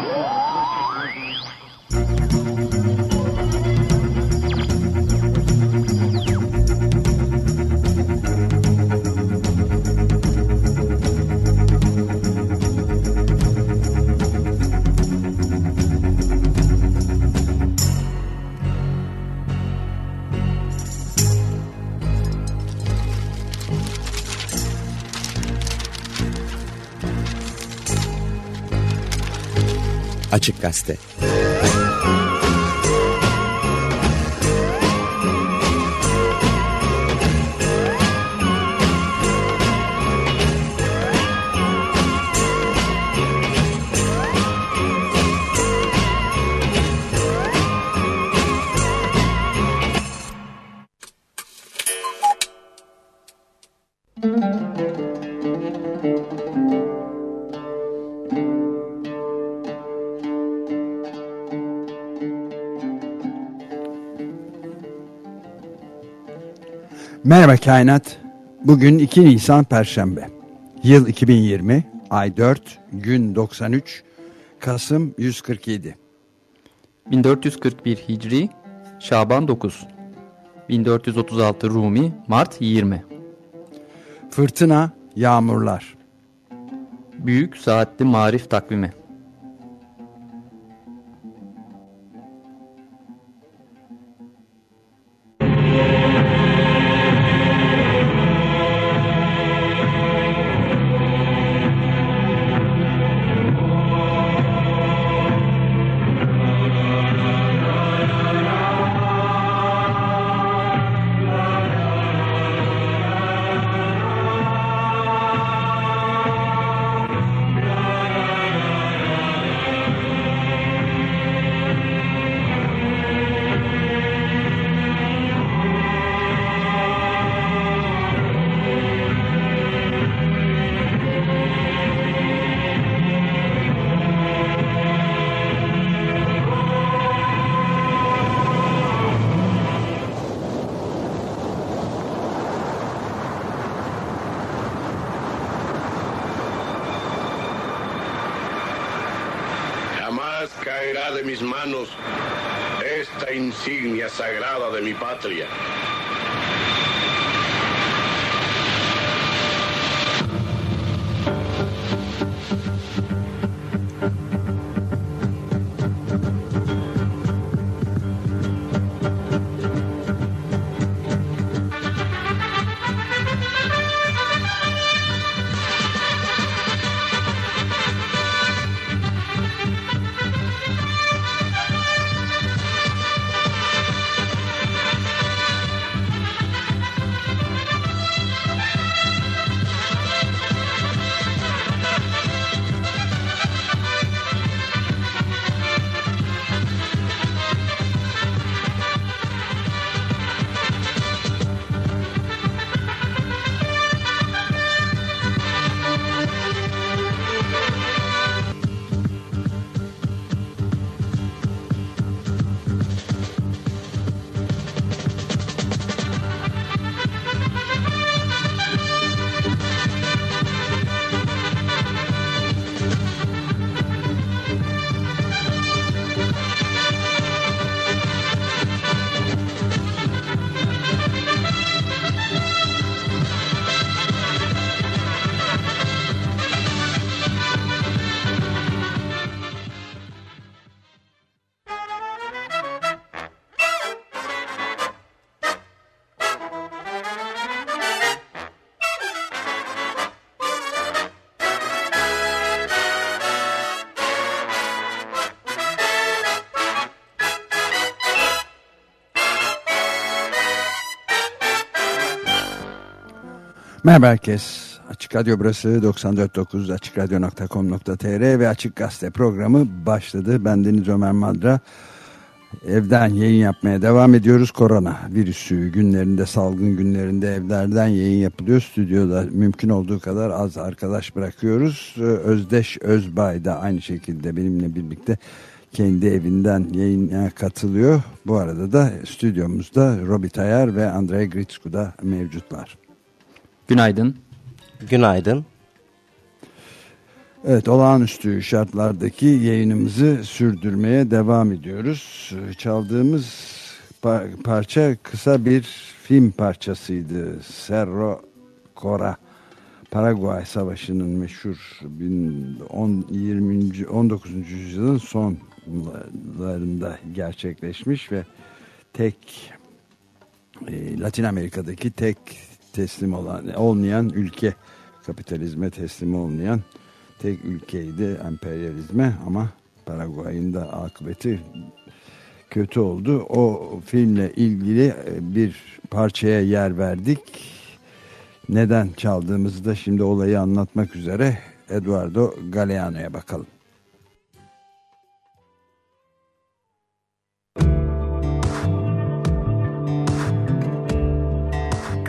Woo! Açık Gazete Kainat. Bugün 2 Nisan Perşembe. Yıl 2020, ay 4, gün 93, Kasım 147. 1441 Hicri, Şaban 9. 1436 Rumi, Mart 20. Fırtına, yağmurlar. Büyük saatli marif takvimi. Merhaba herkes. Açık Radyo burası 94.9 AçıkRadyo.com.tr ve Açık Gazete programı başladı. Ben Deniz Ömer Madra. Evden yayın yapmaya devam ediyoruz. Korona virüsü günlerinde, salgın günlerinde evlerden yayın yapılıyor. Stüdyoda mümkün olduğu kadar az arkadaş bırakıyoruz. Özdeş Özbay da aynı şekilde benimle birlikte kendi evinden yayına katılıyor. Bu arada da stüdyomuzda Robi Tayar ve Andrei Gritsku da mevcutlar. Günaydın. Günaydın. Evet olağanüstü şartlardaki yayınımızı sürdürmeye devam ediyoruz. Çaldığımız par parça kısa bir film parçasıydı. Cerro Cora. Paraguay Savaşı'nın meşhur 20. 19. yüzyılın sonlarında gerçekleşmiş ve tek e, Latin Amerika'daki tek teslim olan olmayan ülke kapitalizme teslim olmayan tek ülkeydi emperyalizme ama Paraguay'ın da akıbeti kötü oldu. O filmle ilgili e, bir parçaya yer verdik. Neden çaldığımızı da şimdi olayı anlatmak üzere Eduardo Galeano'ya bakalım.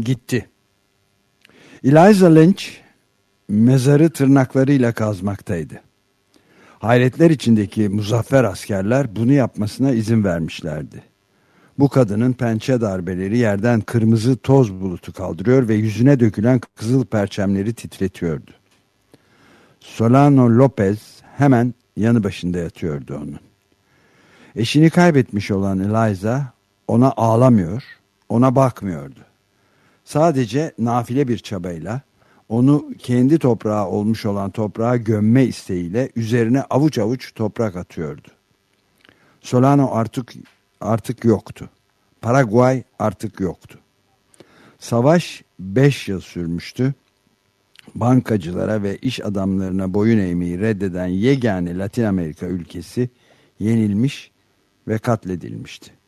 Gitti. Eliza Lynch mezarı tırnaklarıyla kazmaktaydı. Hayretler içindeki muzaffer askerler bunu yapmasına izin vermişlerdi. Bu kadının pençe darbeleri yerden kırmızı toz bulutu kaldırıyor ve yüzüne dökülen kızıl perçemleri titretiyordu. Solano Lopez hemen yanı başında yatıyordu onun. Eşini kaybetmiş olan Eliza ona ağlamıyor, ona bakmıyordu. Sadece nafile bir çabayla onu kendi toprağı olmuş olan toprağa gömme isteğiyle üzerine avuç avuç toprak atıyordu. Solano artık artık yoktu. Paraguay artık yoktu. Savaş beş yıl sürmüştü. Bankacılara ve iş adamlarına boyun eğmeyi reddeden yegane Latin Amerika ülkesi yenilmiş ve katledilmişti.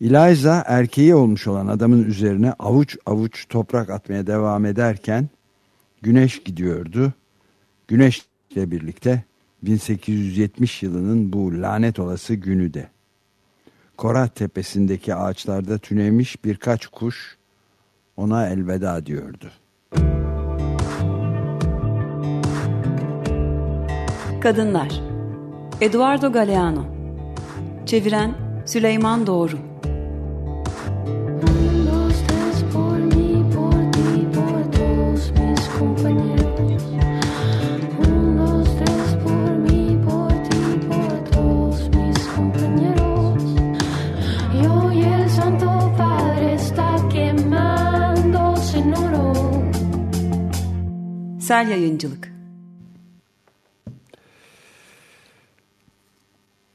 Eliza erkeği olmuş olan adamın üzerine avuç avuç toprak atmaya devam ederken güneş gidiyordu. Güneşle birlikte 1870 yılının bu lanet olası günü de. Kora tepesindeki ağaçlarda tünemiş birkaç kuş ona elveda diyordu. Kadınlar Eduardo Galeano Çeviren Süleyman Doğru Sel Yayıncılık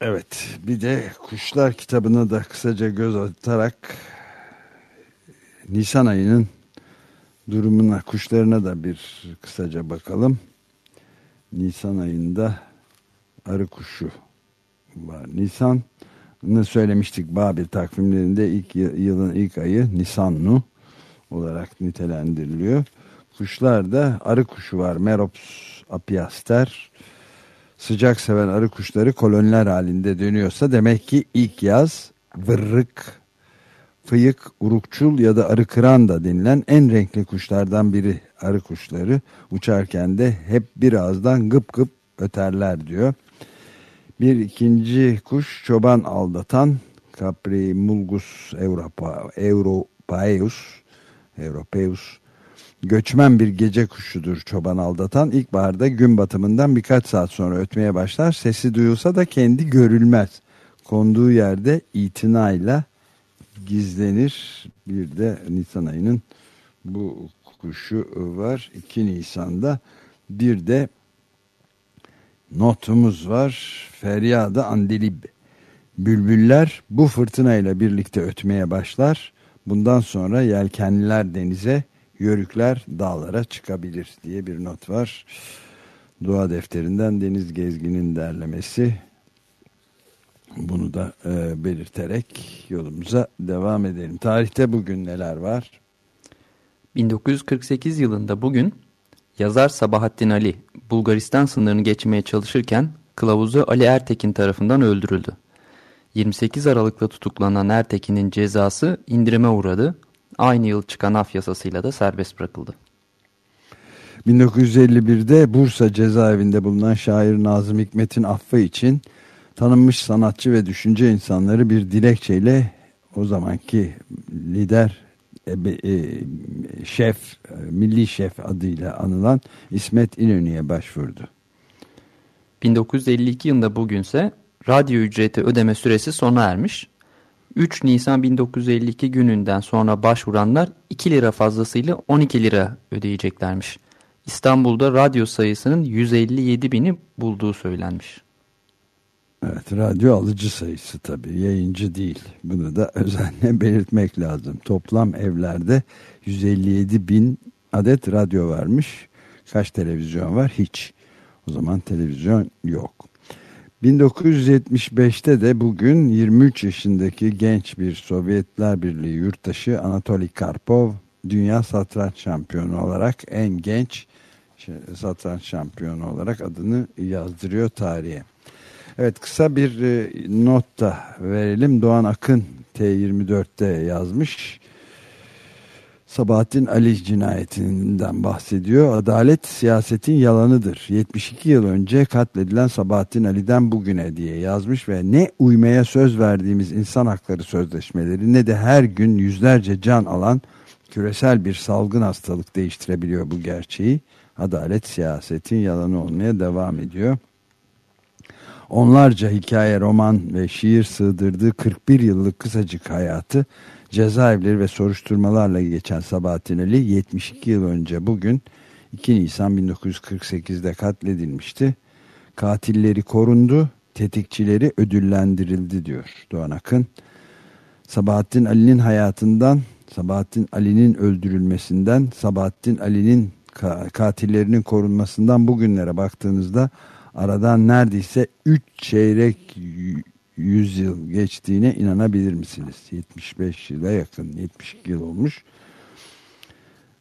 Evet bir de Kuşlar kitabına da kısaca göz atarak Nisan ayının durumuna kuşlarına da bir kısaca bakalım. Nisan ayında arı kuşu var. Nisan'ı söylemiştik Babil takvimlerinde ilk yılın ilk ayı Nisannu olarak nitelendiriliyor. Kuşlarda arı kuşu var. Merops apiaster. Sıcak seven arı kuşları koloniler halinde dönüyorsa demek ki ilk yaz vırrık, fıyık, urukçul ya da arı kıran da denilen en renkli kuşlardan biri arı kuşları. Uçarken de hep birazdan gıp gıp öterler diyor. Bir ikinci kuş çoban aldatan Caprimulgus Europa, Europaeus, Europaeus göçmen bir gece kuşudur çoban aldatan. İlkbaharda gün batımından birkaç saat sonra ötmeye başlar. Sesi duyulsa da kendi görülmez. Konduğu yerde itinayla gizlenir. Bir de Nisan ayının bu kuşu var. 2 Nisan'da bir de notumuz var. Feryada Andilib. Bülbüller bu fırtınayla birlikte ötmeye başlar. Bundan sonra yelkenliler denize yörükler dağlara çıkabilir diye bir not var. Dua defterinden Deniz Gezgin'in derlemesi. Bunu da e, belirterek yolumuza devam edelim. Tarihte bugün neler var? 1948 yılında bugün Yazar Sabahattin Ali, Bulgaristan sınırını geçmeye çalışırken kılavuzu Ali Ertekin tarafından öldürüldü. 28 Aralık'ta tutuklanan Ertekin'in cezası indirime uğradı. Aynı yıl çıkan af yasasıyla da serbest bırakıldı. 1951'de Bursa cezaevinde bulunan şair Nazım Hikmet'in affı için tanınmış sanatçı ve düşünce insanları bir dilekçeyle o zamanki lider e, e, şef, milli şef adıyla anılan İsmet İnönü'ye başvurdu. 1952 yılında bugünse radyo ücreti ödeme süresi sona ermiş. 3 Nisan 1952 gününden sonra başvuranlar 2 lira fazlasıyla 12 lira ödeyeceklermiş. İstanbul'da radyo sayısının 157 bini bulduğu söylenmiş. Evet radyo alıcı sayısı tabii yayıncı değil. Bunu da özenle belirtmek lazım. Toplam evlerde 157 bin adet radyo varmış. Kaç televizyon var? Hiç. O zaman televizyon yok. 1975'te de bugün 23 yaşındaki genç bir Sovyetler Birliği yurttaşı Anatoly Karpov dünya satranç şampiyonu olarak en genç satranç şampiyonu olarak adını yazdırıyor tarihe. Evet kısa bir e, not da verelim. Doğan Akın T24'te yazmış. Sabahattin Ali cinayetinden bahsediyor. Adalet siyasetin yalanıdır. 72 yıl önce katledilen Sabahattin Ali'den bugüne diye yazmış ve ne uymaya söz verdiğimiz insan hakları sözleşmeleri ne de her gün yüzlerce can alan küresel bir salgın hastalık değiştirebiliyor bu gerçeği. Adalet siyasetin yalanı olmaya devam ediyor. Onlarca hikaye, roman ve şiir sığdırdığı 41 yıllık kısacık hayatı cezaevleri ve soruşturmalarla geçen Sabahattin Ali 72 yıl önce bugün 2 Nisan 1948'de katledilmişti. Katilleri korundu, tetikçileri ödüllendirildi diyor Doğan Akın. Sabahattin Ali'nin hayatından, Sabahattin Ali'nin öldürülmesinden, Sabahattin Ali'nin katillerinin korunmasından bugünlere baktığınızda aradan neredeyse 3 çeyrek yüzyıl geçtiğine inanabilir misiniz? 75 yıla yakın, 72 yıl olmuş.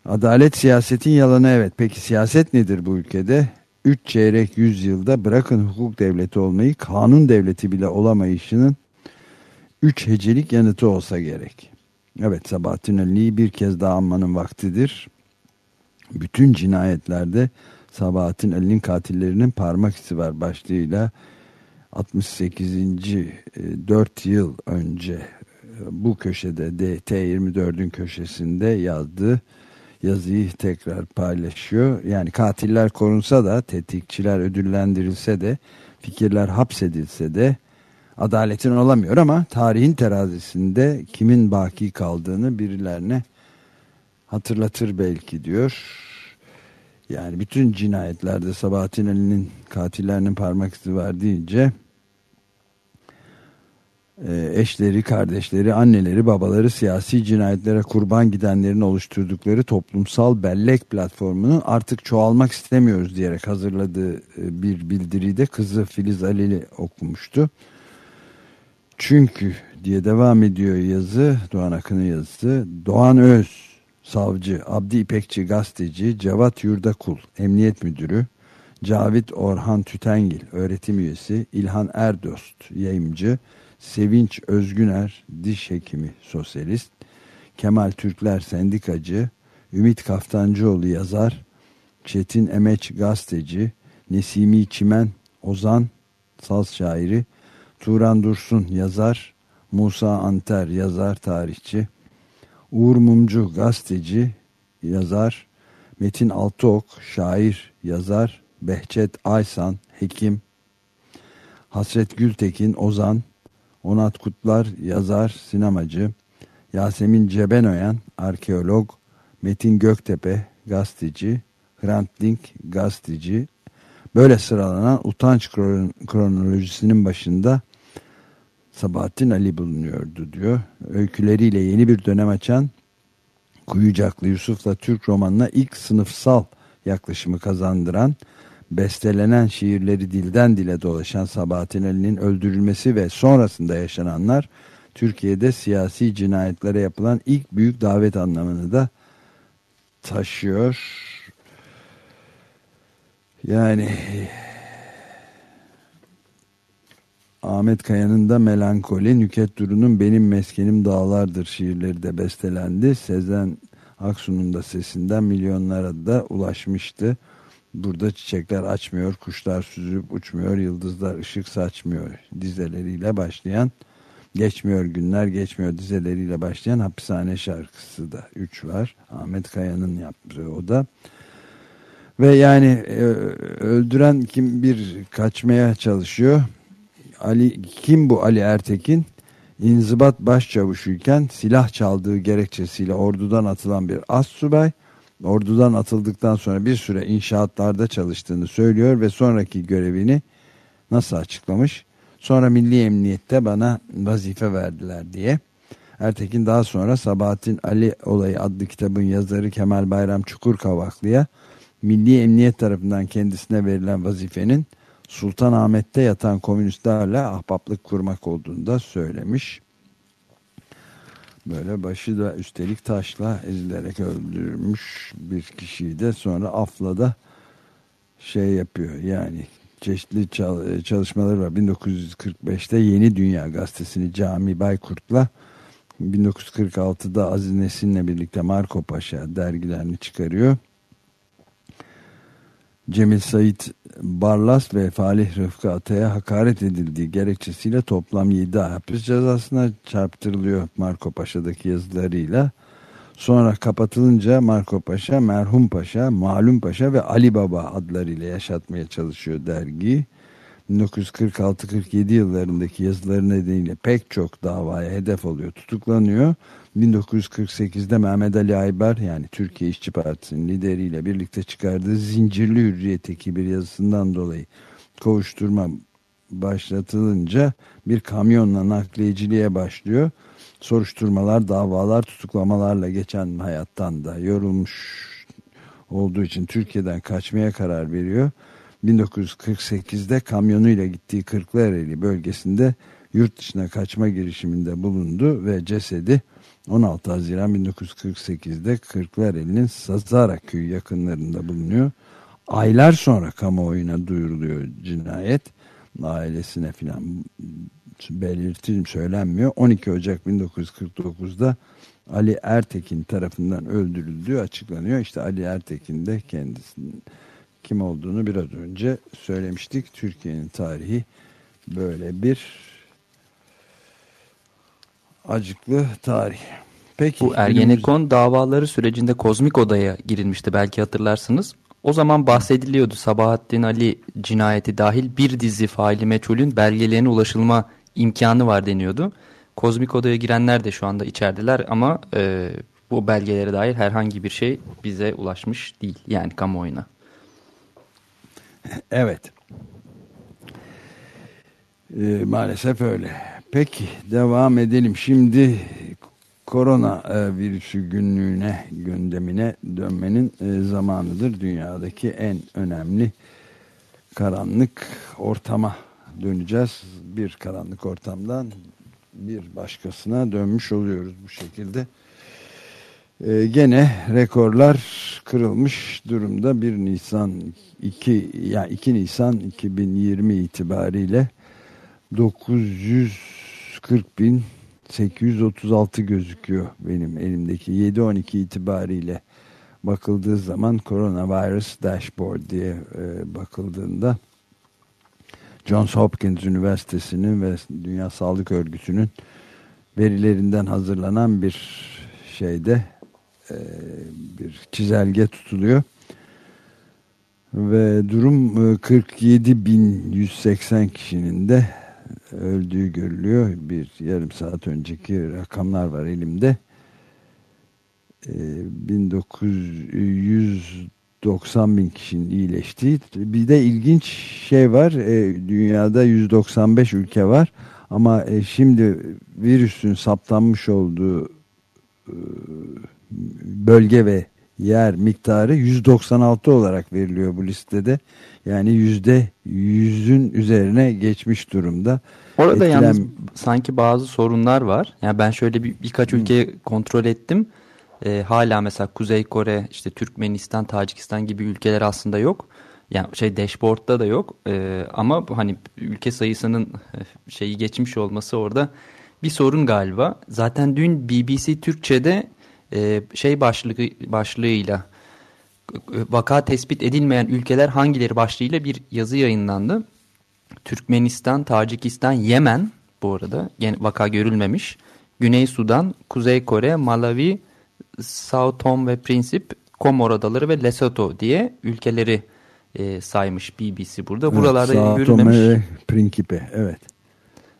Adalet siyasetin yalanı evet. Peki siyaset nedir bu ülkede? 3 çeyrek yüzyılda bırakın hukuk devleti olmayı kanun devleti bile olamayışının 3 hecelik yanıtı olsa gerek. Evet Sabahattin Ali'yi bir kez daha anmanın vaktidir. Bütün cinayetlerde Sabahattin Ali'nin katillerinin parmak izi var başlığıyla 68. 4 yıl önce bu köşede T24'ün köşesinde yazdığı yazıyı tekrar paylaşıyor. Yani katiller korunsa da, tetikçiler ödüllendirilse de, fikirler hapsedilse de adaletin olamıyor ama tarihin terazisinde kimin baki kaldığını birilerine hatırlatır belki diyor. Yani bütün cinayetlerde Sabahattin Ali'nin katillerinin parmak izi var deyince e, eşleri, kardeşleri, anneleri, babaları siyasi cinayetlere kurban gidenlerin oluşturdukları toplumsal bellek platformunu artık çoğalmak istemiyoruz diyerek hazırladığı e, bir bildiride kızı Filiz Alili okumuştu. Çünkü diye devam ediyor yazı, Doğan Akın'ın yazısı. Doğan Öz, savcı, Abdi İpekçi gazeteci, Cevat Yurdakul, emniyet müdürü, Cavit Orhan Tütengil, öğretim üyesi, İlhan Erdost, yayımcı, Sevinç Özgüner, diş hekimi, sosyalist, Kemal Türkler, sendikacı, Ümit Kaftancıoğlu yazar, Çetin Emeç gazeteci, Nesimi Çimen, Ozan, saz şairi, Turan Dursun yazar, Musa Anter yazar, tarihçi, Uğur Mumcu gazeteci, yazar, Metin Altıok şair, yazar, Behçet Aysan hekim, Hasret Gültekin ozan, Onat Kutlar yazar, sinemacı, Yasemin Cebenoyan arkeolog, Metin Göktepe gazeteci, Hrant Dink gazeteci, böyle sıralanan utanç kronolojisinin başında Sabahattin Ali bulunuyordu diyor. Öyküleriyle yeni bir dönem açan Kuyucaklı Yusuf'la Türk romanına ilk sınıfsal yaklaşımı kazandıran, bestelenen şiirleri dilden dile dolaşan Sabahattin Ali'nin öldürülmesi ve sonrasında yaşananlar Türkiye'de siyasi cinayetlere yapılan ilk büyük davet anlamını da taşıyor. Yani Ahmet Kaya'nın da Melankoli, Nüket Duru'nun Benim Meskenim Dağlardır şiirleri de bestelendi. Sezen Aksu'nun da sesinden milyonlara da ulaşmıştı. Burada çiçekler açmıyor, kuşlar süzüp uçmuyor, yıldızlar ışık saçmıyor dizeleriyle başlayan Geçmiyor günler geçmiyor dizeleriyle başlayan hapishane şarkısı da 3 var. Ahmet Kaya'nın yaptığı o da. Ve yani e, öldüren kim bir kaçmaya çalışıyor. Ali kim bu Ali Ertekin? İnzibat başçavuşuyken silah çaldığı gerekçesiyle ordudan atılan bir as. Ordudan atıldıktan sonra bir süre inşaatlarda çalıştığını söylüyor ve sonraki görevini nasıl açıklamış? Sonra Milli Emniyet'te bana vazife verdiler diye. Ertekin daha sonra Sabahattin Ali Olayı adlı kitabın yazarı Kemal Bayram Çukurkavaklı'ya Milli Emniyet tarafından kendisine verilen vazifenin Sultanahmet'te yatan komünistlerle ahbaplık kurmak olduğunu da söylemiş. Böyle başı da üstelik taşla ezilerek öldürmüş bir kişiyi de sonra afla da şey yapıyor yani çeşitli çalışmaları var. 1945'te Yeni Dünya Gazetesi'ni Cami Baykurt'la 1946'da Aziz Nesin'le birlikte Marco Paşa dergilerini çıkarıyor. Cemil Sait Barlas ve Falih Rıfkı Atay'a hakaret edildiği gerekçesiyle toplam 7 ay hapis cezasına çarptırılıyor Marco Paşa'daki yazılarıyla. Sonra kapatılınca Marco Paşa, Merhum Paşa, Malum Paşa ve Ali Baba adlarıyla yaşatmaya çalışıyor dergiyi. 1946-47 yıllarındaki yazıları nedeniyle pek çok davaya hedef oluyor, tutuklanıyor. 1948'de Mehmet Ali Aybar yani Türkiye İşçi Partisi'nin lideriyle birlikte çıkardığı Zincirli Hürriyet ekibi yazısından dolayı kovuşturma başlatılınca bir kamyonla nakliyeciliğe başlıyor soruşturmalar, davalar, tutuklamalarla geçen hayattan da yorulmuş olduğu için Türkiye'den kaçmaya karar veriyor. 1948'de kamyonuyla gittiği Kırklareli bölgesinde yurt dışına kaçma girişiminde bulundu ve cesedi 16 Haziran 1948'de Kırklareli'nin Sazara köyü yakınlarında bulunuyor. Aylar sonra kamuoyuna duyuruluyor cinayet. Ailesine filan belirtilim söylenmiyor. 12 Ocak 1949'da Ali Ertekin tarafından öldürüldüğü açıklanıyor. İşte Ali Ertekin de kendisinin kim olduğunu biraz önce söylemiştik. Türkiye'nin tarihi böyle bir acıklı tarih. Peki, Bu Ergenekon günümüz... davaları sürecinde kozmik odaya girilmişti belki hatırlarsınız. O zaman bahsediliyordu Sabahattin Ali cinayeti dahil bir dizi faili meçhulün belgelerine ulaşılma imkanı var deniyordu. Kozmik odaya girenler de şu anda içerideler ama e, bu belgelere dair herhangi bir şey bize ulaşmış değil. Yani kamuoyuna. Evet. E, maalesef öyle. Peki devam edelim. Şimdi korona e, virüsü günlüğüne, gündemine dönmenin e, zamanıdır. Dünyadaki en önemli karanlık ortama döneceğiz. Bir karanlık ortamdan bir başkasına dönmüş oluyoruz bu şekilde. Ee, gene rekorlar kırılmış durumda 1 Nisan 2 yani 2 Nisan 2020 itibariyle 900 440.836 gözüküyor benim elimdeki 7-12 itibariyle bakıldığı zaman Coronavirus Dashboard diye e, bakıldığında Johns Hopkins Üniversitesi'nin ve Dünya Sağlık Örgütü'nün verilerinden hazırlanan bir şeyde e, bir çizelge tutuluyor. Ve durum e, 47.180 kişinin de öldüğü görülüyor. Bir yarım saat önceki rakamlar var elimde. 1900 90 bin kişinin iyileştiği. Bir de ilginç şey var. E, dünyada 195 ülke var. Ama e, şimdi virüsün saptanmış olduğu e, bölge ve yer miktarı 196 olarak veriliyor bu listede. Yani yüzde yüzün üzerine geçmiş durumda. Orada Etkilen... yalnız sanki bazı sorunlar var. Yani ben şöyle bir, birkaç ülke kontrol ettim e, hala mesela Kuzey Kore, işte Türkmenistan, Tacikistan gibi ülkeler aslında yok. Yani şey dashboard'da da yok e, ama hani ülke sayısının e, şeyi geçmiş olması orada bir sorun galiba. Zaten dün BBC Türkçe'de e, şey başlığı başlığıyla vaka tespit edilmeyen ülkeler hangileri başlığıyla bir yazı yayınlandı. Türkmenistan, Tacikistan, Yemen bu arada vaka görülmemiş. Güney Sudan, Kuzey Kore, Malawi, Sao Tome ve Principe, Komor Adaları ve Lesotho diye ülkeleri e, saymış BBC burada. Evet, Buralarda Sao görülmemiş. Tome ve Principe evet.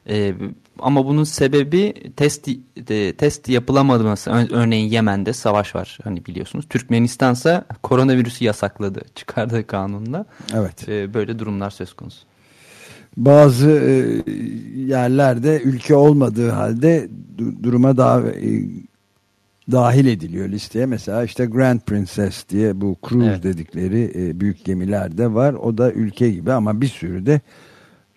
E, ama bunun sebebi test e, test yapılamaması. Örneğin Yemen'de savaş var hani biliyorsunuz. Türkmenistan ise koronavirüsü yasakladı çıkardığı kanunla. Evet. E, böyle durumlar söz konusu. Bazı e, yerlerde ülke olmadığı halde duruma daha e, dahil ediliyor listeye. Mesela işte Grand Princess diye bu cruise evet. dedikleri e, büyük gemilerde var. O da ülke gibi ama bir sürü de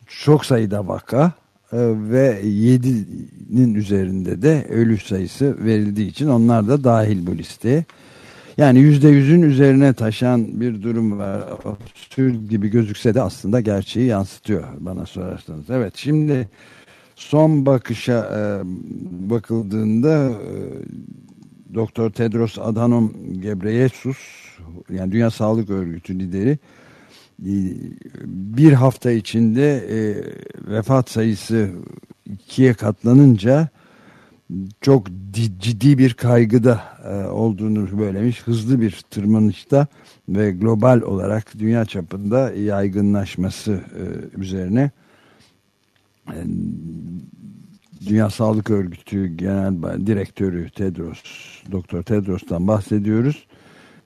çok sayıda vaka e, ve 7'nin üzerinde de ölü sayısı verildiği için onlar da dahil bu listeye. Yani yüzde yüzün üzerine taşan bir durum var. Absürt gibi gözükse de aslında gerçeği yansıtıyor bana sorarsanız. Evet şimdi son bakışa e, bakıldığında e, Doktor Tedros Adhanom Ghebreyesus yani Dünya Sağlık Örgütü lideri e, bir hafta içinde e, vefat sayısı ikiye katlanınca çok ciddi bir kaygıda e, olduğunu söylemiş. Hızlı bir tırmanışta ve global olarak dünya çapında yaygınlaşması e, üzerine e, Dünya Sağlık Örgütü Genel Direktörü Tedros, Doktor Tedros'tan bahsediyoruz.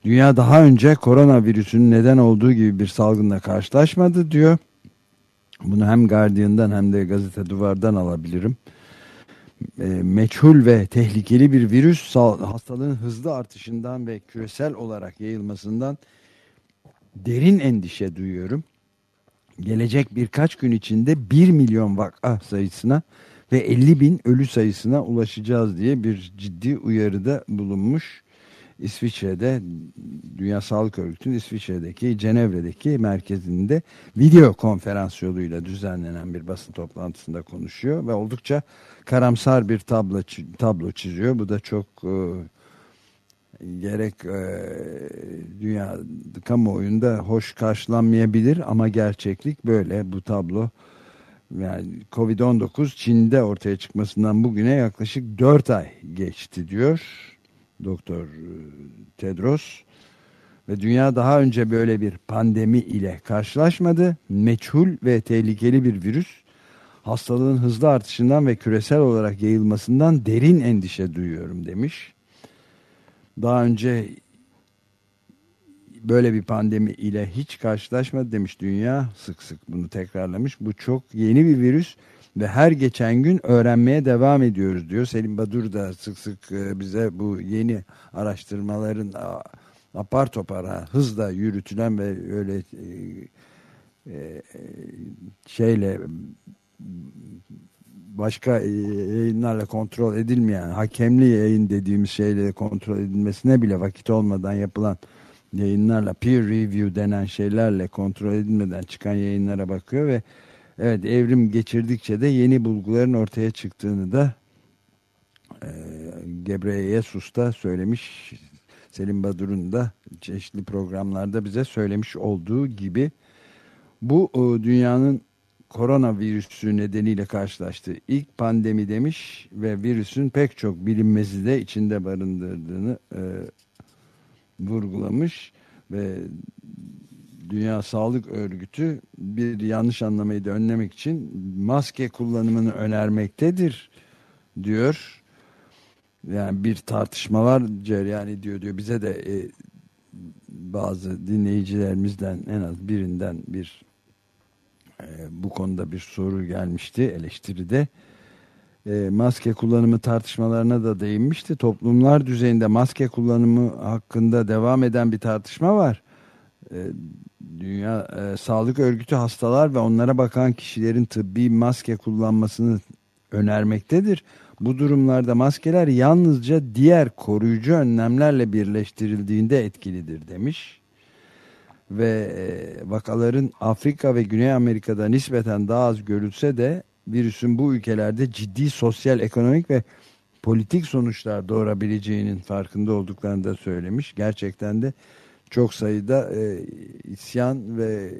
Dünya daha önce koronavirüsün neden olduğu gibi bir salgınla karşılaşmadı diyor. Bunu hem Guardian'dan hem de gazete duvardan alabilirim. E, meçhul ve tehlikeli bir virüs hastalığın hızlı artışından ve küresel olarak yayılmasından derin endişe duyuyorum. Gelecek birkaç gün içinde 1 milyon vaka sayısına ve 50 bin ölü sayısına ulaşacağız diye bir ciddi uyarıda bulunmuş. İsviçre'de Dünya Sağlık Örgütü'nün İsviçre'deki Cenevre'deki merkezinde video konferans yoluyla düzenlenen bir basın toplantısında konuşuyor ve oldukça karamsar bir tablo tablo çiziyor. Bu da çok e, gerek e, dünya kamuoyunda hoş karşılanmayabilir ama gerçeklik böyle bu tablo yani Covid-19 Çin'de ortaya çıkmasından bugüne yaklaşık 4 ay geçti diyor Doktor e, Tedros ve dünya daha önce böyle bir pandemi ile karşılaşmadı. Meçhul ve tehlikeli bir virüs hastalığın hızlı artışından ve küresel olarak yayılmasından derin endişe duyuyorum demiş. Daha önce böyle bir pandemi ile hiç karşılaşmadı demiş dünya sık sık bunu tekrarlamış. Bu çok yeni bir virüs ve her geçen gün öğrenmeye devam ediyoruz diyor. Selim Badur da sık sık e, bize bu yeni araştırmaların apar topar hızla yürütülen ve öyle e, e, şeyle başka yayınlarla kontrol edilmeyen hakemli yayın dediğimiz şeyle kontrol edilmesine bile vakit olmadan yapılan yayınlarla peer review denen şeylerle kontrol edilmeden çıkan yayınlara bakıyor ve evet evrim geçirdikçe de yeni bulguların ortaya çıktığını da e, Gebreyesus da söylemiş Selim Badur'un da çeşitli programlarda bize söylemiş olduğu gibi bu o, dünyanın koronavirüsü nedeniyle karşılaştığı ilk pandemi demiş ve virüsün pek çok bilinmezi de içinde barındırdığını e, vurgulamış ve Dünya Sağlık Örgütü bir yanlış anlamayı da önlemek için maske kullanımını önermektedir diyor. Yani bir tartışmalar cereyan ediyor diyor. Bize de e, bazı dinleyicilerimizden en az birinden bir e, bu konuda bir soru gelmişti eleştiride e, maske kullanımı tartışmalarına da değinmişti. Toplumlar düzeyinde maske kullanımı hakkında devam eden bir tartışma var. Dünya e, Sağlık Örgütü hastalar ve onlara bakan kişilerin tıbbi maske kullanmasını önermektedir. Bu durumlarda maskeler yalnızca diğer koruyucu önlemlerle birleştirildiğinde etkilidir demiş. ve e, vakaların Afrika ve Güney Amerika'da nispeten daha az görülse de virüsün bu ülkelerde ciddi sosyal, ekonomik ve politik sonuçlar doğurabileceğinin farkında olduklarını da söylemiş. Gerçekten de çok sayıda e, isyan ve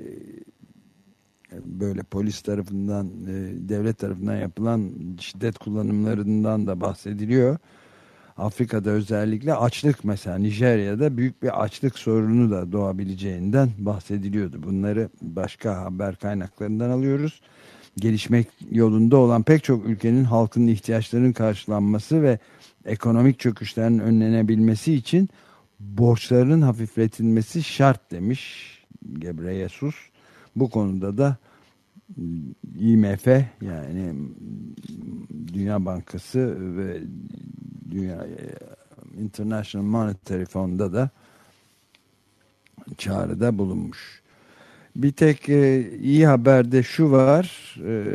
e, böyle polis tarafından, e, devlet tarafından yapılan şiddet kullanımlarından da bahsediliyor. Afrika'da özellikle açlık mesela Nijerya'da büyük bir açlık sorunu da doğabileceğinden bahsediliyordu. Bunları başka haber kaynaklarından alıyoruz. Gelişmek yolunda olan pek çok ülkenin halkının ihtiyaçlarının karşılanması ve ekonomik çöküşlerin önlenebilmesi için borçların hafifletilmesi şart demiş Gebreyesus. Bu konuda da IMF yani Dünya Bankası ve Dünya International Monetary Fund'a da çağrıda bulunmuş. Bir tek e, iyi haberde şu var. E,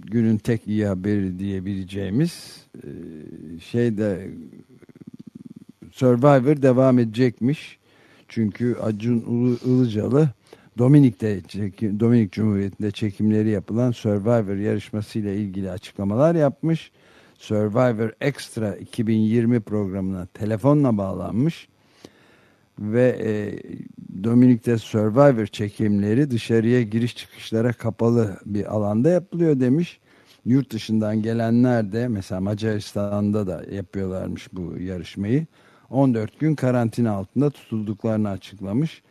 günün tek iyi haberi diyebileceğimiz e, şey de Survivor devam edecekmiş. Çünkü Acun Ilıcalı Dominik'te Dominik Cumhuriyeti'nde çekimleri yapılan Survivor yarışması ile ilgili açıklamalar yapmış. Survivor Extra 2020 programına telefonla bağlanmış ve e, Dominik'te Survivor çekimleri dışarıya giriş çıkışlara kapalı bir alanda yapılıyor demiş. Yurt dışından gelenler de mesela Macaristan'da da yapıyorlarmış bu yarışmayı. 14 gün karantina altında tutulduklarını açıklamış.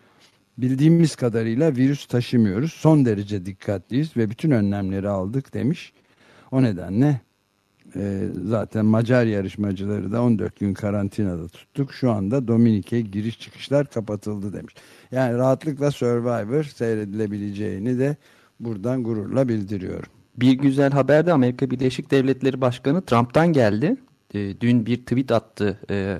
Bildiğimiz kadarıyla virüs taşımıyoruz. Son derece dikkatliyiz ve bütün önlemleri aldık demiş. O nedenle e, zaten Macar yarışmacıları da 14 gün karantinada tuttuk. Şu anda Dominik'e giriş çıkışlar kapatıldı demiş. Yani rahatlıkla Survivor seyredilebileceğini de buradan gururla bildiriyorum. Bir güzel haber de Amerika Birleşik Devletleri Başkanı Trump'tan geldi. E, dün bir tweet attı e,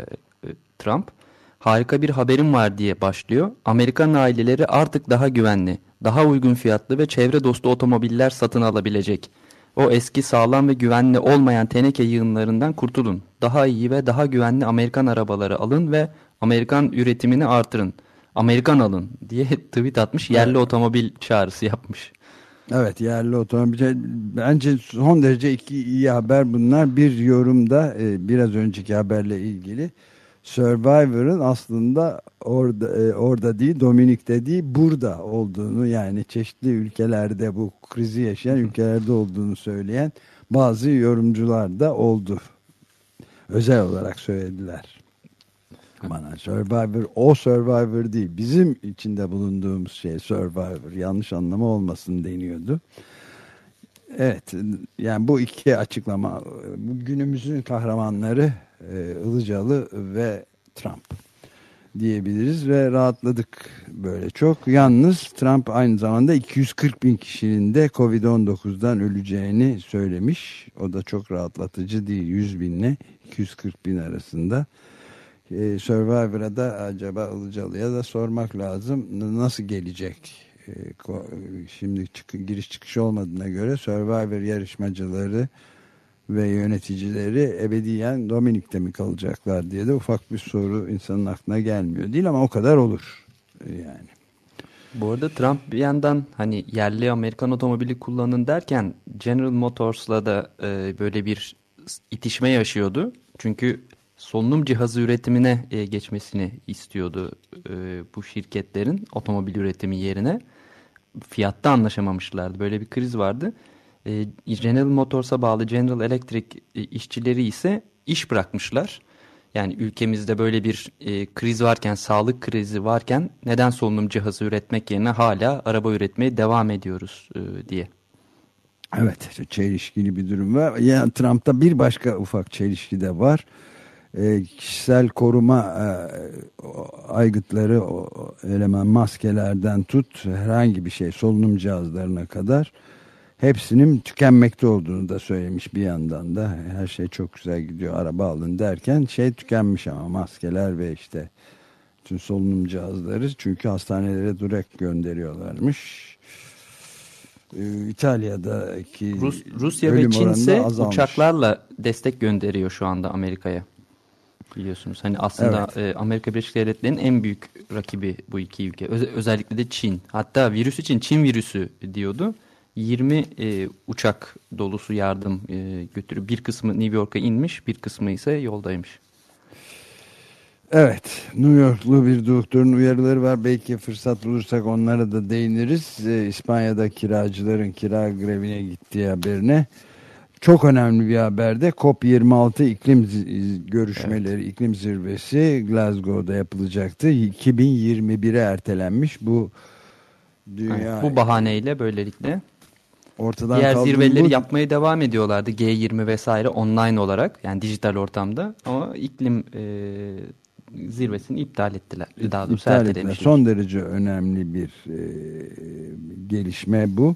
Trump. Harika bir haberim var diye başlıyor. Amerikan aileleri artık daha güvenli, daha uygun fiyatlı ve çevre dostu otomobiller satın alabilecek. O eski sağlam ve güvenli olmayan teneke yığınlarından kurtulun. Daha iyi ve daha güvenli Amerikan arabaları alın ve Amerikan üretimini artırın. Amerikan alın diye tweet atmış yerli evet. otomobil çağrısı yapmış. Evet yerli otomobil bence son derece iki iyi haber bunlar. Bir yorumda e, biraz önceki haberle ilgili Survivor'ın aslında orada e, orada değil Dominik'te değil burada olduğunu yani çeşitli ülkelerde bu krizi yaşayan ülkelerde olduğunu söyleyen bazı yorumcular da oldu. Özel olarak söylediler. Bana Survivor o Survivor değil bizim içinde bulunduğumuz şey Survivor yanlış anlama olmasın deniyordu. Evet yani bu iki açıklama günümüzün kahramanları Ilıcalı ve Trump diyebiliriz ve rahatladık böyle çok. Yalnız Trump aynı zamanda 240 bin kişinin de Covid-19'dan öleceğini söylemiş. O da çok rahatlatıcı değil 100 binle 240 bin arasında. Ee, Survivor'a da acaba Ilıcalı'ya da sormak lazım nasıl gelecek? Ee, şimdi çık giriş çıkış olmadığına göre Survivor yarışmacıları ve yöneticileri ebediyen Dominik'te mi kalacaklar diye de ufak bir soru insanın aklına gelmiyor değil ama o kadar olur yani. Bu arada Trump bir yandan hani yerli Amerikan otomobili kullanın derken General Motors'la da e, böyle bir itişme yaşıyordu. Çünkü solunum cihazı üretimine e, geçmesini istiyordu e, bu şirketlerin otomobil üretimi yerine. Fiyatta anlaşamamışlardı. Böyle bir kriz vardı. E, General Motors'a bağlı General Electric e, işçileri ise iş bırakmışlar. Yani ülkemizde böyle bir e, kriz varken, sağlık krizi varken neden solunum cihazı üretmek yerine hala araba üretmeye devam ediyoruz e, diye. Evet, çelişkili bir durum var. Yani Trump'ta bir başka ufak çelişki de var. E, kişisel koruma e, aygıtları, o, eleman maskelerden tut, herhangi bir şey, solunum cihazlarına kadar hepsinin tükenmekte olduğunu da söylemiş bir yandan da her şey çok güzel gidiyor araba alın derken şey tükenmiş ama maskeler ve işte tüm solunum cihazları çünkü hastanelere direkt gönderiyorlarmış. Ee, İtalya'daki Rus, Rusya ve Çin ise uçaklarla destek gönderiyor şu anda Amerika'ya. biliyorsunuz. Hani aslında evet. e, Amerika Birleşik Devletleri'nin en büyük rakibi bu iki ülke. Öz özellikle de Çin. Hatta virüs için Çin virüsü diyordu. 20 e, uçak dolusu yardım e, götürüp bir kısmı New York'a inmiş, bir kısmı ise yoldaymış. Evet, New Yorklu bir doktorun uyarıları var. Belki fırsat bulursak onlara da değiniriz. Ee, İspanya'da kiracıların kira grevine gittiği haberine. Çok önemli bir haberde COP26 iklim görüşmeleri, evet. iklim zirvesi Glasgow'da yapılacaktı. 2021'e ertelenmiş. Bu dünya... Evet, bu bahaneyle böylelikle ortadan diğer zirveleri bu... yapmaya devam ediyorlardı. G20 vesaire online olarak yani dijital ortamda ama iklim e, zirvesini iptal ettiler. Daha doğrusu iptal ettiler. Son derece önemli bir e, gelişme bu.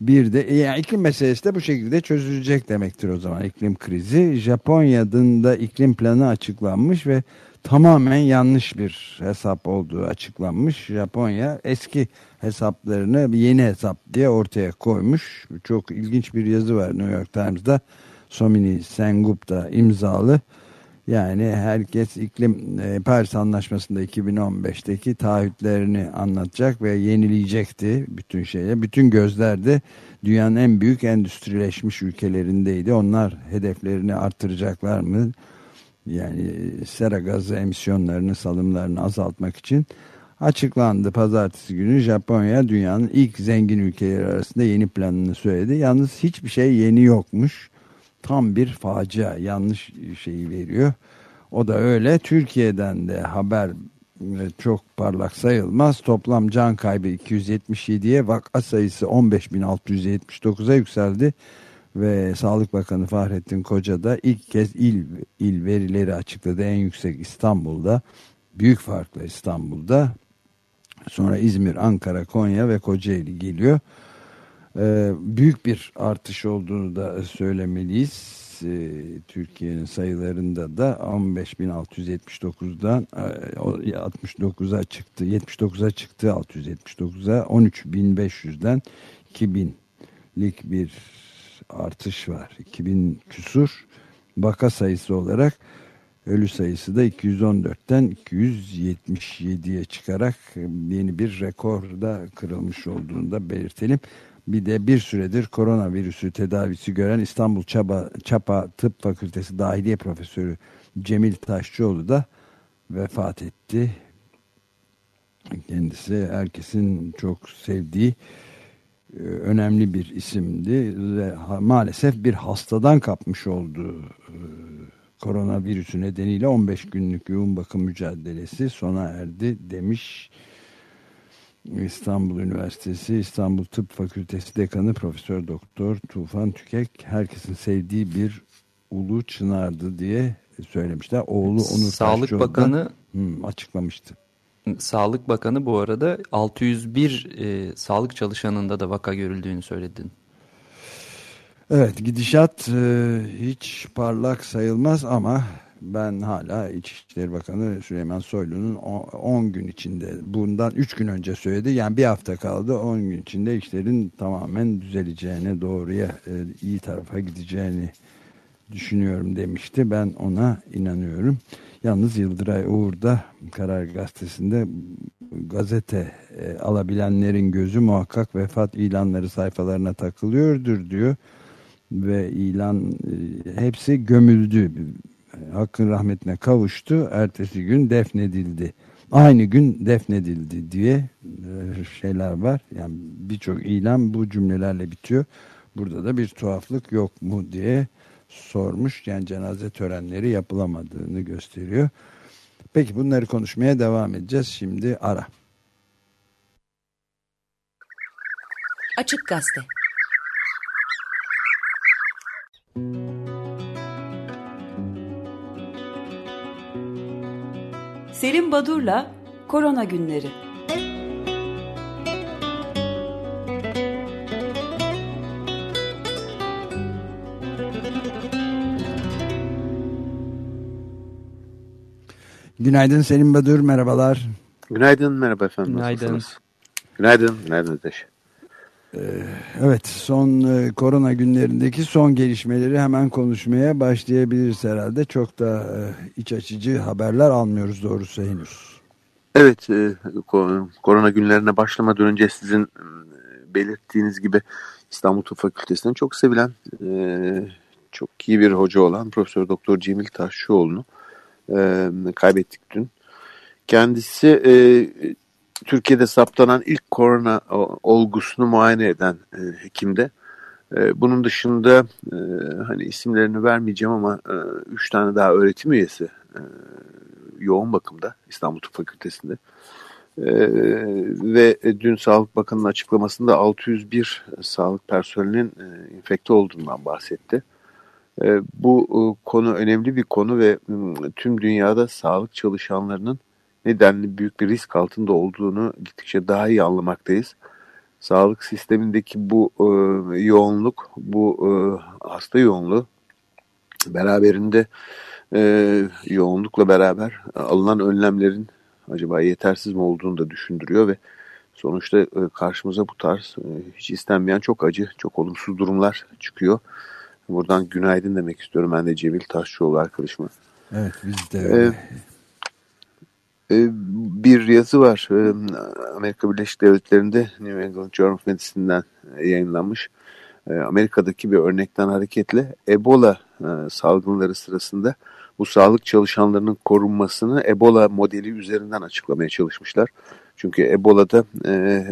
Bir de yani iklim meselesi de bu şekilde çözülecek demektir o zaman iklim krizi. Japonya'da iklim planı açıklanmış ve tamamen yanlış bir hesap olduğu açıklanmış. Japonya eski hesaplarını yeni hesap diye ortaya koymuş. Çok ilginç bir yazı var New York Times'da. Somini Sengupta imzalı. Yani herkes iklim e, Paris Anlaşması'nda 2015'teki taahhütlerini anlatacak ve yenileyecekti bütün şeye. Bütün gözler de dünyanın en büyük endüstrileşmiş ülkelerindeydi. Onlar hedeflerini arttıracaklar mı? Yani sera gazı emisyonlarını, salımlarını azaltmak için açıklandı. Pazartesi günü Japonya dünyanın ilk zengin ülkeleri arasında yeni planını söyledi. Yalnız hiçbir şey yeni yokmuş tam bir facia yanlış şeyi veriyor. O da öyle. Türkiye'den de haber e, çok parlak sayılmaz. Toplam can kaybı 277'ye vaka sayısı 15.679'a yükseldi. Ve Sağlık Bakanı Fahrettin Koca da ilk kez il, il verileri açıkladı. En yüksek İstanbul'da. Büyük farklı İstanbul'da. Sonra İzmir, Ankara, Konya ve Kocaeli geliyor. Ee, büyük bir artış olduğunu da söylemeliyiz. Ee, Türkiye'nin sayılarında da 15.679'dan 69'a e, çıktı. 79'a çıktı 679'a 13.500'den 2000'lik bir artış var. 2000 küsur vaka sayısı olarak ölü sayısı da 214'ten 277'ye çıkarak yeni bir rekorda kırılmış olduğunu da belirtelim. Bir de bir süredir koronavirüsü tedavisi gören İstanbul Çaba, Çapa Tıp Fakültesi Dahiliye Profesörü Cemil Taşçıoğlu da vefat etti. Kendisi herkesin çok sevdiği önemli bir isimdi ve maalesef bir hastadan kapmış olduğu e, koronavirüsü nedeniyle 15 günlük yoğun bakım mücadelesi sona erdi demiş İstanbul Üniversitesi İstanbul Tıp Fakültesi Dekanı Profesör Doktor Tufan Tükek herkesin sevdiği bir ulu çınardı diye söylemişler. Oğlu Onur Sağlık Bakanı hmm, açıklamıştı. Sağlık Bakanı bu arada 601 e, sağlık çalışanında da vaka görüldüğünü söyledin. Evet gidişat e, hiç parlak sayılmaz ama ben hala İçişleri Bakanı Süleyman Soylu'nun 10 gün içinde bundan 3 gün önce söyledi. Yani bir hafta kaldı 10 gün içinde işlerin tamamen düzeleceğine doğruya e, iyi tarafa gideceğini düşünüyorum demişti. Ben ona inanıyorum. Yalnız Yıldıray Uğur da Karar Gazetesi'nde gazete e, alabilenlerin gözü muhakkak vefat ilanları sayfalarına takılıyordur diyor. Ve ilan e, hepsi gömüldü hakkın rahmetine kavuştu. Ertesi gün defnedildi. Aynı gün defnedildi diye e, şeyler var. Yani birçok ilan bu cümlelerle bitiyor. Burada da bir tuhaflık yok mu diye sormuş. Yani cenaze törenleri yapılamadığını gösteriyor. Peki bunları konuşmaya devam edeceğiz. Şimdi ara. Açık Gazete Selim Badur'la Korona Günleri Günaydın Selim Badur, merhabalar. Günaydın, merhaba efendim. Günaydın. Günaydın, günaydın Ödeş. Ee, evet son e, korona günlerindeki son gelişmeleri hemen konuşmaya başlayabiliriz herhalde. Çok da e, iç açıcı haberler almıyoruz doğrusu henüz. Evet e, korona günlerine başlamadan önce sizin belirttiğiniz gibi İstanbul Tıp Fakültesi'nin çok sevilen çok iyi bir hoca olan Profesör Doktor Cemil Taşçıoğlu'nu kaybettik dün. Kendisi Türkiye'de saptanan ilk korona olgusunu muayene eden e, hekimde. E, bunun dışında e, hani isimlerini vermeyeceğim ama e, üç tane daha öğretim üyesi e, yoğun bakımda İstanbul Tıp Fakültesi'nde. E, ve dün Sağlık Bakanı'nın açıklamasında 601 sağlık personelinin e, infekte olduğundan bahsetti. E, bu e, konu önemli bir konu ve e, tüm dünyada sağlık çalışanlarının nedenli büyük bir risk altında olduğunu gittikçe daha iyi anlamaktayız. Sağlık sistemindeki bu e, yoğunluk, bu e, hasta yoğunluğu beraberinde e, yoğunlukla beraber alınan önlemlerin acaba yetersiz mi olduğunu da düşündürüyor ve sonuçta e, karşımıza bu tarz e, hiç istenmeyen çok acı, çok olumsuz durumlar çıkıyor. Buradan günaydın demek istiyorum ben de Cemil Taşçıoğlu arkadaşıma. Evet biz de öyle. Ee, ee, bir yazı var. Ee, Amerika Birleşik Devletleri'nde New England Journal of Medicine'den e, yayınlanmış. Ee, Amerika'daki bir örnekten hareketle Ebola e, salgınları sırasında bu sağlık çalışanlarının korunmasını Ebola modeli üzerinden açıklamaya çalışmışlar. Çünkü Ebola'da e,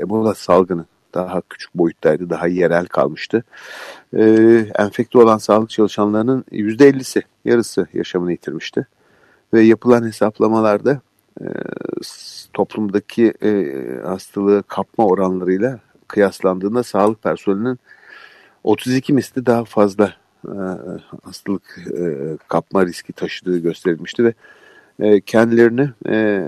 Ebola salgını daha küçük boyuttaydı, daha yerel kalmıştı. enfekte olan sağlık çalışanlarının %50'si, yarısı yaşamını yitirmişti ve yapılan hesaplamalarda e, toplumdaki e, hastalığı kapma oranlarıyla kıyaslandığında sağlık personelinin 32 misli daha fazla e, hastalık e, kapma riski taşıdığı gösterilmişti ve e, kendilerini e,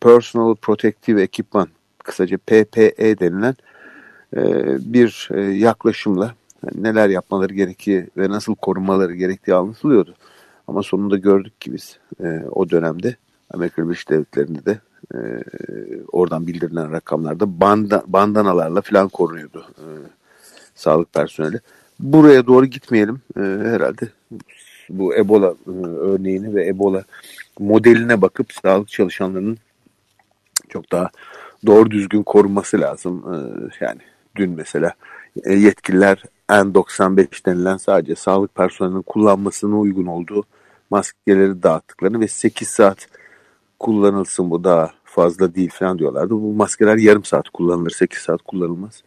Personal Protective Equipment kısaca PPE denilen e, bir e, yaklaşımla neler yapmaları gerektiği ve nasıl korunmaları gerektiği anlatılıyordu. Ama sonunda gördük ki biz e, o dönemde Amerika Birleşik Devletleri'nde de oradan bildirilen rakamlarda banda, bandanalarla falan korunuyordu sağlık personeli. Buraya doğru gitmeyelim herhalde bu Ebola örneğini ve Ebola modeline bakıp sağlık çalışanlarının çok daha doğru düzgün korunması lazım. E, yani dün mesela e, yetkililer N95 denilen sadece sağlık personelinin kullanmasına uygun olduğu maskeleri dağıttıklarını ve 8 saat kullanılsın bu daha fazla değil falan diyorlardı. Bu maskeler yarım saat kullanılır, 8 saat kullanılmaz.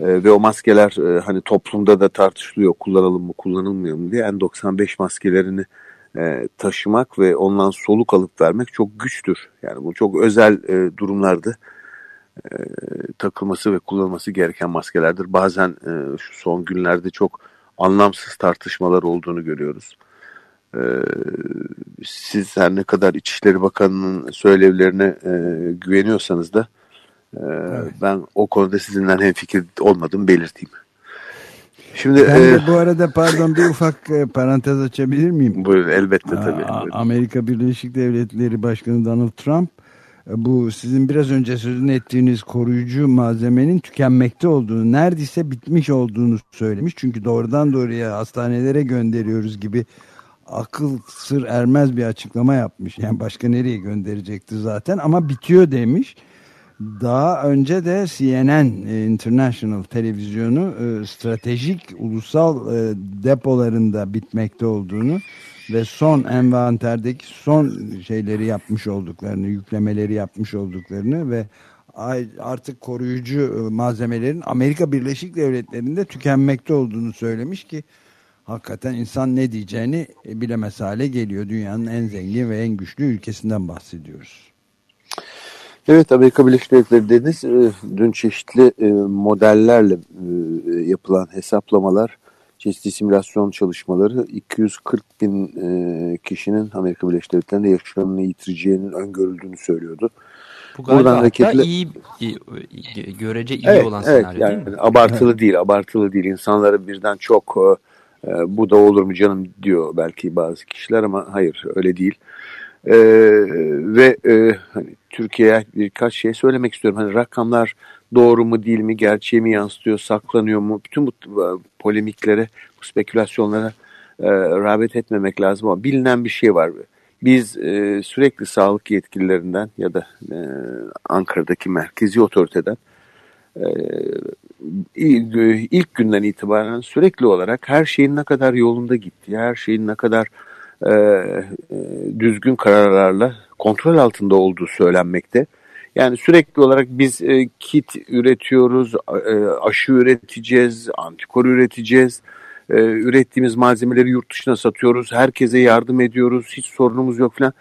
Ee, ve o maskeler e, hani toplumda da tartışılıyor kullanalım mı kullanılmıyor mu diye N95 maskelerini e, taşımak ve ondan soluk alıp vermek çok güçtür. Yani bu çok özel e, durumlarda e, takılması ve kullanılması gereken maskelerdir. Bazen e, şu son günlerde çok anlamsız tartışmalar olduğunu görüyoruz. Ee, siz her ne kadar İçişleri Bakanı'nın söylevlerine e, güveniyorsanız da e, evet. ben o konuda sizinle hemfikir olmadım belirteyim. Şimdi ben de e, bu arada pardon bir ufak e, parantez açabilir miyim? Buyurun elbette tabii. Buyurun. Amerika Birleşik Devletleri Başkanı Donald Trump e, bu sizin biraz önce sözünü ettiğiniz koruyucu malzemenin tükenmekte olduğunu, neredeyse bitmiş olduğunu söylemiş. Çünkü doğrudan doğruya hastanelere gönderiyoruz gibi akıl sır ermez bir açıklama yapmış. Yani başka nereye gönderecekti zaten ama bitiyor demiş. Daha önce de CNN e, International televizyonu e, stratejik ulusal e, depolarında bitmekte olduğunu ve son envanterdeki son şeyleri yapmış olduklarını, yüklemeleri yapmış olduklarını ve artık koruyucu malzemelerin Amerika Birleşik Devletleri'nde tükenmekte olduğunu söylemiş ki hakikaten insan ne diyeceğini bilemez hale geliyor. Dünyanın en zengin ve en güçlü ülkesinden bahsediyoruz. Evet Amerika Birleşik Devletleri dediniz. E, dün çeşitli e, modellerle e, yapılan hesaplamalar, çeşitli simülasyon çalışmaları 240 bin kişinin Amerika Birleşik Devletleri'nde yaşamını yitireceğinin öngörüldüğünü söylüyordu. Bu galiba Buradan hareketle... iyi, iyi, görece iyi evet, olan evet, senaryo yani değil mi? Abartılı evet. değil, abartılı değil. İnsanları birden çok bu da olur mu canım diyor belki bazı kişiler ama hayır öyle değil. E, ve e, hani Türkiye'ye birkaç şey söylemek istiyorum. Hani rakamlar doğru mu değil mi, gerçeği mi yansıtıyor, saklanıyor mu? Bütün bu polemiklere, bu spekülasyonlara e, rağbet etmemek lazım ama bilinen bir şey var. Biz e, sürekli sağlık yetkililerinden ya da e, Ankara'daki merkezi otoriteden e, ilk günden itibaren sürekli olarak her şeyin ne kadar yolunda gittiği, her şeyin ne kadar e, e, düzgün kararlarla kontrol altında olduğu söylenmekte. Yani sürekli olarak biz e, kit üretiyoruz, e, aşı üreteceğiz, antikor üreteceğiz, e, ürettiğimiz malzemeleri yurt dışına satıyoruz, herkese yardım ediyoruz, hiç sorunumuz yok falan.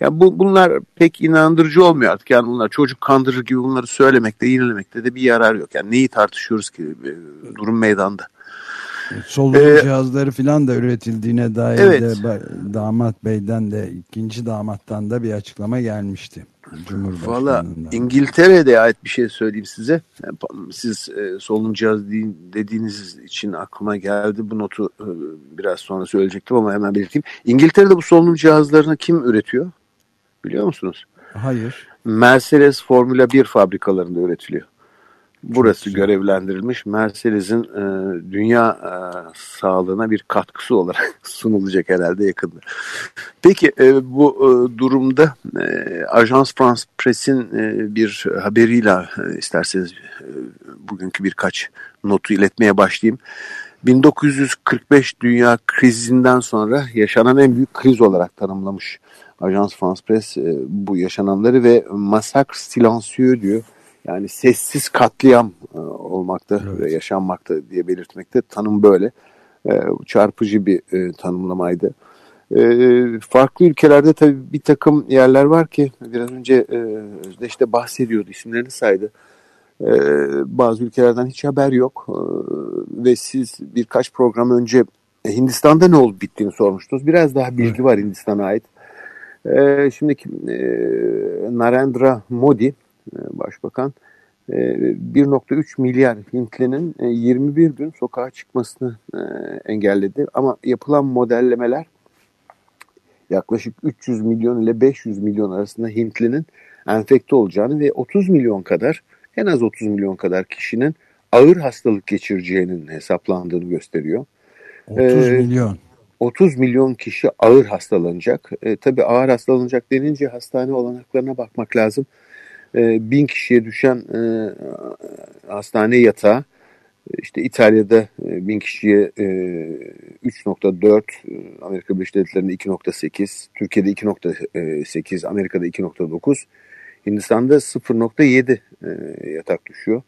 Yani bu, bunlar pek inandırıcı olmuyor artık. Yani bunlar çocuk kandırır gibi bunları söylemekte, yenilemekte de bir yarar yok. Yani neyi tartışıyoruz ki e, durum meydanda. Solunum ee, cihazları falan da üretildiğine dair evet. de damat beyden de ikinci damattan da bir açıklama gelmişti. Valla İngiltere'de ait bir şey söyleyeyim size. Siz e, solunum cihazı dediğiniz için aklıma geldi. Bu notu e, biraz sonra söyleyecektim ama hemen belirteyim. İngiltere'de bu solunum cihazlarını kim üretiyor? Biliyor musunuz? Hayır. Mercedes Formula 1 fabrikalarında üretiliyor. Burası görevlendirilmiş. Mercedes'in e, dünya e, sağlığına bir katkısı olarak sunulacak herhalde yakında. Peki e, bu e, durumda e, Ajans France Press'in e, bir haberiyle e, isterseniz e, bugünkü birkaç notu iletmeye başlayayım. 1945 dünya krizinden sonra yaşanan en büyük kriz olarak tanımlamış Ajans France Press e, bu yaşananları ve massacre silencieux diyor yani sessiz katliam e, olmakta evet. ve yaşanmakta diye belirtmekte. Tanım böyle. E, çarpıcı bir e, tanımlamaydı. E, farklı ülkelerde tabii bir takım yerler var ki biraz önce e, Özdeş bahsediyordu, isimlerini saydı. E, bazı ülkelerden hiç haber yok e, ve siz birkaç program önce Hindistan'da ne olup bittiğini sormuştunuz. Biraz daha bilgi var Hindistan'a ait. E, şimdiki e, Narendra Modi e, başbakan 1.3 e, milyar Hintlinin 21 e, gün sokağa çıkmasını engelledi. Ama yapılan modellemeler yaklaşık 300 milyon ile 500 milyon arasında Hintlinin enfekte olacağını ve 30 milyon kadar en az 30 milyon kadar kişinin ağır hastalık geçireceğinin hesaplandığını gösteriyor. 30 ee, milyon. 30 milyon kişi ağır hastalanacak. E, tabii ağır hastalanacak denince hastane olanaklarına bakmak lazım. E, bin kişiye düşen e, hastane yatağı işte İtalya'da e, bin kişiye 3.4, Amerika Birleşik Devletleri'nde 2.8, Türkiye'de 2.8, Amerika'da 2.9, Hindistan'da 0.7 yatak düşüyor.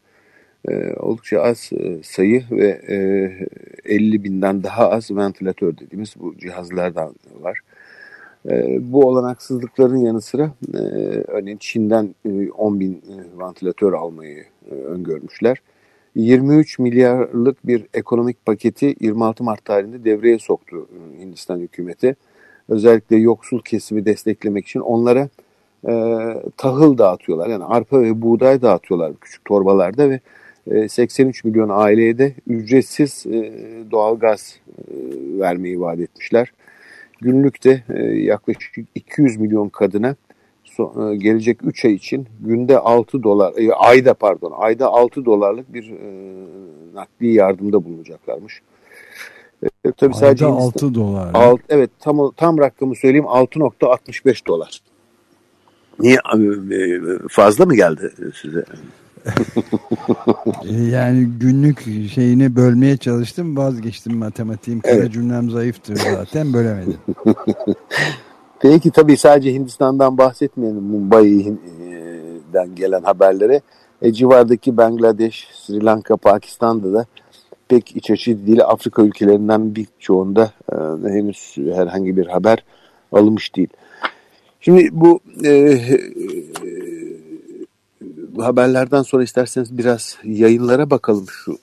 Oldukça az sayı ve 50 binden daha az ventilatör dediğimiz bu cihazlardan var. E, bu olanaksızlıkların yanı sıra e, örneğin Çin'den e, 10 bin e, ventilatör almayı e, öngörmüşler. 23 milyarlık bir ekonomik paketi 26 Mart tarihinde devreye soktu e, Hindistan hükümeti. Özellikle yoksul kesimi desteklemek için onlara e, tahıl dağıtıyorlar. Yani arpa ve buğday dağıtıyorlar küçük torbalarda ve e, 83 milyon aileye de ücretsiz e, doğalgaz e, vermeyi vaat etmişler günlükte e, yaklaşık 200 milyon kadına e, gelecek 3 ay için günde 6 dolar, e, ayda pardon, ayda 6 dolarlık bir nakli yardımda bulunacaklarmış. Tabii ayda sadece 6 dolar. Alt, evet tam tam rakamı söyleyeyim 6.65 dolar. Niye fazla mı geldi size? yani günlük şeyini bölmeye çalıştım vazgeçtim matematiğim. Kara evet. cümlem zayıftır zaten bölemedim. Peki tabii sadece Hindistan'dan bahsetmeyelim Mumbai'den gelen haberlere. E, civardaki Bangladeş, Sri Lanka, Pakistan'da da pek iç açıcı değil. Afrika ülkelerinden birçoğunda e, henüz herhangi bir haber alınmış değil. Şimdi bu e, haberlerden sonra isterseniz biraz yayınlara bakalım. Şu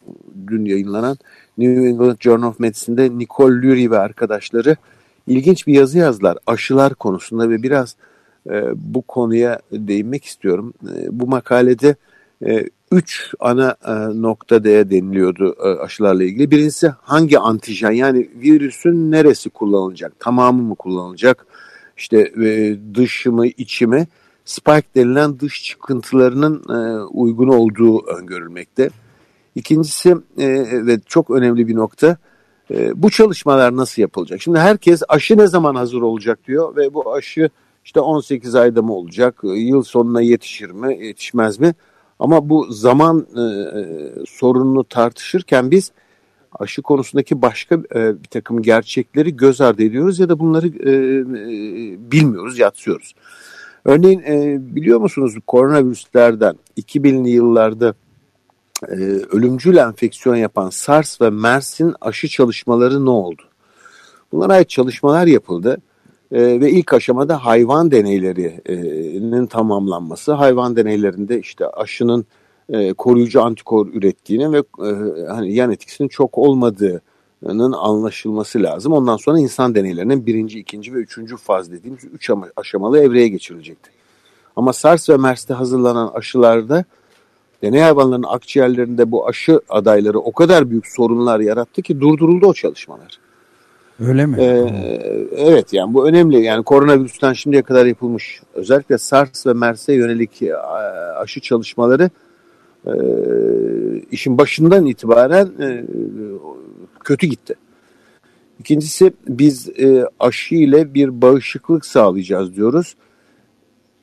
dün yayınlanan New England Journal of Medicine'de Nicole Lurie ve arkadaşları ilginç bir yazı yazdılar aşılar konusunda ve biraz e, bu konuya değinmek istiyorum. E, bu makalede e, üç ana e, noktada deniliyordu e, aşılarla ilgili. Birincisi hangi antijen yani virüsün neresi kullanılacak? Tamamı mı kullanılacak? İşte e, dışı mı içi mi? Spike denilen dış çıkıntılarının e, uygun olduğu öngörülmekte. İkincisi e, ve çok önemli bir nokta e, bu çalışmalar nasıl yapılacak? Şimdi herkes aşı ne zaman hazır olacak diyor ve bu aşı işte 18 ayda mı olacak, yıl sonuna yetişir mi, yetişmez mi? Ama bu zaman e, sorununu tartışırken biz aşı konusundaki başka e, bir takım gerçekleri göz ardı ediyoruz ya da bunları e, e, bilmiyoruz, yatsıyoruz. Örneğin e, biliyor musunuz koronavirüslerden 2000'li yıllarda e, ölümcül enfeksiyon yapan SARS ve MERS'in aşı çalışmaları ne oldu? Bunlara ait çalışmalar yapıldı e, ve ilk aşamada hayvan deneylerinin tamamlanması, hayvan deneylerinde işte aşının e, koruyucu antikor ürettiğini ve e, hani yan etkisinin çok olmadığının anlaşılması lazım. Ondan sonra insan deneylerinin birinci, ikinci ve üçüncü faz dediğimiz üç aşamalı evreye geçirilecekti. Ama SARS ve MERS'te hazırlanan aşılarda deney hayvanlarının akciğerlerinde bu aşı adayları o kadar büyük sorunlar yarattı ki durduruldu o çalışmalar. Öyle mi? Ee, evet yani bu önemli. Yani koronavirüsten şimdiye kadar yapılmış özellikle SARS ve MERS'e yönelik e, aşı çalışmaları e, işin başından itibaren e, kötü gitti. İkincisi biz aşı ile bir bağışıklık sağlayacağız diyoruz.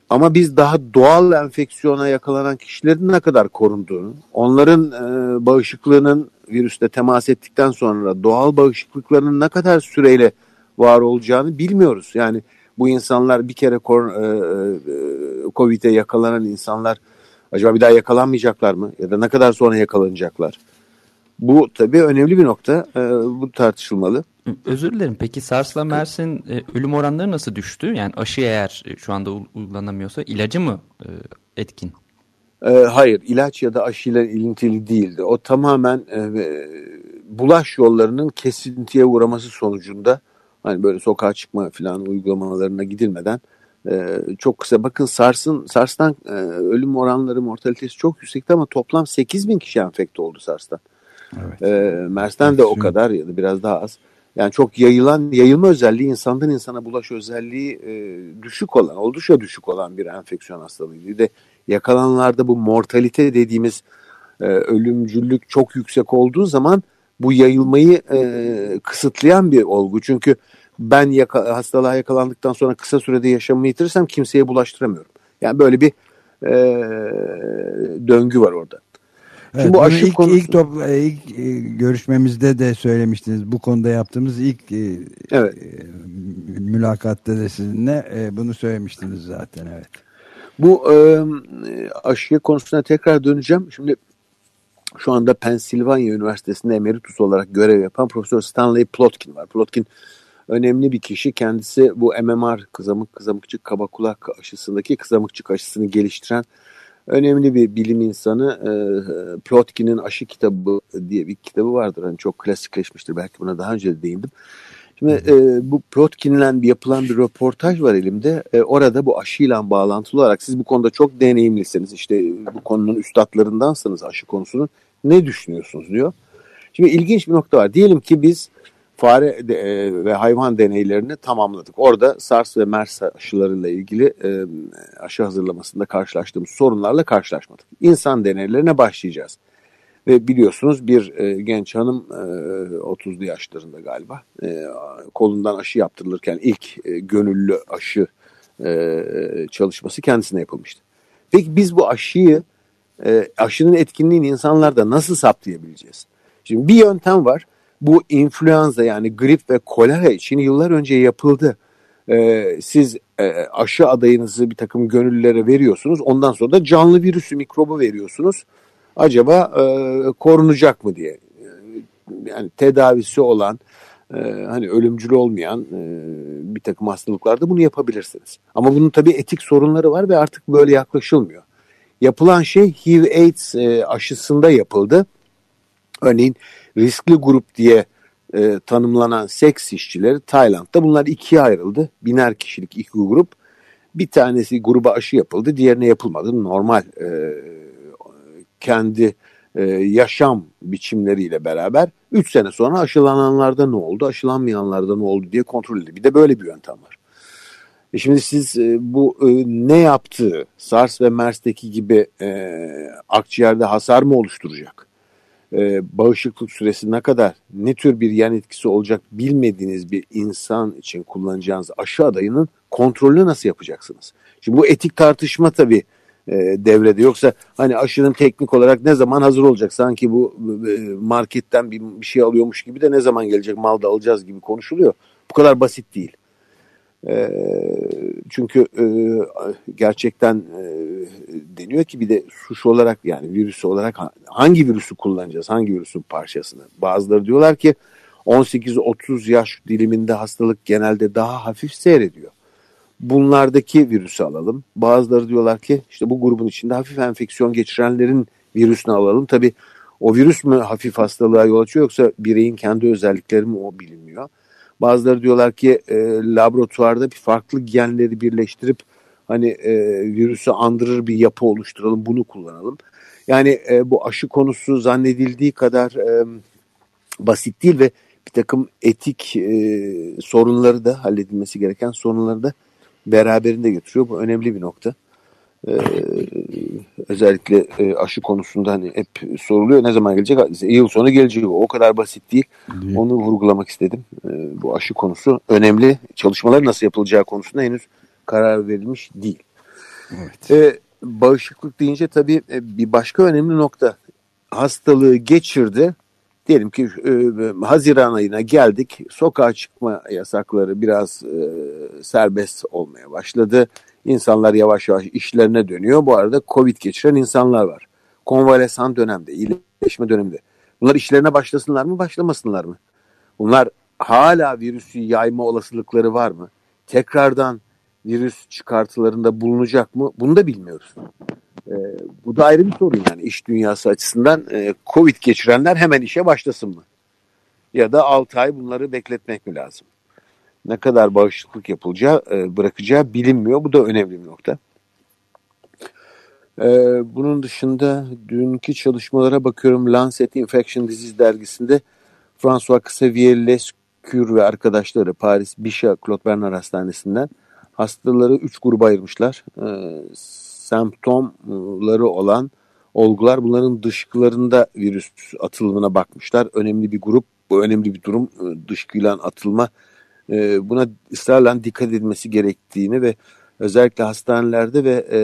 Ama biz daha doğal enfeksiyona yakalanan kişilerin ne kadar korunduğunu, onların e, bağışıklığının virüste temas ettikten sonra doğal bağışıklıklarının ne kadar süreyle var olacağını bilmiyoruz. Yani bu insanlar bir kere e, e, Covid'e yakalanan insanlar acaba bir daha yakalanmayacaklar mı? Ya da ne kadar sonra yakalanacaklar? Bu tabii önemli bir nokta. E, bu tartışılmalı. Özür dilerim. Peki SARS'la MERS'in e, ölüm oranları nasıl düştü? Yani aşı eğer e, şu anda uygulanamıyorsa ilacı mı e, etkin? E, hayır, ilaç ya da aşıyla ilintili değildi. O tamamen e, bulaş yollarının kesintiye uğraması sonucunda hani böyle sokağa çıkma falan uygulamalarına gidilmeden çok kısa bakın SARS'ın SARS'tan e, ölüm oranları mortalitesi çok yüksekti ama toplam 8 bin kişi enfekte oldu SARS'tan. Evet. E, MERS'ten de o kadar ya da biraz daha az. Yani çok yayılan, yayılma özelliği insandan insana bulaş özelliği e, düşük olan, oldukça düşük olan bir enfeksiyon hastalığıydı. Bir de yakalananlarda bu mortalite dediğimiz e, ölümcüllük çok yüksek olduğu zaman bu yayılmayı e, kısıtlayan bir olgu. Çünkü ben yaka, hastalığa yakalandıktan sonra kısa sürede yaşamımı yitirirsem kimseye bulaştıramıyorum. Yani böyle bir e, döngü var orada. Evet, bu aşı ilk, konusu... ilk, top, e, ilk e, görüşmemizde de söylemiştiniz. Bu konuda yaptığımız ilk e, evet. mülakatta da sizinle bunu söylemiştiniz zaten. Evet. Bu e, aşı konusuna tekrar döneceğim. Şimdi şu anda Pennsylvania Üniversitesi'nde emeritus olarak görev yapan Profesör Stanley Plotkin var. Plotkin önemli bir kişi. Kendisi bu MMR kızamık kızamıkçık kaba kulak aşısındaki kızamıkçık aşısını geliştiren önemli bir bilim insanı e, Plotkin'in Aşı Kitabı diye bir kitabı vardır. Hani çok klasikleşmiştir. Belki buna daha önce de değindim. Şimdi e, bu Plotkin'le yapılan bir röportaj var elimde. E, orada bu aşıyla bağlantılı olarak siz bu konuda çok deneyimlisiniz. İşte bu konunun üstadlarındansınız aşı konusunun. Ne düşünüyorsunuz diyor. Şimdi ilginç bir nokta var. Diyelim ki biz fare de, e, ve hayvan deneylerini tamamladık. Orada SARS ve MERS aşılarıyla ilgili e, aşı hazırlamasında karşılaştığımız sorunlarla karşılaşmadık. İnsan deneylerine başlayacağız. Ve biliyorsunuz bir e, genç hanım e, 30'lu yaşlarında galiba e, kolundan aşı yaptırılırken ilk e, gönüllü aşı e, çalışması kendisine yapılmıştı. Peki biz bu aşıyı e, aşının etkinliğini insanlarda nasıl saptayabileceğiz? Şimdi bir yöntem var bu influenza yani grip ve kolera için yıllar önce yapıldı. Ee, siz e, aşı adayınızı bir takım gönüllülere veriyorsunuz. Ondan sonra da canlı virüsü, mikrobu veriyorsunuz. Acaba e, korunacak mı diye. Yani tedavisi olan, e, hani ölümcül olmayan e, bir takım hastalıklarda bunu yapabilirsiniz. Ama bunun tabii etik sorunları var ve artık böyle yaklaşılmıyor. Yapılan şey HIV-AIDS e, aşısında yapıldı. Örneğin riskli grup diye e, tanımlanan seks işçileri Tayland'da bunlar ikiye ayrıldı. Biner kişilik iki grup. Bir tanesi gruba aşı yapıldı, diğerine yapılmadı. Normal e, kendi e, yaşam biçimleriyle beraber 3 sene sonra aşılananlarda ne oldu, aşılanmayanlarda ne oldu diye kontrol edildi. Bir de böyle bir yöntem var. E şimdi siz e, bu e, ne yaptığı SARS ve MERS'teki gibi e, akciğerde hasar mı oluşturacak? E, bağışıklık süresi ne kadar, ne tür bir yan etkisi olacak bilmediğiniz bir insan için kullanacağınız aşı adayının kontrolünü nasıl yapacaksınız? Şimdi bu etik tartışma tabii e, devrede. Yoksa hani aşının teknik olarak ne zaman hazır olacak? Sanki bu e, marketten bir, bir şey alıyormuş gibi de ne zaman gelecek mal da alacağız gibi konuşuluyor. Bu kadar basit değil. E, çünkü e, gerçekten e, deniyor ki bir de suç olarak yani virüs olarak hangi virüsü kullanacağız? Hangi virüsün parçasını? Bazıları diyorlar ki 18-30 yaş diliminde hastalık genelde daha hafif seyrediyor bunlardaki virüsü alalım. Bazıları diyorlar ki işte bu grubun içinde hafif enfeksiyon geçirenlerin virüsünü alalım. Tabi o virüs mü hafif hastalığa yol açıyor yoksa bireyin kendi özellikleri mi o bilinmiyor. Bazıları diyorlar ki e, laboratuvarda bir farklı genleri birleştirip hani e, virüsü andırır bir yapı oluşturalım bunu kullanalım. Yani e, bu aşı konusu zannedildiği kadar e, basit değil ve bir takım etik e, sorunları da halledilmesi gereken sorunları da beraberinde getiriyor. Bu önemli bir nokta. Ee, özellikle e, aşı konusunda hani hep soruluyor ne zaman gelecek? Yıl sonu gelecek. O kadar basit değil. değil. Onu vurgulamak istedim. Ee, bu aşı konusu önemli. Çalışmalar nasıl yapılacağı konusunda henüz karar verilmiş değil. Evet. Ee, bağışıklık deyince tabii e, bir başka önemli nokta. Hastalığı geçirdi diyelim ki e, Haziran ayına geldik. Sokağa çıkma yasakları biraz e, serbest olmaya başladı. İnsanlar yavaş yavaş işlerine dönüyor. Bu arada Covid geçiren insanlar var. Konvalesan dönemde, iyileşme döneminde. Bunlar işlerine başlasınlar mı, başlamasınlar mı? Bunlar hala virüsü yayma olasılıkları var mı? Tekrardan virüs çıkartılarında bulunacak mı? Bunu da bilmiyoruz. E, bu da ayrı bir sorun yani iş dünyası açısından. E, Covid geçirenler hemen işe başlasın mı? Ya da 6 ay bunları bekletmek mi lazım? Ne kadar bağışıklık yapılacağı, e, bırakacağı bilinmiyor. Bu da önemli bir nokta. E, bunun dışında dünkü çalışmalara bakıyorum. Lancet Infection Disease dergisinde François Xavier Lescure ve arkadaşları Paris Bichat Claude Bernard Hastanesi'nden hastaları 3 gruba ayırmışlar. E, semptomları olan olgular bunların dışkılarında virüs atılımına bakmışlar. Önemli bir grup, bu önemli bir durum dışkıyla atılma e, buna ısrarla dikkat edilmesi gerektiğini ve özellikle hastanelerde ve e,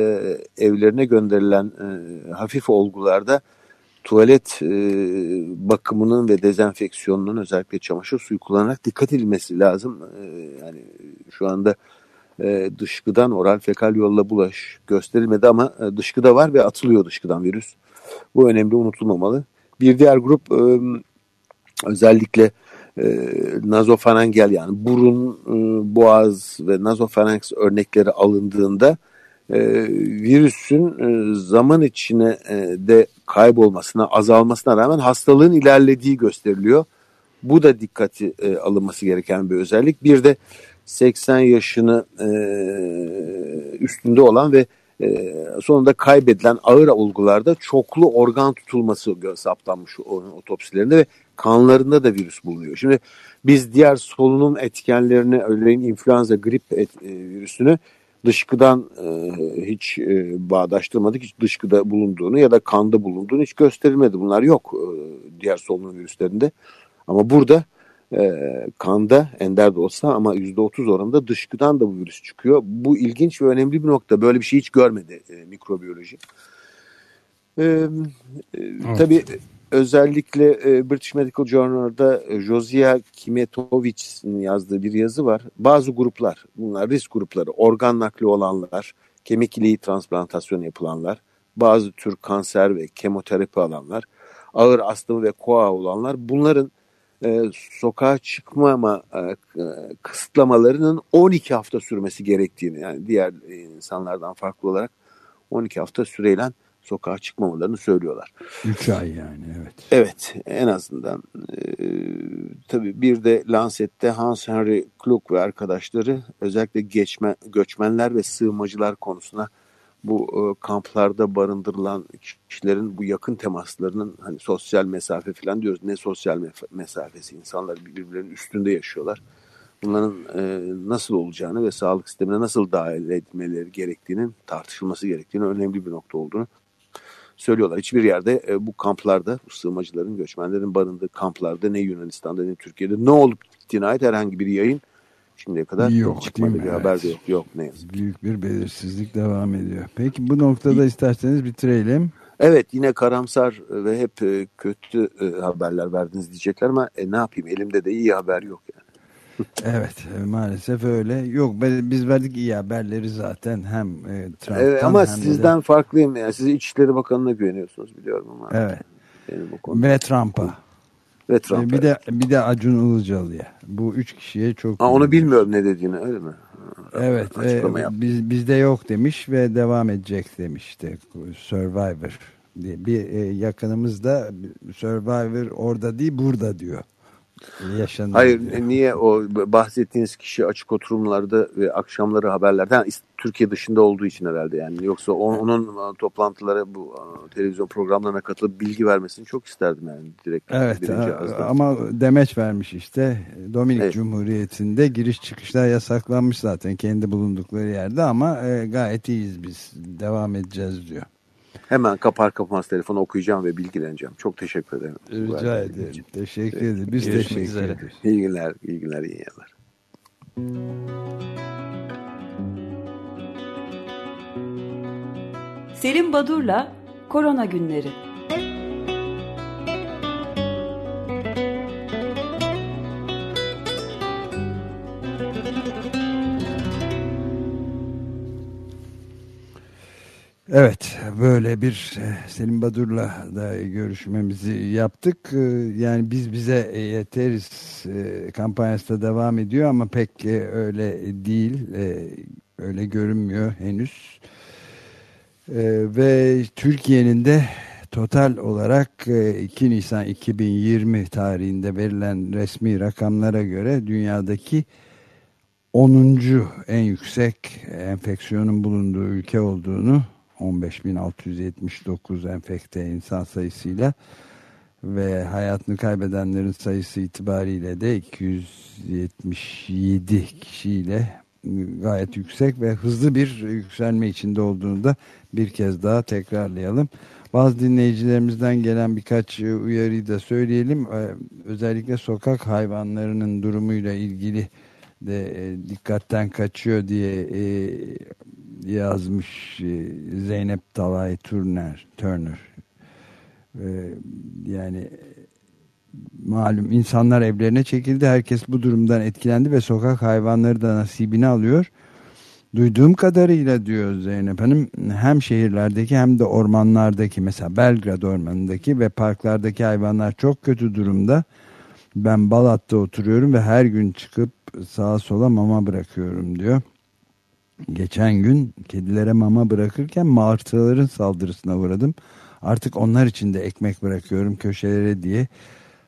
evlerine gönderilen e, hafif olgularda tuvalet bakımının ve dezenfeksiyonunun özellikle çamaşır suyu kullanarak dikkat edilmesi lazım. yani şu anda dışkıdan oral fekal yolla bulaş gösterilmedi ama dışkıda var ve atılıyor dışkıdan virüs. Bu önemli unutulmamalı. Bir diğer grup e, özellikle e, nazofaringel yani burun, e, boğaz ve nazofarenks örnekleri alındığında e, virüsün e, zaman içine de kaybolmasına, azalmasına rağmen hastalığın ilerlediği gösteriliyor. Bu da dikkati e, alınması gereken bir özellik. Bir de 80 yaşını e, üstünde olan ve sonunda kaybedilen ağır olgularda çoklu organ tutulması saptanmış otopsilerinde ve kanlarında da virüs bulunuyor. Şimdi biz diğer solunum etkenlerini örneğin influenza, grip et, e, virüsünü dışkıdan e, hiç e, bağdaştırmadık. Hiç dışkıda bulunduğunu ya da kanda bulunduğunu hiç gösterilmedi. Bunlar yok e, diğer solunum virüslerinde. Ama burada e, kanda ender de olsa ama %30 oranında dışkıdan da bu virüs çıkıyor. Bu ilginç ve önemli bir nokta. Böyle bir şey hiç görmedi e, mikrobiyoloji. E, e, evet. Tabii özellikle e, British Medical Journal'da e, Josia Kimetovic'in yazdığı bir yazı var. Bazı gruplar, bunlar risk grupları, organ nakli olanlar, kemik iliği transplantasyonu yapılanlar, bazı tür kanser ve kemoterapi alanlar, ağır astım ve koa olanlar bunların e, sokağa çıkmama e, kısıtlamalarının 12 hafta sürmesi gerektiğini yani diğer insanlardan farklı olarak 12 hafta süreyle sokağa çıkmamalarını söylüyorlar. 3 ay yani evet. Evet en azından. E, tabii bir de Lancet'te Hans Henry Klug ve arkadaşları özellikle geçme, göçmenler ve sığınmacılar konusuna bu e, kamplarda barındırılan kişilerin bu yakın temaslarının hani sosyal mesafe falan diyoruz. Ne sosyal mesafesi insanlar birbirlerinin üstünde yaşıyorlar. bunların e, nasıl olacağını ve sağlık sistemine nasıl dahil edilmeleri gerektiğinin tartışılması gerektiğini önemli bir nokta olduğunu söylüyorlar. Hiçbir yerde e, bu kamplarda, bu sığınmacıların, göçmenlerin barındığı kamplarda ne Yunanistan'da ne Türkiye'de ne olup gittiğine ait herhangi bir yayın şimdiye kadar yok, çıkmadı. Bir evet. haber de yok. Yok ne yazık Büyük bir belirsizlik devam ediyor. Peki bu noktada isterseniz bitirelim. Evet yine karamsar ve hep e, kötü e, haberler verdiniz diyecekler ama e, ne yapayım elimde de iyi haber yok yani. Evet maalesef öyle. Yok biz verdik iyi haberleri zaten hem e, Trump'tan evet, ama hem sizden de... farklıyım yani siz İçişleri Bakanı'na güveniyorsunuz biliyorum ama. Evet. Benim Ve Trump'a. Ve Trump'a. Bir de bir de Acun Ilıcalı'ya. Bu üç kişiye çok. Ha, onu bilmiyorum ne dediğini öyle mi? Evet, e, biz, bizde yok demiş ve devam edecek demişti Survivor diye. Bir e, yakınımız da Survivor orada değil burada diyor yaşanıyor. Hayır niye o bahsettiğiniz kişi açık oturumlarda ve akşamları haberlerde Türkiye dışında olduğu için herhalde yani yoksa onun toplantılara bu televizyon programlarına katılıp bilgi vermesini çok isterdim yani direkt. Evet ama demeç vermiş işte Dominik evet. Cumhuriyeti'nde giriş çıkışlar yasaklanmış zaten kendi bulundukları yerde ama e, gayet iyiyiz biz devam edeceğiz diyor. Hemen kapar kapamaz telefonu okuyacağım ve bilgileneceğim. Çok teşekkür ederim. Rica ederim. Için. Teşekkür ederim. Biz Görüşmek teşekkür üzere. ederiz. İyi günler, iyi günler, iyi yıllar. Selim Badur'la Korona Günleri Evet böyle bir e, Selim Badur'la da görüşmemizi yaptık. E, yani biz bize yeteriz e, kampanyası da devam ediyor ama pek öyle değil. Öyle görünmüyor henüz. Ve Türkiye'nin de total olarak 2 Nisan 2020 tarihinde verilen resmi rakamlara göre dünyadaki 10. en yüksek enfeksiyonun bulunduğu ülke olduğunu 15.679 enfekte insan sayısıyla ve hayatını kaybedenlerin sayısı itibariyle de 277 kişiyle gayet yüksek ve hızlı bir yükselme içinde olduğunu da bir kez daha tekrarlayalım. Bazı dinleyicilerimizden gelen birkaç uyarıyı da söyleyelim. Ee, özellikle sokak hayvanlarının durumuyla ilgili de e, dikkatten kaçıyor diye e, yazmış e, Zeynep Talay Turner, Turner. Yani malum insanlar evlerine çekildi. Herkes bu durumdan etkilendi ve sokak hayvanları da nasibini alıyor. Duyduğum kadarıyla diyor Zeynep Hanım hem şehirlerdeki hem de ormanlardaki mesela Belgrad ormanındaki ve parklardaki hayvanlar çok kötü durumda. Ben Balat'ta oturuyorum ve her gün çıkıp sağa sola mama bırakıyorum diyor. Geçen gün kedilere mama bırakırken martıların saldırısına uğradım. Artık onlar için de ekmek bırakıyorum köşelere diye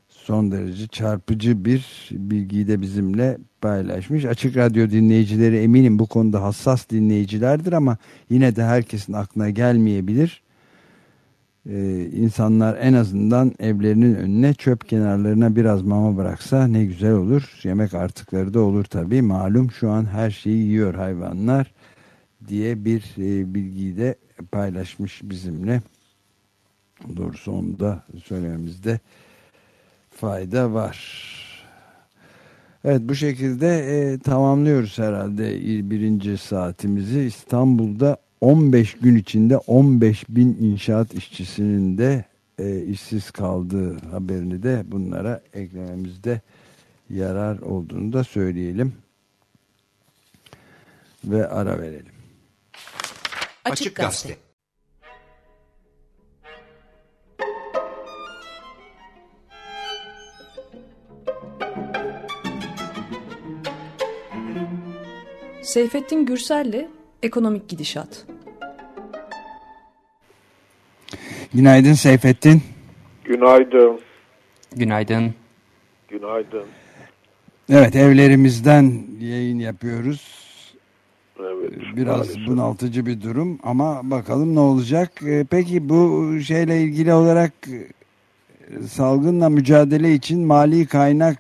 son derece çarpıcı bir bilgiyi de bizimle paylaşmış. Açık Radyo dinleyicileri eminim bu konuda hassas dinleyicilerdir ama yine de herkesin aklına gelmeyebilir e, insanlar en azından evlerinin önüne çöp kenarlarına biraz mama bıraksa ne güzel olur. Yemek artıkları da olur tabii. Malum şu an her şeyi yiyor hayvanlar diye bir e, bilgiyi de paylaşmış bizimle. Doğrusu onu da söylememizde fayda var. Evet bu şekilde e, tamamlıyoruz herhalde birinci saatimizi. İstanbul'da 15 gün içinde 15 bin inşaat işçisinin de e, işsiz kaldığı haberini de bunlara eklememizde yarar olduğunu da söyleyelim. Ve ara verelim. Açık Gazete Seyfettin Gürsel'le Ekonomik Gidişat. Günaydın Seyfettin. Günaydın. Günaydın. Günaydın. Evet evlerimizden yayın yapıyoruz. Evet. Biraz maalesef. bunaltıcı bir durum ama bakalım ne olacak. Ee, peki bu şeyle ilgili olarak e, salgınla mücadele için mali kaynak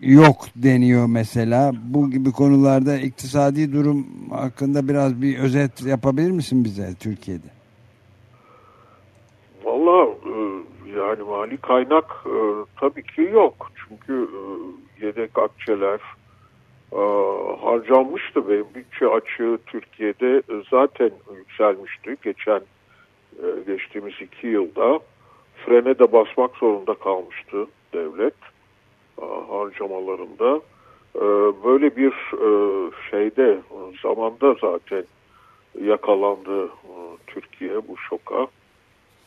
yok deniyor mesela. Bu gibi konularda iktisadi durum hakkında biraz bir özet yapabilir misin bize Türkiye'de? Valla e, yani mali kaynak e, tabii ki yok. Çünkü e, yedek akçeler harcanmıştı ve bütçe açığı Türkiye'de zaten yükselmişti. Geçen geçtiğimiz iki yılda frene de basmak zorunda kalmıştı devlet harcamalarında. Böyle bir şeyde zamanda zaten yakalandı Türkiye bu şoka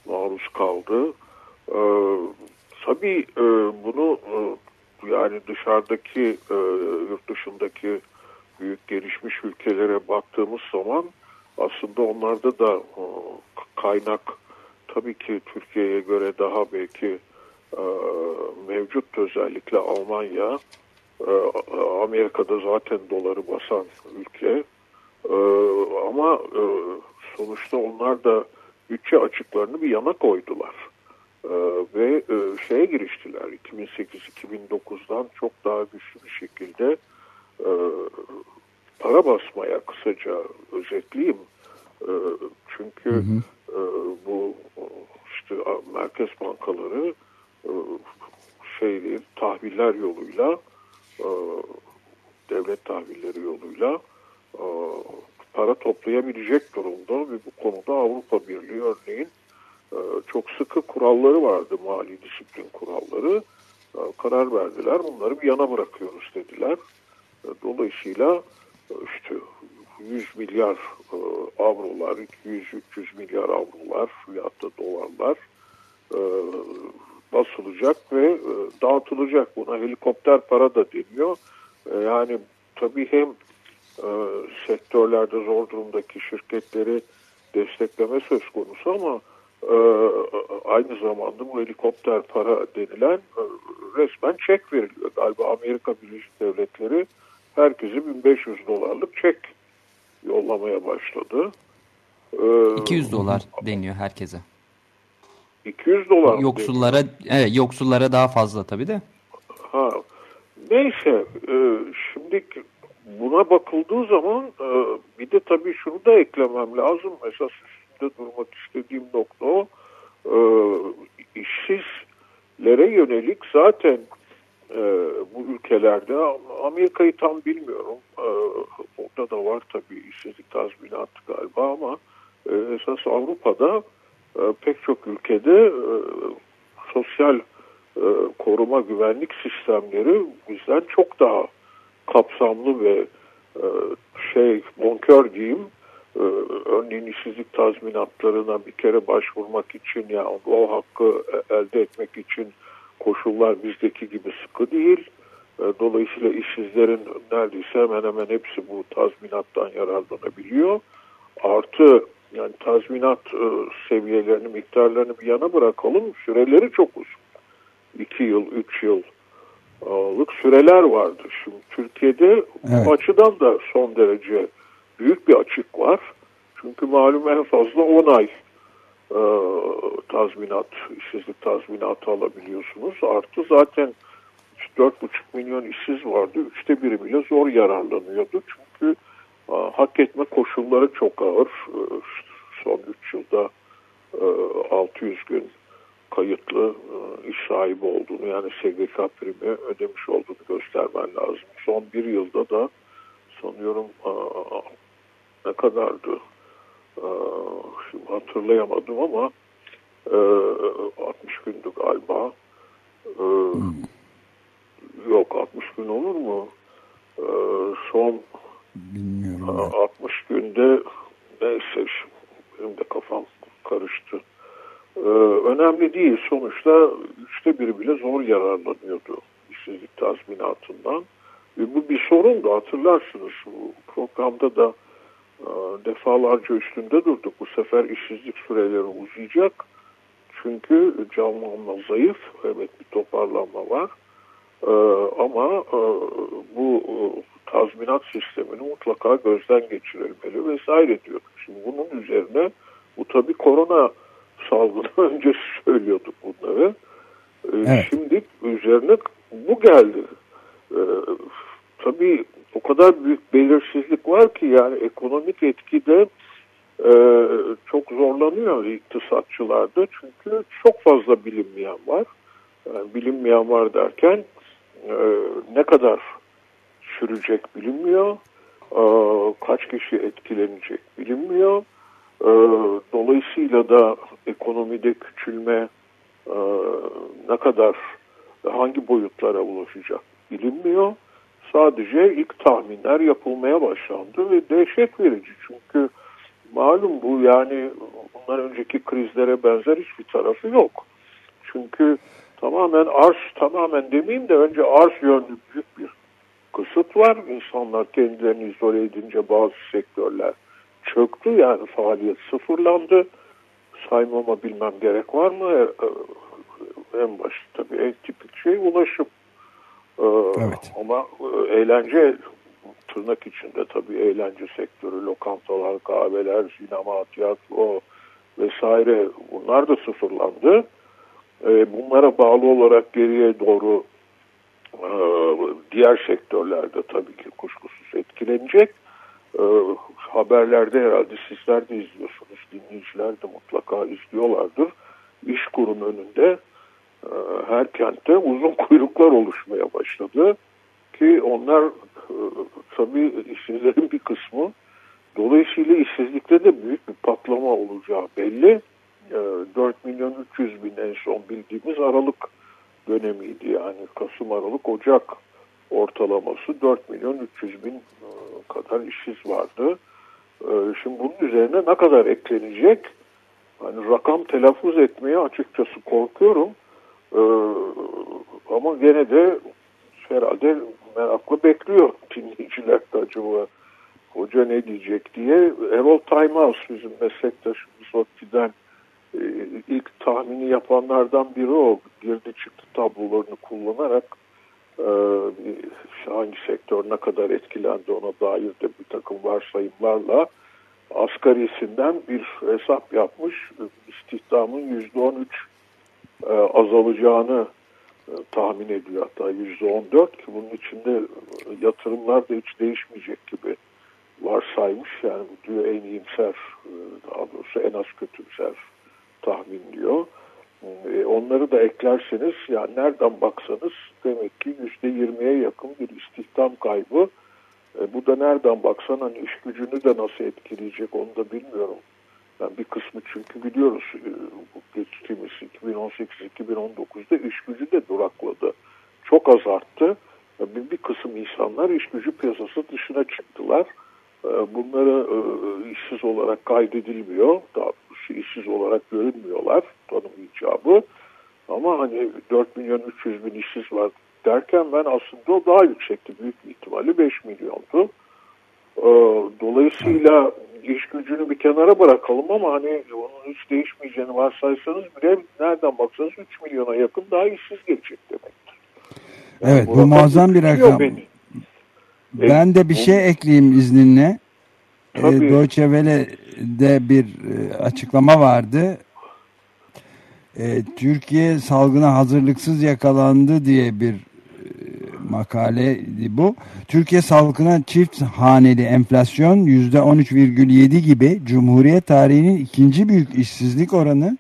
maruz kaldı. E, tabii e, bunu e, yani dışarıdaki e, yurt dışındaki büyük gelişmiş ülkelere baktığımız zaman aslında onlarda da e, kaynak tabii ki Türkiye'ye göre daha belki e, mevcut özellikle Almanya e, Amerika'da zaten doları basan ülke e, ama e, sonuçta onlar da bütçe açıklarını bir yana koydular. Ee, ve e, şeye giriştiler 2008-2009'dan çok daha güçlü bir şekilde e, para basmaya kısaca özetleyeyim. E, çünkü hı hı. E, bu işte merkez bankaları e, şey tahviller yoluyla e, devlet tahvilleri yoluyla e, para toplayabilecek durumda ve bu konuda Avrupa Birliği örneğin e, çok sıkı kuralları vardı mali disiplin kuralları. E, karar verdiler bunları bir yana bırakıyoruz dediler. E, dolayısıyla işte 100 milyar avrolar, 200-300 milyar avrolar veyahut da dolarlar basılacak ve dağıtılacak. Buna helikopter para da deniyor. Yani tabii hem sektörlerde zor durumdaki şirketleri destekleme söz konusu ama e, aynı zamanda bu helikopter para denilen e, resmen çek veriliyor. Galiba Amerika Birleşik Devletleri herkese 1500 dolarlık çek yollamaya başladı. E, 200 dolar deniyor herkese. 200 dolar. Yoksullara deniyor. evet yoksullara daha fazla tabii de. Ha. Neyse e, şimdi buna bakıldığı zaman e, bir de tabii şunu da eklemem lazım. Esas üstünde durmak istediğim nokta o. E, işsizlere yönelik zaten e, bu ülkelerde Amerika'yı tam bilmiyorum. E, orada da var tabii işsizlik tazminatı galiba ama e, esas Avrupa'da e, pek çok ülkede e, sosyal e, koruma güvenlik sistemleri bizden çok daha kapsamlı ve e, şey bonkör diyeyim e, örneğin işsizlik tazminatlarına bir kere başvurmak için ya yani o hakkı elde etmek için koşullar bizdeki gibi sıkı değil. E, dolayısıyla işsizlerin neredeyse hemen hemen hepsi bu tazminattan yararlanabiliyor. Artı yani tazminat e, seviyelerini, miktarlarını bir yana bırakalım. Süreleri çok uzun. 2 yıl, 3 yıl lık süreler vardı. Şimdi Türkiye'de evet. bu açıdan da son derece büyük bir açık var. Çünkü malum en fazla 10 ay e, tazminat, işsizlik tazminatı alabiliyorsunuz. Artı zaten 4,5 milyon işsiz vardı. Üçte biri bile zor yararlanıyordu. Çünkü e, hak etme koşulları çok ağır. E, son 3 yılda e, 600 gün kayıtlı e, iş sahibi olduğunu yani SGK primi ödemiş olduğunu göstermen lazım. Son bir yılda da sanıyorum e, ne kadardı e, şimdi hatırlayamadım ama 60 gündü galiba. Yok 60 gün olur mu? Son Bilmiyorum 60 günde neyse benim de kafam karıştı. Ee, önemli değil. Sonuçta üçte biri bile zor yararlanıyordu işsizlik tazminatından. Ve bu bir sorundu hatırlarsınız. Bu programda da e, defalarca üstünde durduk. Bu sefer işsizlik süreleri uzayacak. Çünkü canlanma zayıf. Evet bir toparlanma var. Ee, ama e, bu e, tazminat sistemini mutlaka gözden geçirilmeli vesaire diyorduk. Şimdi bunun üzerine bu tabii korona salgını öncesi söylüyorduk bunları. Ee, evet. Şimdi üzerine bu geldi. e, tabii o kadar büyük belirsizlik var ki yani ekonomik etkide e, çok zorlanıyor iktisatçılarda çünkü çok fazla bilinmeyen var. Yani bilinmeyen var derken e, ne kadar sürecek bilinmiyor, e, kaç kişi etkilenecek bilinmiyor. E, dolayısıyla da ekonomide küçülme e, ne kadar hangi boyutlara ulaşacak bilinmiyor. Sadece ilk tahminler yapılmaya başlandı ve dehşet verici çünkü malum bu yani bundan önceki krizlere benzer hiçbir tarafı yok. Çünkü tamamen arz tamamen demeyeyim de önce arz yönlü büyük bir kısıt var. İnsanlar kendilerini izole edince bazı sektörler çöktü yani faaliyet sıfırlandı. Saymama bilmem gerek var mı? E, e, en başta tabii en tipik şey ulaşım. E, evet. Ama eğlence tırnak içinde tabii eğlence sektörü, lokantalar, kahveler, sinema, tiyatro vesaire bunlar da sıfırlandı. Bunlara bağlı olarak geriye doğru diğer sektörlerde tabii ki kuşkusuz etkilenecek. Haberlerde herhalde sizler de izliyorsunuz, dinleyiciler de mutlaka izliyorlardır. İş kurum önünde her kentte uzun kuyruklar oluşmaya başladı ki onlar tabii işsizlerin bir kısmı dolayısıyla işsizlikte de büyük bir patlama olacağı belli. 4 milyon 300 bin en son bildiğimiz Aralık dönemiydi yani Kasım Aralık Ocak ortalaması 4 milyon 300 bin kadar işsiz vardı. Şimdi bunun üzerine ne kadar eklenecek? Hani rakam telaffuz etmeye açıkçası korkuyorum. Ama gene de herhalde merakla bekliyor dinleyiciler de acaba hoca ne diyecek diye. Erol Timehouse bizim meslektaşımız ODTÜ'den e, ilk tahmini yapanlardan biri o. Girdi çıktı tablolarını kullanarak e, hangi sektör ne kadar etkilendi ona dair de bir takım varsayımlarla asgarisinden bir hesap yapmış. İstihdamın %13 e, azalacağını e, tahmin ediyor hatta yüzde on dört ki bunun içinde yatırımlar da hiç değişmeyecek gibi varsaymış yani diyor en iyimser e, daha doğrusu en az kötümser tahmin diyor. E, onları da eklerseniz yani nereden baksanız demek ki yüzde yirmiye yakın bir istihdam kaybı. bu da nereden baksan hani iş gücünü de nasıl etkileyecek onu da bilmiyorum. Yani bir kısmı çünkü biliyoruz e, geçtiğimiz 2018-2019'da iş gücü de durakladı. Çok az arttı. Bir, bir kısım insanlar iş gücü piyasası dışına çıktılar. E, bunları e, işsiz olarak kaydedilmiyor. Daha işsiz olarak görünmüyorlar tanım icabı. Ama hani 4 milyon 300 bin işsiz var derken ben aslında o daha yüksekti. Büyük ihtimalle 5 milyondu. Dolayısıyla iş gücünü bir kenara bırakalım ama hani onun hiç değişmeyeceğini varsaysanız bile nereden baksanız 3 milyona yakın daha işsiz gelecek demektir. Yani evet bu muazzam bir rakam. Beni. Ben de bir şey ekleyeyim izninle. Ee, Tabii. E, Deutsche Welle'de bir e, açıklama vardı. E, Türkiye salgına hazırlıksız yakalandı diye bir makale bu. Türkiye salgına çift haneli enflasyon yüzde 13,7 gibi Cumhuriyet tarihinin ikinci büyük işsizlik oranı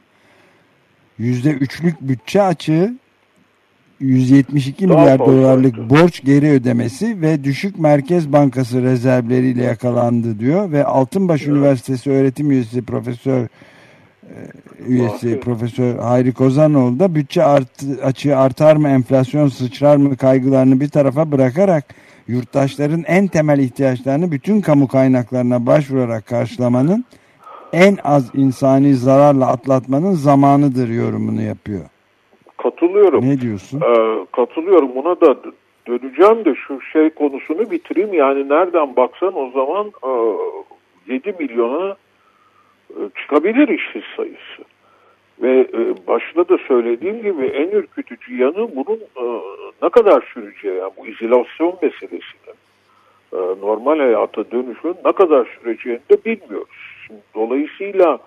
yüzde üçlük bütçe açığı 172 Daha milyar dolarlık borç geri ödemesi ve düşük Merkez Bankası rezervleriyle yakalandı diyor ve Altınbaş evet. Üniversitesi öğretim üyesi Profesör ee, üyesi Profesör Hayri Kozanoğlu da bütçe art, açığı artar mı enflasyon sıçrar mı kaygılarını bir tarafa bırakarak yurttaşların en temel ihtiyaçlarını bütün kamu kaynaklarına başvurarak karşılamanın en az insani zararla atlatmanın zamanıdır yorumunu yapıyor. Katılıyorum. Ne diyorsun? Ee, katılıyorum. Buna da döneceğim de şu şey konusunu bitireyim. Yani nereden baksan o zaman e, 7 milyona e, çıkabilir işsiz sayısı. Ve e, başta da söylediğim gibi en ürkütücü yanı bunun e, ne kadar süreceği, yani bu izolasyon meselesinin normal hayata dönüşün ne kadar süreceğini de bilmiyoruz. Şimdi, dolayısıyla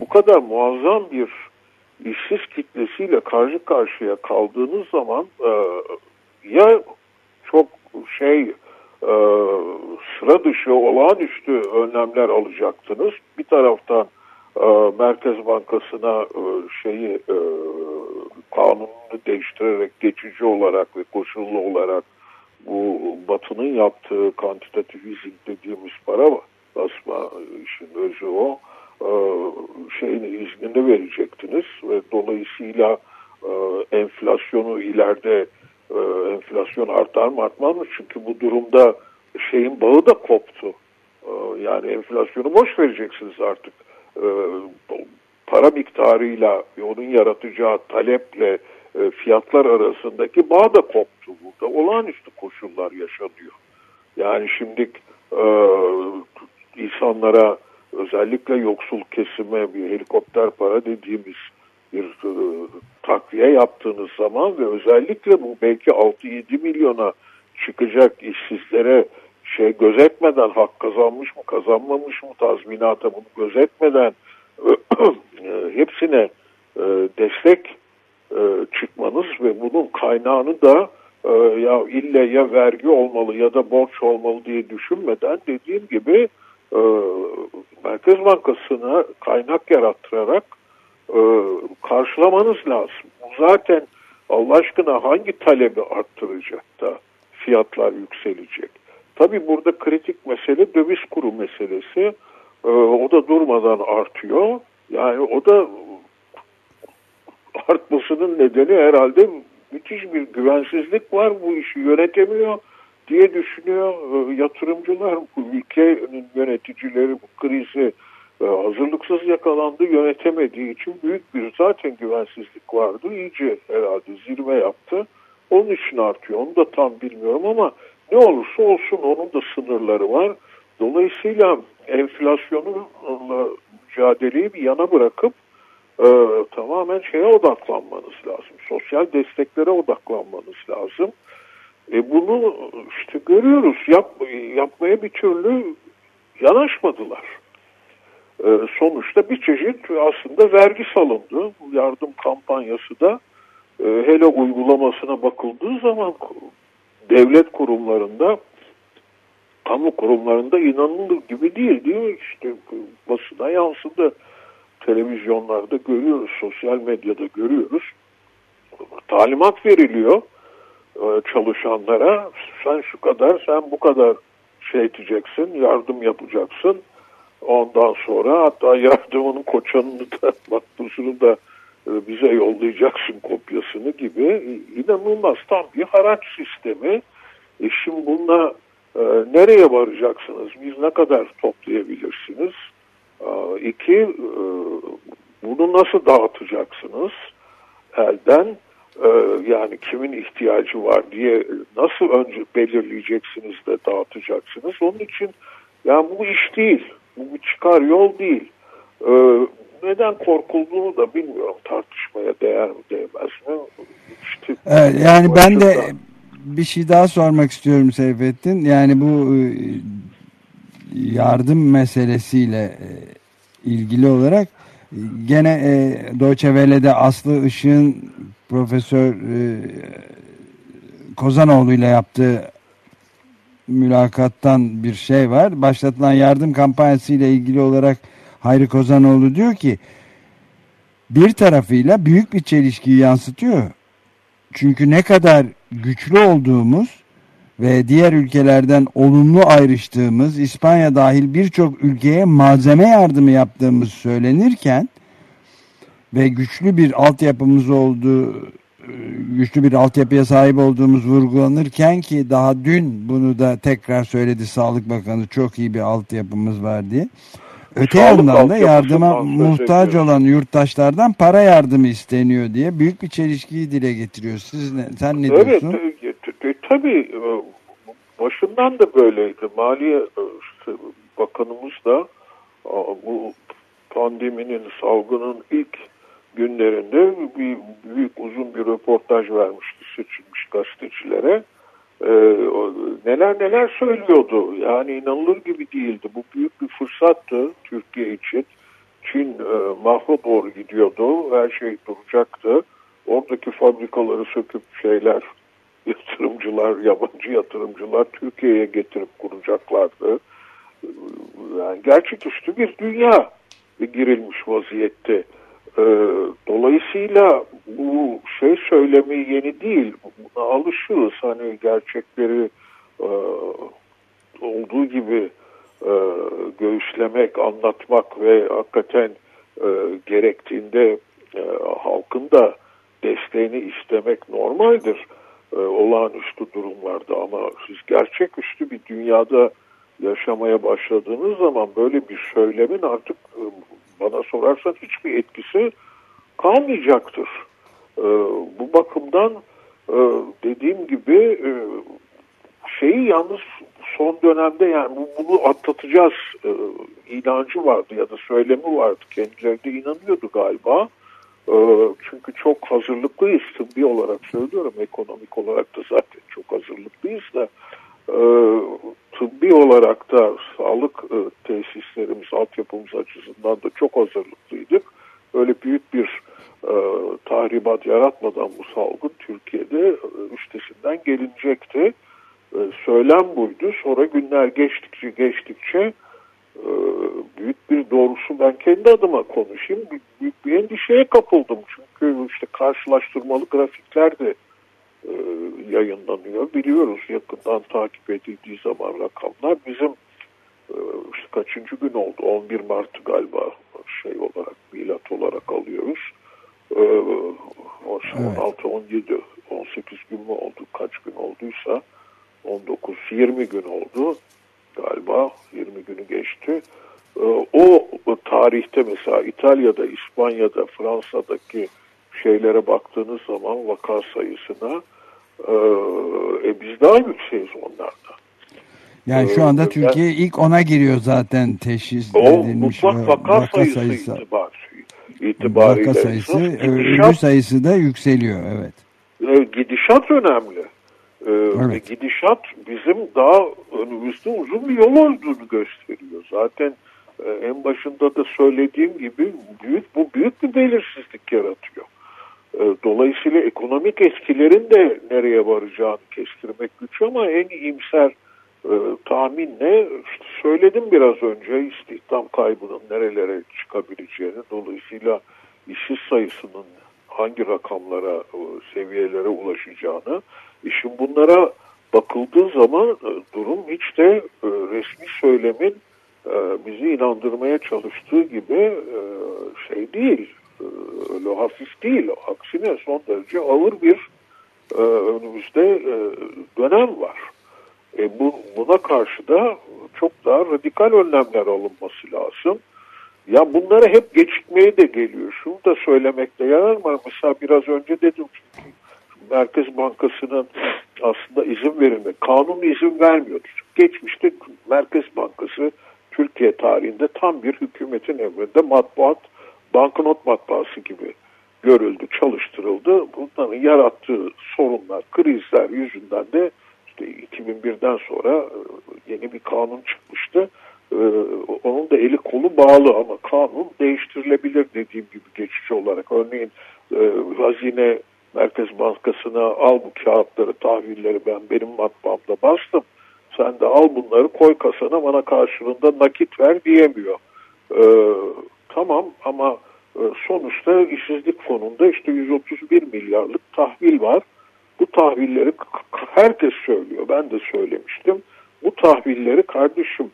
bu kadar muazzam bir işsiz kitlesiyle karşı karşıya kaldığınız zaman ya çok şey e, sıra dışı olağanüstü önlemler alacaktınız. Bir taraftan e, Merkez Bankası'na e, şeyi e, kanununu değiştirerek geçici olarak ve koşullu olarak bu Batı'nın yaptığı kantitatif easing dediğimiz para basma işin özü o e, şeyin iznini verecektiniz ve dolayısıyla e, enflasyonu ileride e, enflasyon artar mı artmaz mı? Çünkü bu durumda şeyin bağı da koptu. Yani enflasyonu boş vereceksiniz artık. Para miktarıyla onun yaratacağı taleple fiyatlar arasındaki bağ da koptu burada. Olağanüstü koşullar yaşanıyor. Yani şimdi insanlara özellikle yoksul kesime bir helikopter para dediğimiz bir e, takviye yaptığınız zaman ve özellikle bu belki 6-7 milyona çıkacak işsizlere şey gözetmeden hak kazanmış mı kazanmamış mı tazminata bunu gözetmeden e, hepsine e, destek e, çıkmanız ve bunun kaynağını da e, ya ille ya vergi olmalı ya da borç olmalı diye düşünmeden dediğim gibi e, Merkez Bankası'na kaynak yarattırarak e, karşılamanız lazım. Bu zaten Allah aşkına hangi talebi arttıracak da fiyatlar yükselecek? Tabi burada kritik mesele döviz kuru meselesi. E, o da durmadan artıyor. Yani o da artmasının nedeni herhalde müthiş bir güvensizlik var. Bu işi yönetemiyor diye düşünüyor e, yatırımcılar. Ülkenin yöneticileri bu krizi e, hazırlıksız yakalandı, yönetemediği için büyük bir zaten güvensizlik vardı. İyice herhalde zirve yaptı. Onun için artıyor. Onu da tam bilmiyorum ama ne olursa olsun onun da sınırları var. Dolayısıyla enflasyonla mücadeleyi bir yana bırakıp e, tamamen şeye odaklanmanız lazım. Sosyal desteklere odaklanmanız lazım. E bunu işte görüyoruz. Yap, yapmaya bir türlü yanaşmadılar. E, sonuçta bir çeşit aslında vergi salındı. Bu yardım kampanyası da e, hele uygulamasına bakıldığı zaman devlet kurumlarında kamu kurumlarında inanılır gibi değil değil mi? İşte basına yansıdı. Televizyonlarda görüyoruz, sosyal medyada görüyoruz. Talimat veriliyor çalışanlara. Sen şu kadar, sen bu kadar şey edeceksin, yardım yapacaksın. Ondan sonra hatta yardımının koçanını da makbuzunu da e, bize yollayacaksın kopyasını gibi inanılmaz tam bir haraç sistemi. E şimdi bununla e, nereye varacaksınız? Biz ne kadar toplayabilirsiniz? E, iki, e, bunu nasıl dağıtacaksınız elden? E, yani kimin ihtiyacı var diye nasıl önce belirleyeceksiniz de dağıtacaksınız? Onun için yani bu iş değil. Bu bir çıkar yol değil. E, neden korkulduğunu da bilmiyorum. Tartışmaya değer mi değmez mi? İşte evet, yani ben de bir şey daha sormak istiyorum Seyfettin. Yani bu e, yardım meselesiyle e, ilgili olarak e, gene Deutsche Welle'de Aslı Işık'ın Profesör Kozanoğlu ile yaptığı mülakattan bir şey var. Başlatılan yardım kampanyası ile ilgili olarak Hayri Kozanoğlu diyor ki bir tarafıyla büyük bir çelişkiyi yansıtıyor. Çünkü ne kadar güçlü olduğumuz ve diğer ülkelerden olumlu ayrıştığımız İspanya dahil birçok ülkeye malzeme yardımı yaptığımız söylenirken ve güçlü bir altyapımız olduğu güçlü bir altyapıya sahip olduğumuz vurgulanırken ki daha dün bunu da tekrar söyledi Sağlık Bakanı çok iyi bir altyapımız var diye. Öte yandan da yardıma muhtaç olan yurttaşlardan para yardımı isteniyor diye büyük bir çelişkiyi dile getiriyor. Siz ne, sen ne diyorsun? Evet tabii e, başından da böyleydi. Maliye e, işte, Bakanımız da bu pandeminin salgının ilk günlerinde bir büyük uzun bir röportaj vermişti seçilmiş gazetecilere. Ee, neler neler söylüyordu. Yani inanılır gibi değildi. Bu büyük bir fırsattı Türkiye için. Çin e, mahva doğru gidiyordu. Her şey duracaktı. Oradaki fabrikaları söküp şeyler yatırımcılar, yabancı yatırımcılar Türkiye'ye getirip kuracaklardı. Yani gerçeküstü bir dünya girilmiş vaziyette. Ee, dolayısıyla bu şey söylemi yeni değil. Buna alışığız. Hani gerçekleri e, olduğu gibi e, göğüslemek, anlatmak ve hakikaten e, gerektiğinde e, halkın da desteğini istemek normaldir e, olağanüstü durumlarda ama siz gerçeküstü bir dünyada yaşamaya başladığınız zaman böyle bir söylemin artık e, bana sorarsan hiçbir etkisi kalmayacaktır. E, bu bakımdan e, dediğim gibi e, şeyi yalnız son dönemde yani bunu atlatacağız e, inancı vardı ya da söylemi vardı. Kendileri de inanıyordu galiba. E, çünkü çok hazırlıklıyız tıbbi olarak söylüyorum. Ekonomik olarak da zaten çok hazırlıklıyız da tıbbi olarak da sağlık e, tesislerimiz, altyapımız açısından da çok hazırlıklıydık. Öyle büyük bir e, tahribat yaratmadan bu salgın Türkiye'de e, üstesinden gelinecekti. E, söylem buydu. Sonra günler geçtikçe geçtikçe büyük bir doğrusu ben kendi adıma konuşayım. Büyük bir endişeye kapıldım. Çünkü işte karşılaştırmalı grafikler de e, yayınlanıyor. Biliyoruz yakından takip edildiği zaman rakamlar. Bizim işte kaçıncı gün oldu? 11 Mart galiba şey olarak, milat olarak alıyoruz. 16, 17, 18 gün mü oldu? Kaç gün olduysa 19-20 gün oldu galiba 20 günü geçti. Ee, o tarihte mesela İtalya'da, İspanya'da, Fransa'daki şeylere baktığınız zaman vaka sayısına e, e biz daha yükseğiz onlarda. Yani şu anda Türkiye yani, ilk ona giriyor zaten teşhis o edilmiş mutlak vaka, vaka sayısı, sayısı itibar, itibariyle. Vaka sayısı, ölü sayısı da yükseliyor evet. E, gidişat önemli. Evet. Ve gidişat bizim daha önümüzde uzun bir yol olduğunu gösteriyor. Zaten e, en başında da söylediğim gibi büyük bu büyük bir belirsizlik yaratıyor. E, dolayısıyla ekonomik etkilerin de nereye varacağını kestirmek güç ama en iyimser e, tahminle işte söyledim biraz önce istihdam kaybının nerelere çıkabileceğini. Dolayısıyla işsiz sayısının hangi rakamlara, e, seviyelere ulaşacağını. işin bunlara bakıldığı zaman e, durum hiç de resmi söylemin bizi inandırmaya çalıştığı gibi şey değil, öyle hafif değil. Aksine son derece ağır bir önümüzde dönem var. E bu, buna karşı da çok daha radikal önlemler alınması lazım. Ya bunları hep geçitmeye de geliyor. Şunu da söylemekte yarar var. Mesela biraz önce dedim çünkü Merkez Bankası'nın aslında izin verilmek. Kanun izin vermiyordu. Geçmişte Merkez Bankası Türkiye tarihinde tam bir hükümetin emrinde matbuat, banknot matbaası gibi görüldü, çalıştırıldı. Bunların yarattığı sorunlar, krizler yüzünden de işte 2001'den sonra yeni bir kanun çıkmıştı ee, onun da eli kolu bağlı ama kanun değiştirilebilir dediğim gibi geçici olarak. Örneğin e, hazine Merkez Bankası'na al bu kağıtları, tahvilleri ben benim matbaamda bastım. Sen de al bunları koy kasana bana karşılığında nakit ver diyemiyor. Ee, tamam ama e, sonuçta işsizlik fonunda işte 131 milyarlık tahvil var. Bu tahvilleri herkes söylüyor. Ben de söylemiştim. Bu tahvilleri kardeşim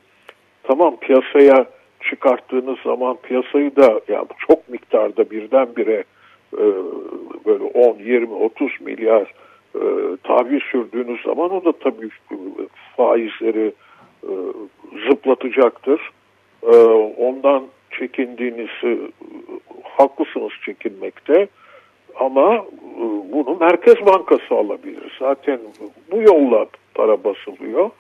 tamam piyasaya çıkarttığınız zaman piyasayı da yani çok miktarda birdenbire e, böyle 10, 20, 30 milyar e, tahvil sürdüğünüz zaman o da tabii faizleri e, zıplatacaktır. E, ondan çekindiğinizi e, haklısınız çekinmekte. Ama e, bunu Merkez Bankası alabilir. Zaten bu yolla para basılıyor.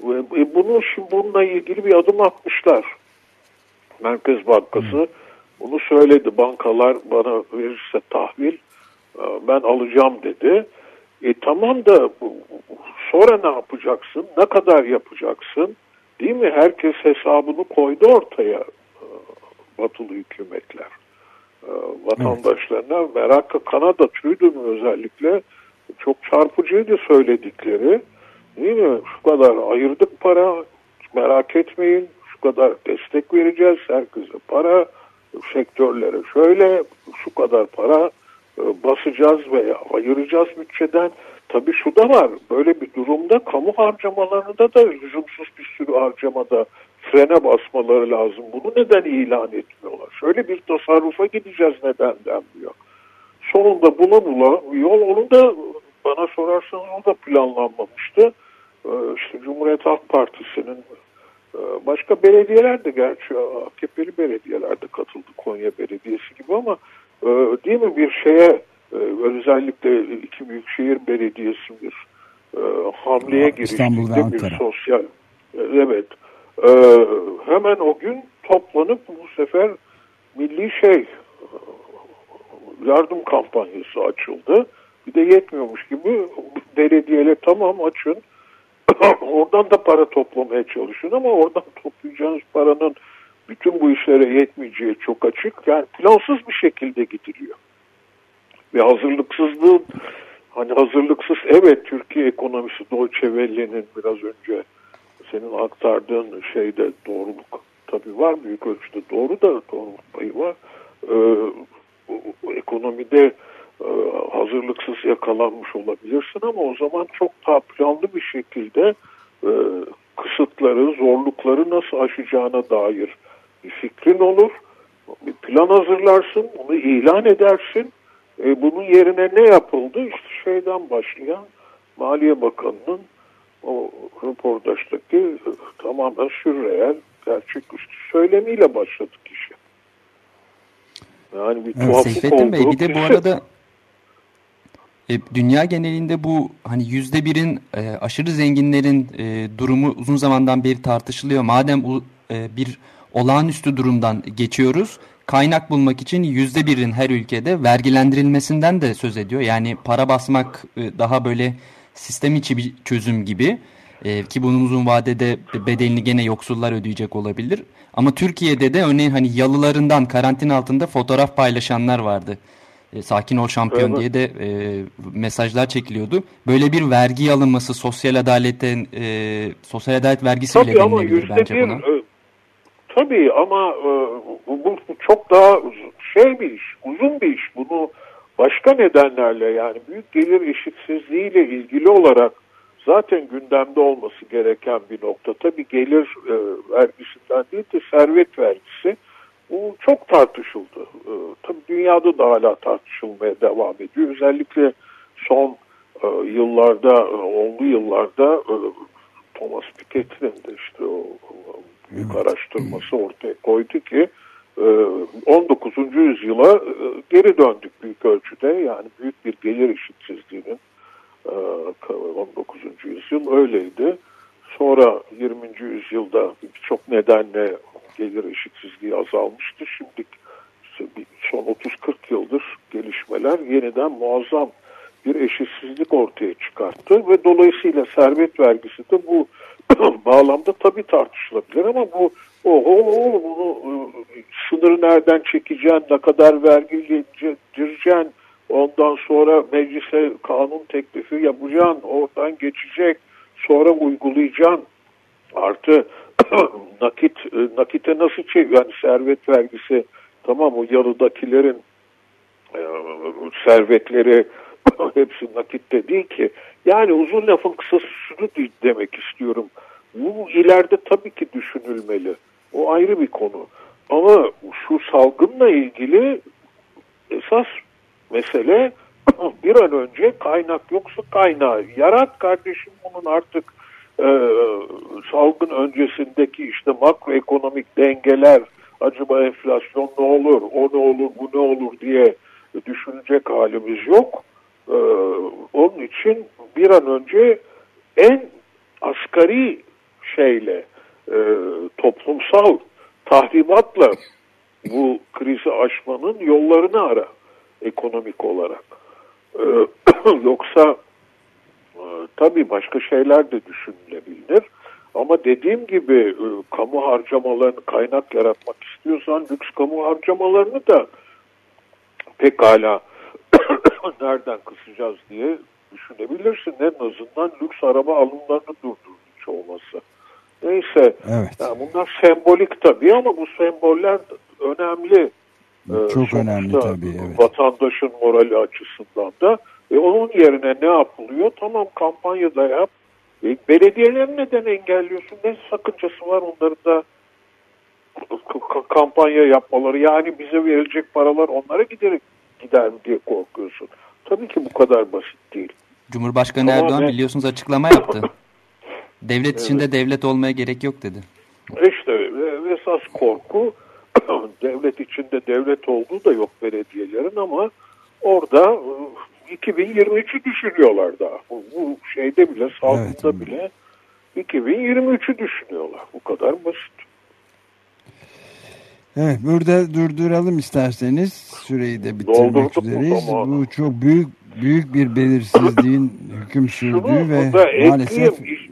Ve bunu şimdi bununla ilgili bir adım atmışlar. Merkez Bankası bunu söyledi. Bankalar bana verirse tahvil e, ben alacağım dedi. E tamam da sonra ne yapacaksın? Ne kadar yapacaksın? Değil mi? Herkes hesabını koydu ortaya e, batılı hükümetler. E, vatandaşlarına merakı Kanada TÜDÜ'nün özellikle çok çarpıcıydı söyledikleri. Değil mi? Şu kadar ayırdık para, merak etmeyin. Şu kadar destek vereceğiz herkese para, sektörlere şöyle şu kadar para e, basacağız veya ayıracağız bütçeden. Tabii şu da var. Böyle bir durumda kamu harcamalarında da lüzumsuz bir sürü harcamada frene basmaları lazım. Bunu neden ilan etmiyorlar? Şöyle bir tasarrufa gideceğiz neden denmiyor. Sonunda bula bula yol onu da bana sorarsanız o da planlanmamıştı. Ee, işte Cumhuriyet Halk Partisi'nin e, başka belediyeler de gerçi AKP'li belediyeler de katıldı Konya Belediyesi gibi ama e, değil mi bir şeye e, özellikle iki büyükşehir belediyesi bir hamleye giriştiğinde bir sosyal evet hemen o gün toplanıp bu sefer milli şey yardım kampanyası açıldı. Bir de yetmiyormuş gibi belediyeler tamam açın. oradan da para toplamaya çalışın ama oradan toplayacağınız paranın bütün bu işlere yetmeyeceği çok açık. Yani plansız bir şekilde gidiliyor. Ve hazırlıksızlığın hani hazırlıksız evet Türkiye ekonomisi Welle'nin biraz önce senin aktardığın şeyde doğruluk tabii var büyük ölçüde doğru da doğruluk payı var. Ee, ekonomide e, hazırlıksız yakalanmış olabilirsin ama o zaman çok daha planlı bir şekilde e, kısıtları, zorlukları nasıl aşacağına dair bir fikrin olur. Bir plan hazırlarsın, bunu ilan edersin. E, bunun yerine ne yapıldı? İşte şeyden başlayan Maliye Bakanı'nın o röportajdaki e, tamamen sürreel, gerçeküstü söylemiyle başladık işe. Yani bir tuhaflık Seyfettin Bey bir de bu arada e, dünya genelinde bu hani yüzde birin e, aşırı zenginlerin e, durumu uzun zamandan beri tartışılıyor. Madem bu e, bir olağanüstü durumdan geçiyoruz, kaynak bulmak için yüzde birin her ülkede vergilendirilmesinden de söz ediyor. Yani para basmak e, daha böyle sistem içi bir çözüm gibi. E, ki bunun uzun vadede bedelini gene yoksullar ödeyecek olabilir. Ama Türkiye'de de örneğin hani yalılarından karantin altında fotoğraf paylaşanlar vardı e, sakin ol şampiyon evet. diye de e, mesajlar çekiliyordu. Böyle bir vergi alınması sosyal adaletten e, sosyal adalet vergisi tabii bile denilebilir bence bir, buna. E, tabii ama e, bu, bu çok daha şey bir iş, uzun bir iş. Bunu başka nedenlerle yani büyük gelir eşitsizliğiyle ilgili olarak zaten gündemde olması gereken bir nokta. Tabii gelir e, vergisinden değil de servet vergisi bu çok tartışıldı. E, tabii dünyada da hala tartışılmaya devam ediyor. Özellikle son e, yıllarda, e, onlu yıllarda e, Thomas Piketty'nin de işte o büyük araştırması ortaya koydu ki 19. E, yüzyıla e, geri döndük büyük ölçüde. Yani büyük bir gelir eşitsizliğinin 19. yüzyıl öyleydi. Sonra 20. yüzyılda birçok nedenle gelir eşitsizliği azalmıştı. Şimdi son 30-40 yıldır gelişmeler yeniden muazzam bir eşitsizlik ortaya çıkarttı ve dolayısıyla servet vergisi de bu bağlamda tabii tartışılabilir ama bu oho bunu e, sınırı nereden çekeceksin, ne kadar vergi gireceksin, ondan sonra meclise kanun teklifi yapacaksın, oradan geçecek, sonra uygulayacaksın. Artı nakit e, nakite nasıl çevir yani servet vergisi tamam o yalıdakilerin e, servetleri hepsi nakitte değil ki. Yani uzun lafın kısası şunu demek istiyorum. Bu ileride tabii ki düşünülmeli. O ayrı bir konu. Ama şu salgınla ilgili esas mesele bir an önce kaynak yoksa kaynağı yarat kardeşim bunun artık e, salgın öncesindeki işte makroekonomik dengeler acaba enflasyon ne olur, o ne olur, bu ne olur diye düşünecek halimiz yok. E, onun için bir an önce en asgari şeyle e, toplumsal tahribatla bu krizi aşmanın yollarını ara ekonomik olarak. E, yoksa e, tabii başka şeyler de düşünülebilir. Ama dediğim gibi e, kamu harcamalarını kaynak yaratmak istiyorsan lüks kamu harcamalarını da pekala nereden kısacağız diye düşünebilirsin. En azından lüks araba alımlarını durdurmuş olması. Neyse. Evet. Yani bunlar sembolik tabii ama bu semboller önemli. Çok ee, önemli tabii. Evet. Vatandaşın morali açısından da. E onun yerine ne yapılıyor? Tamam kampanyada yap. E, belediyeleri neden engelliyorsun? Ne sakıncası var onların da kampanya yapmaları? Yani bize verilecek paralar onlara giderek gider mi diye korkuyorsun. Tabii ki bu kadar basit değil. Cumhurbaşkanı Ama Erdoğan ne? biliyorsunuz açıklama yaptı. devlet evet. içinde devlet olmaya gerek yok dedi. İşte e, esas korku devlet içinde devlet olduğu da yok belediyelerin ama orada 2023'ü düşünüyorlar daha. Bu, bu şeyde bile, salgında evet. bile 2023'ü düşünüyorlar. Bu kadar basit. Evet, burada durduralım isterseniz. Süreyi de bitirmek Doldurduk üzereyiz. Bu çok büyük büyük bir belirsizliğin hüküm sürdüğü ve maalesef e,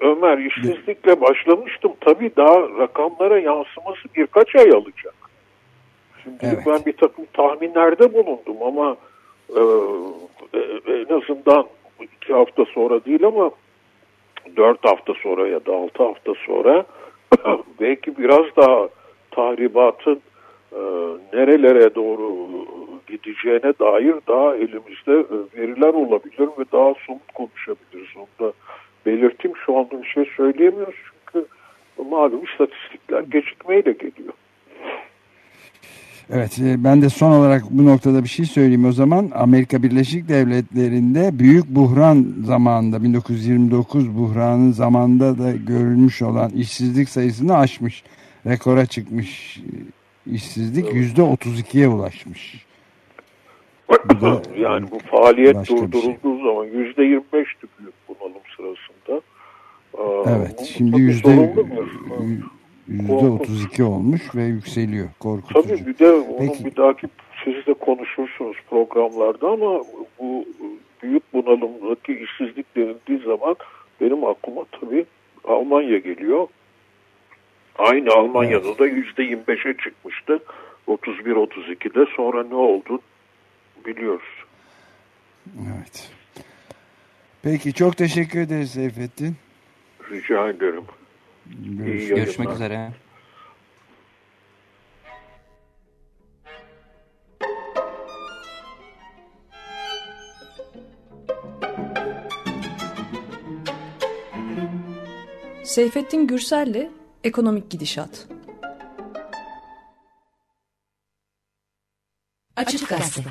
Ömer işsizlikle başlamıştım. Tabii daha rakamlara yansıması birkaç ay alacak. Şimdi evet. ben bir takım tahminlerde bulundum ama e, e, en azından iki hafta sonra değil ama dört hafta sonra ya da altı hafta sonra belki biraz daha tahribatın e, nerelere doğru gideceğine dair daha elimizde e, veriler olabilir ve daha somut konuşabiliriz. Onu da belirteyim şu anda bir şey söyleyemiyoruz çünkü malum istatistikler gecikmeyle geliyor. Evet e, ben de son olarak bu noktada bir şey söyleyeyim o zaman. Amerika Birleşik Devletleri'nde büyük buhran zamanında 1929 buhranın zamanında da görülmüş olan işsizlik sayısını aşmış. Rekora çıkmış işsizlik yüzde 32'ye ulaşmış. Bu yani bu faaliyet şey. durdurulduğu şey. zaman yüzde 25'tü büyük bunalım sırasında. Evet şimdi yüzde Yüzde otuz iki olmuş ve yükseliyor. Korkutucu. Tabii bir de onun Peki. bir dahaki siz de konuşursunuz programlarda ama bu büyük bunalımdaki işsizlik denildiği zaman benim aklıma tabii Almanya geliyor. Aynı Almanya'da evet. da yüzde yirmi beşe çıkmıştı. 31-32'de sonra ne oldu biliyoruz. Evet. Peki çok teşekkür ederiz Seyfettin. Rica ederim. Görüşmek, Görüşmek üzere. Seyfettin Gürsel'le Ekonomik Gidişat. Açık Gazete.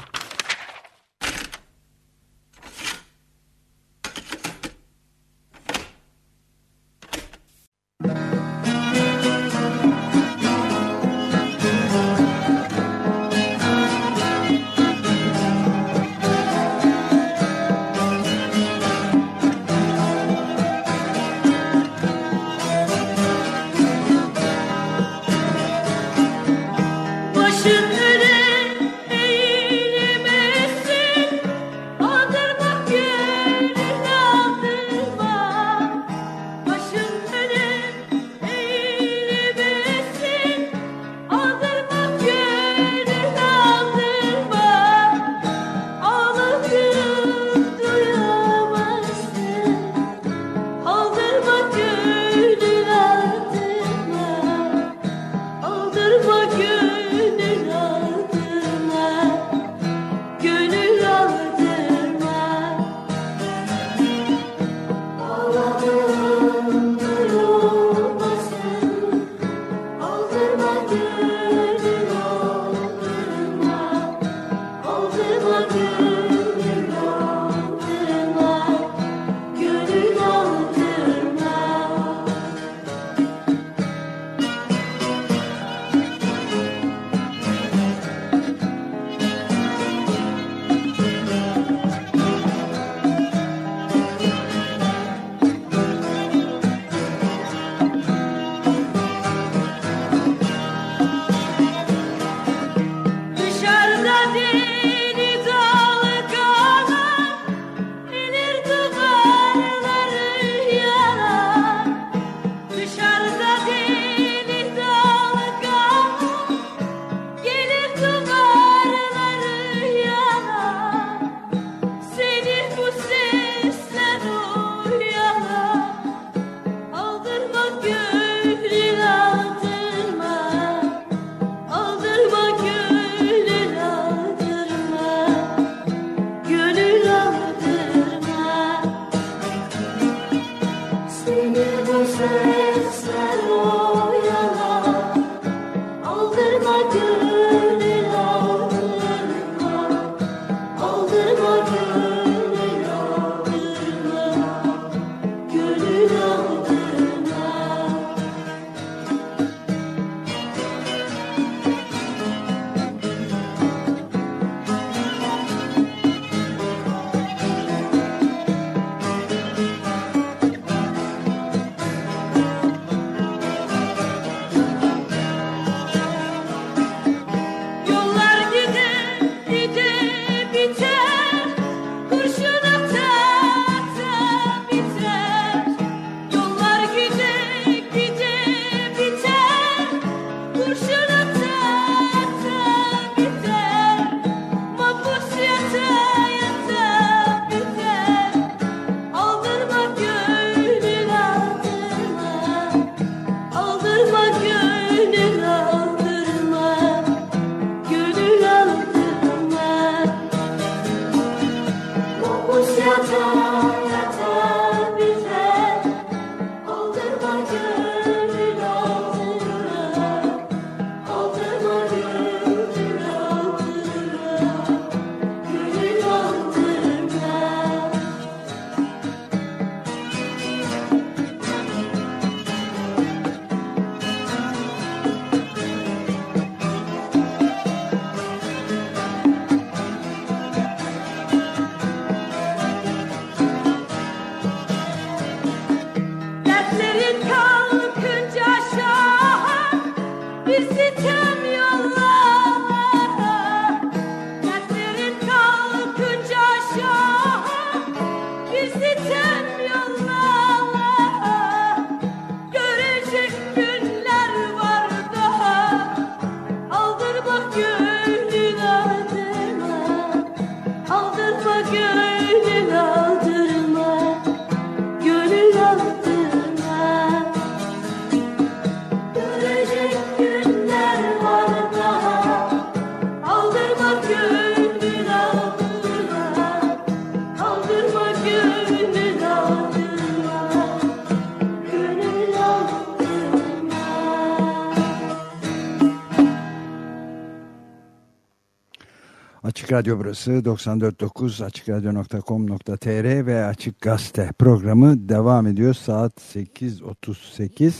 Radyo burası 94.9 açıkradyo.com.tr ve Açık Gazete programı devam ediyor. Saat 8.38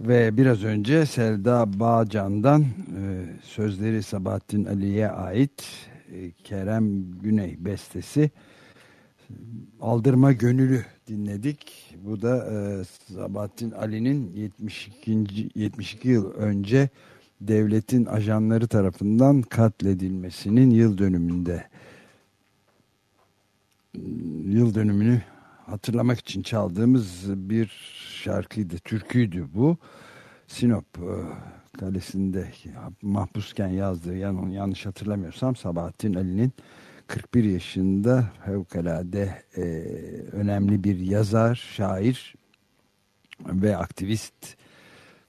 ve biraz önce Selda Bağcan'dan e, sözleri Sabahattin Ali'ye ait e, Kerem Güney bestesi Aldırma Gönülü dinledik. Bu da e, Sabahattin Ali'nin 72. 72 yıl önce devletin ajanları tarafından katledilmesinin yıl dönümünde yıl dönümünü hatırlamak için çaldığımız bir şarkıydı, türküydü bu. Sinop e, kalesinde mahpusken yazdığı, yani yanlış hatırlamıyorsam Sabahattin Ali'nin 41 yaşında fevkalade e, önemli bir yazar, şair ve aktivist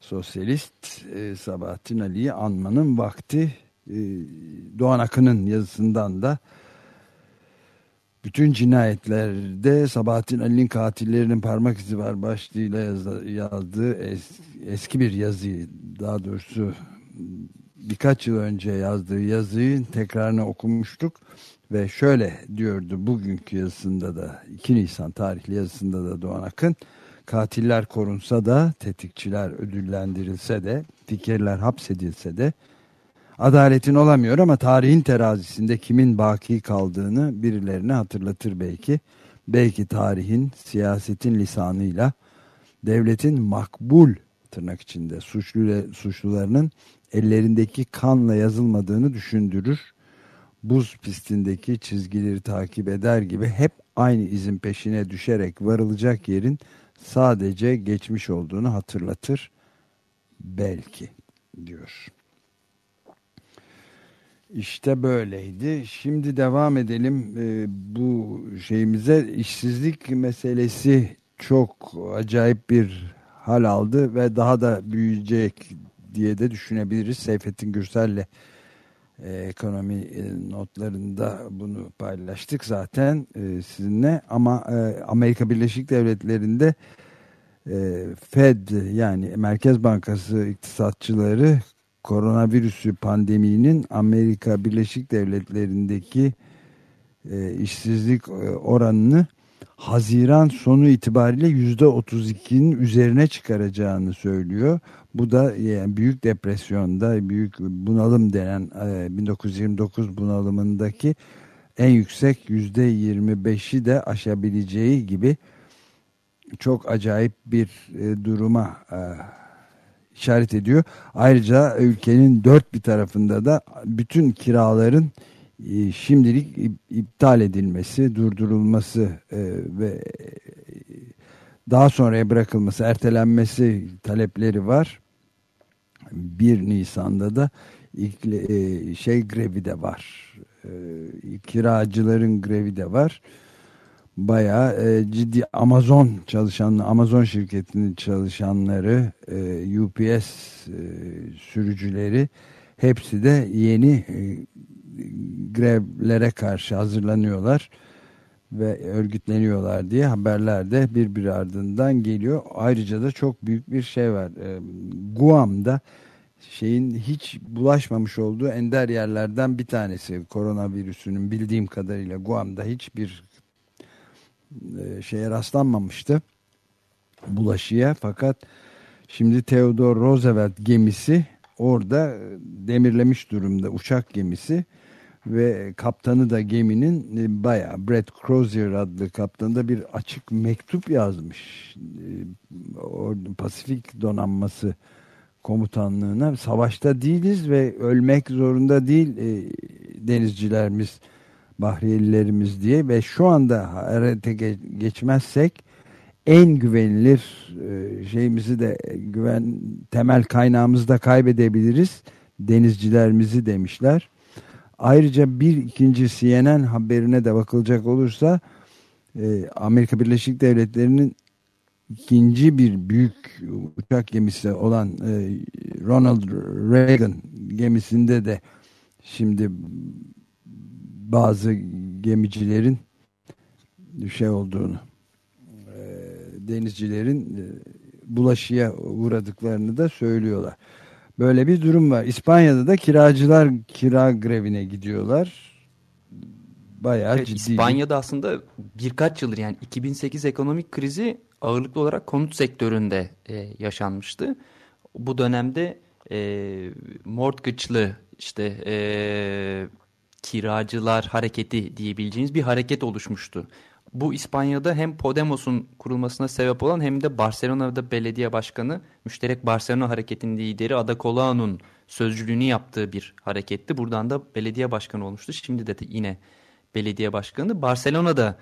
sosyalist e, Sabahattin Ali'yi anmanın vakti e, Doğan Akın'ın yazısından da bütün cinayetlerde Sabahattin Ali'nin katillerinin parmak izi var başlığıyla yaz, yazdığı es, eski bir yazıyı daha doğrusu birkaç yıl önce yazdığı yazıyı tekrarını okumuştuk ve şöyle diyordu bugünkü yazısında da 2 Nisan tarihli yazısında da Doğan Akın katiller korunsa da, tetikçiler ödüllendirilse de, fikirler hapsedilse de adaletin olamıyor ama tarihin terazisinde kimin baki kaldığını birilerine hatırlatır belki. Belki tarihin, siyasetin lisanıyla devletin makbul tırnak içinde suçlu, suçlularının ellerindeki kanla yazılmadığını düşündürür. Buz pistindeki çizgileri takip eder gibi hep aynı izin peşine düşerek varılacak yerin sadece geçmiş olduğunu hatırlatır belki diyor. İşte böyleydi. Şimdi devam edelim ee, bu şeyimize. işsizlik meselesi çok acayip bir hal aldı ve daha da büyüyecek diye de düşünebiliriz. Seyfettin Gürsel'le e, ekonomi e, notlarında bunu paylaştık zaten e, sizinle ama Amerika Birleşik Devletleri'nde Fed yani Merkez Bankası iktisatçıları koronavirüsü pandeminin Amerika Birleşik Devletleri'ndeki işsizlik oranını Haziran sonu itibariyle yüzde 32'nin üzerine çıkaracağını söylüyor. Bu da yani büyük depresyonda, büyük bunalım denen e, 1929 bunalımındaki en yüksek yüzde 25'i de aşabileceği gibi çok acayip bir e, duruma e, işaret ediyor. Ayrıca ülkenin dört bir tarafında da bütün kiraların e, şimdilik iptal edilmesi, durdurulması e, ve e, daha sonraya bırakılması, ertelenmesi talepleri var. 1 Nisan'da da şey grevi de var. Kiracıların grevi de var. Bayağı ciddi Amazon çalışanları, Amazon şirketinin çalışanları, UPS sürücüleri hepsi de yeni grevlere karşı hazırlanıyorlar ve örgütleniyorlar diye haberler de birbiri ardından geliyor. Ayrıca da çok büyük bir şey var. E, Guam'da şeyin hiç bulaşmamış olduğu ender yerlerden bir tanesi koronavirüsünün bildiğim kadarıyla Guam'da hiçbir e, şeye rastlanmamıştı bulaşıya fakat şimdi Theodore Roosevelt gemisi orada demirlemiş durumda uçak gemisi ve kaptanı da geminin e, bayağı Brett Crozier adlı kaptanı da bir açık mektup yazmış. E, Pasifik donanması komutanlığına. Savaşta değiliz ve ölmek zorunda değil e, denizcilerimiz, bahriyelilerimiz diye. Ve şu anda harekete geçmezsek en güvenilir şeyimizi de güven temel kaynağımızı da kaybedebiliriz. Denizcilerimizi demişler Ayrıca bir ikinci CNN haberine de bakılacak olursa e, Amerika Birleşik Devletleri'nin ikinci bir büyük uçak gemisi olan e, Ronald Reagan gemisinde de şimdi bazı gemicilerin şey olduğunu e, denizcilerin e, bulaşıya uğradıklarını da söylüyorlar. Böyle bir durum var. İspanya'da da kiracılar kira grevine gidiyorlar. Bayağı evet, ciddi. İspanya'da aslında birkaç yıldır yani 2008 ekonomik krizi ağırlıklı olarak konut sektöründe e, yaşanmıştı. Bu dönemde e, mortgage'lı işte e, kiracılar hareketi diyebileceğiniz bir hareket oluşmuştu bu İspanya'da hem Podemos'un kurulmasına sebep olan hem de Barcelona'da belediye başkanı müşterek Barcelona hareketinin lideri Ada Colau'nun sözcülüğünü yaptığı bir hareketti. Buradan da belediye başkanı olmuştu. Şimdi de yine belediye başkanı. Barcelona'da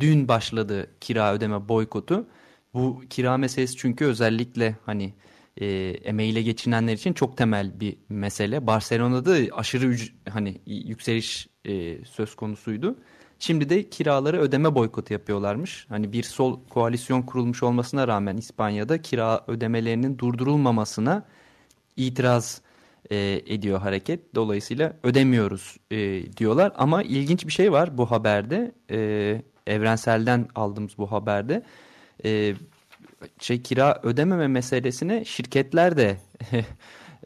dün başladı kira ödeme boykotu. Bu kira meselesi çünkü özellikle hani e, emeğiyle geçinenler için çok temel bir mesele. Barcelona'da aşırı hani yükseliş e, söz konusuydu. Şimdi de kiraları ödeme boykotu yapıyorlarmış. Hani bir sol koalisyon kurulmuş olmasına rağmen İspanya'da kira ödemelerinin durdurulmamasına itiraz e, ediyor hareket. Dolayısıyla ödemiyoruz e, diyorlar. Ama ilginç bir şey var bu haberde. E, evrenselden aldığımız bu haberde. E, şey kira ödememe meselesine şirketler de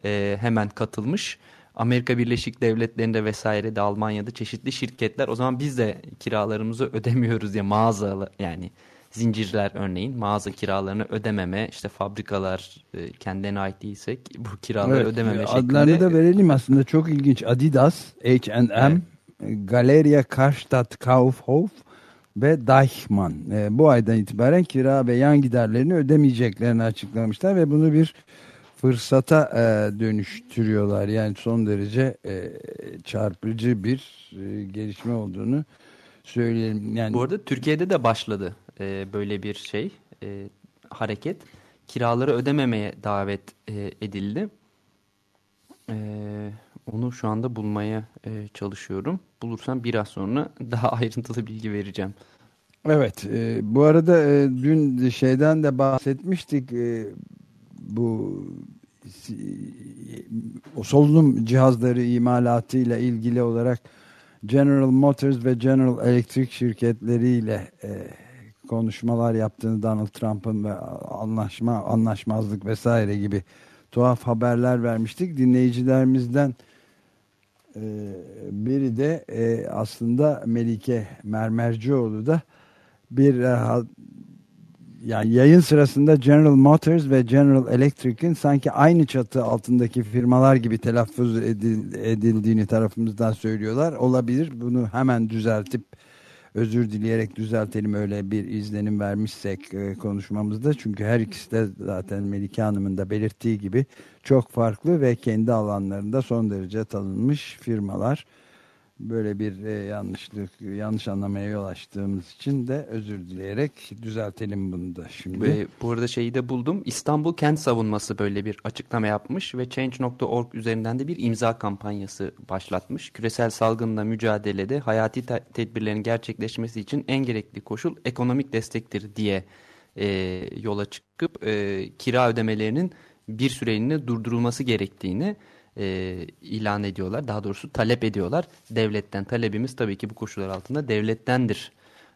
e, hemen katılmış. Amerika Birleşik Devletleri'nde vesaire de Almanya'da çeşitli şirketler o zaman biz de kiralarımızı ödemiyoruz diye mağaza yani zincirler örneğin mağaza kiralarını ödememe işte fabrikalar e, kendine ait değilsek bu kiraları evet, ödememe adlarını şeklinde. Adlarını da verelim aslında çok ilginç Adidas, H&M, evet. Galeria Karstadt Kaufhof ve Deichmann e, bu aydan itibaren kira ve yan giderlerini ödemeyeceklerini açıklamışlar ve bunu bir fırsata e, dönüştürüyorlar. Yani son derece e, çarpıcı bir e, gelişme olduğunu söyleyelim. Yani Bu arada Türkiye'de de başladı e, böyle bir şey e, hareket. Kiraları ödememeye davet e, edildi. E, onu şu anda bulmaya e, çalışıyorum. Bulursam biraz sonra daha ayrıntılı bilgi vereceğim. Evet, e, bu arada e, dün şeyden de bahsetmiştik. E, bu o solunum cihazları imalatıyla ilgili olarak General Motors ve General Electric şirketleriyle e, konuşmalar yaptığını Donald Trump'ın ve anlaşma anlaşmazlık vesaire gibi tuhaf haberler vermiştik. Dinleyicilerimizden e, biri de e, aslında Melike Mermercioğlu da bir e, yani yayın sırasında General Motors ve General Electric'in sanki aynı çatı altındaki firmalar gibi telaffuz edildiğini tarafımızdan söylüyorlar. Olabilir. Bunu hemen düzeltip özür dileyerek düzeltelim öyle bir izlenim vermişsek e, konuşmamızda. Çünkü her ikisi de zaten Melike Hanım'ın da belirttiği gibi çok farklı ve kendi alanlarında son derece tanınmış firmalar böyle bir e, yanlışlık, yanlış anlamaya yol açtığımız için de özür dileyerek düzeltelim bunu da şimdi. Ve bu arada şeyi de buldum. İstanbul Kent Savunması böyle bir açıklama yapmış ve Change.org üzerinden de bir imza kampanyası başlatmış. Küresel salgınla mücadelede hayati tedbirlerin gerçekleşmesi için en gerekli koşul ekonomik destektir diye e, yola çıkıp e, kira ödemelerinin bir süreliğine durdurulması gerektiğini e, ilan ediyorlar. Daha doğrusu talep ediyorlar. Devletten talebimiz tabii ki bu koşullar altında devlettendir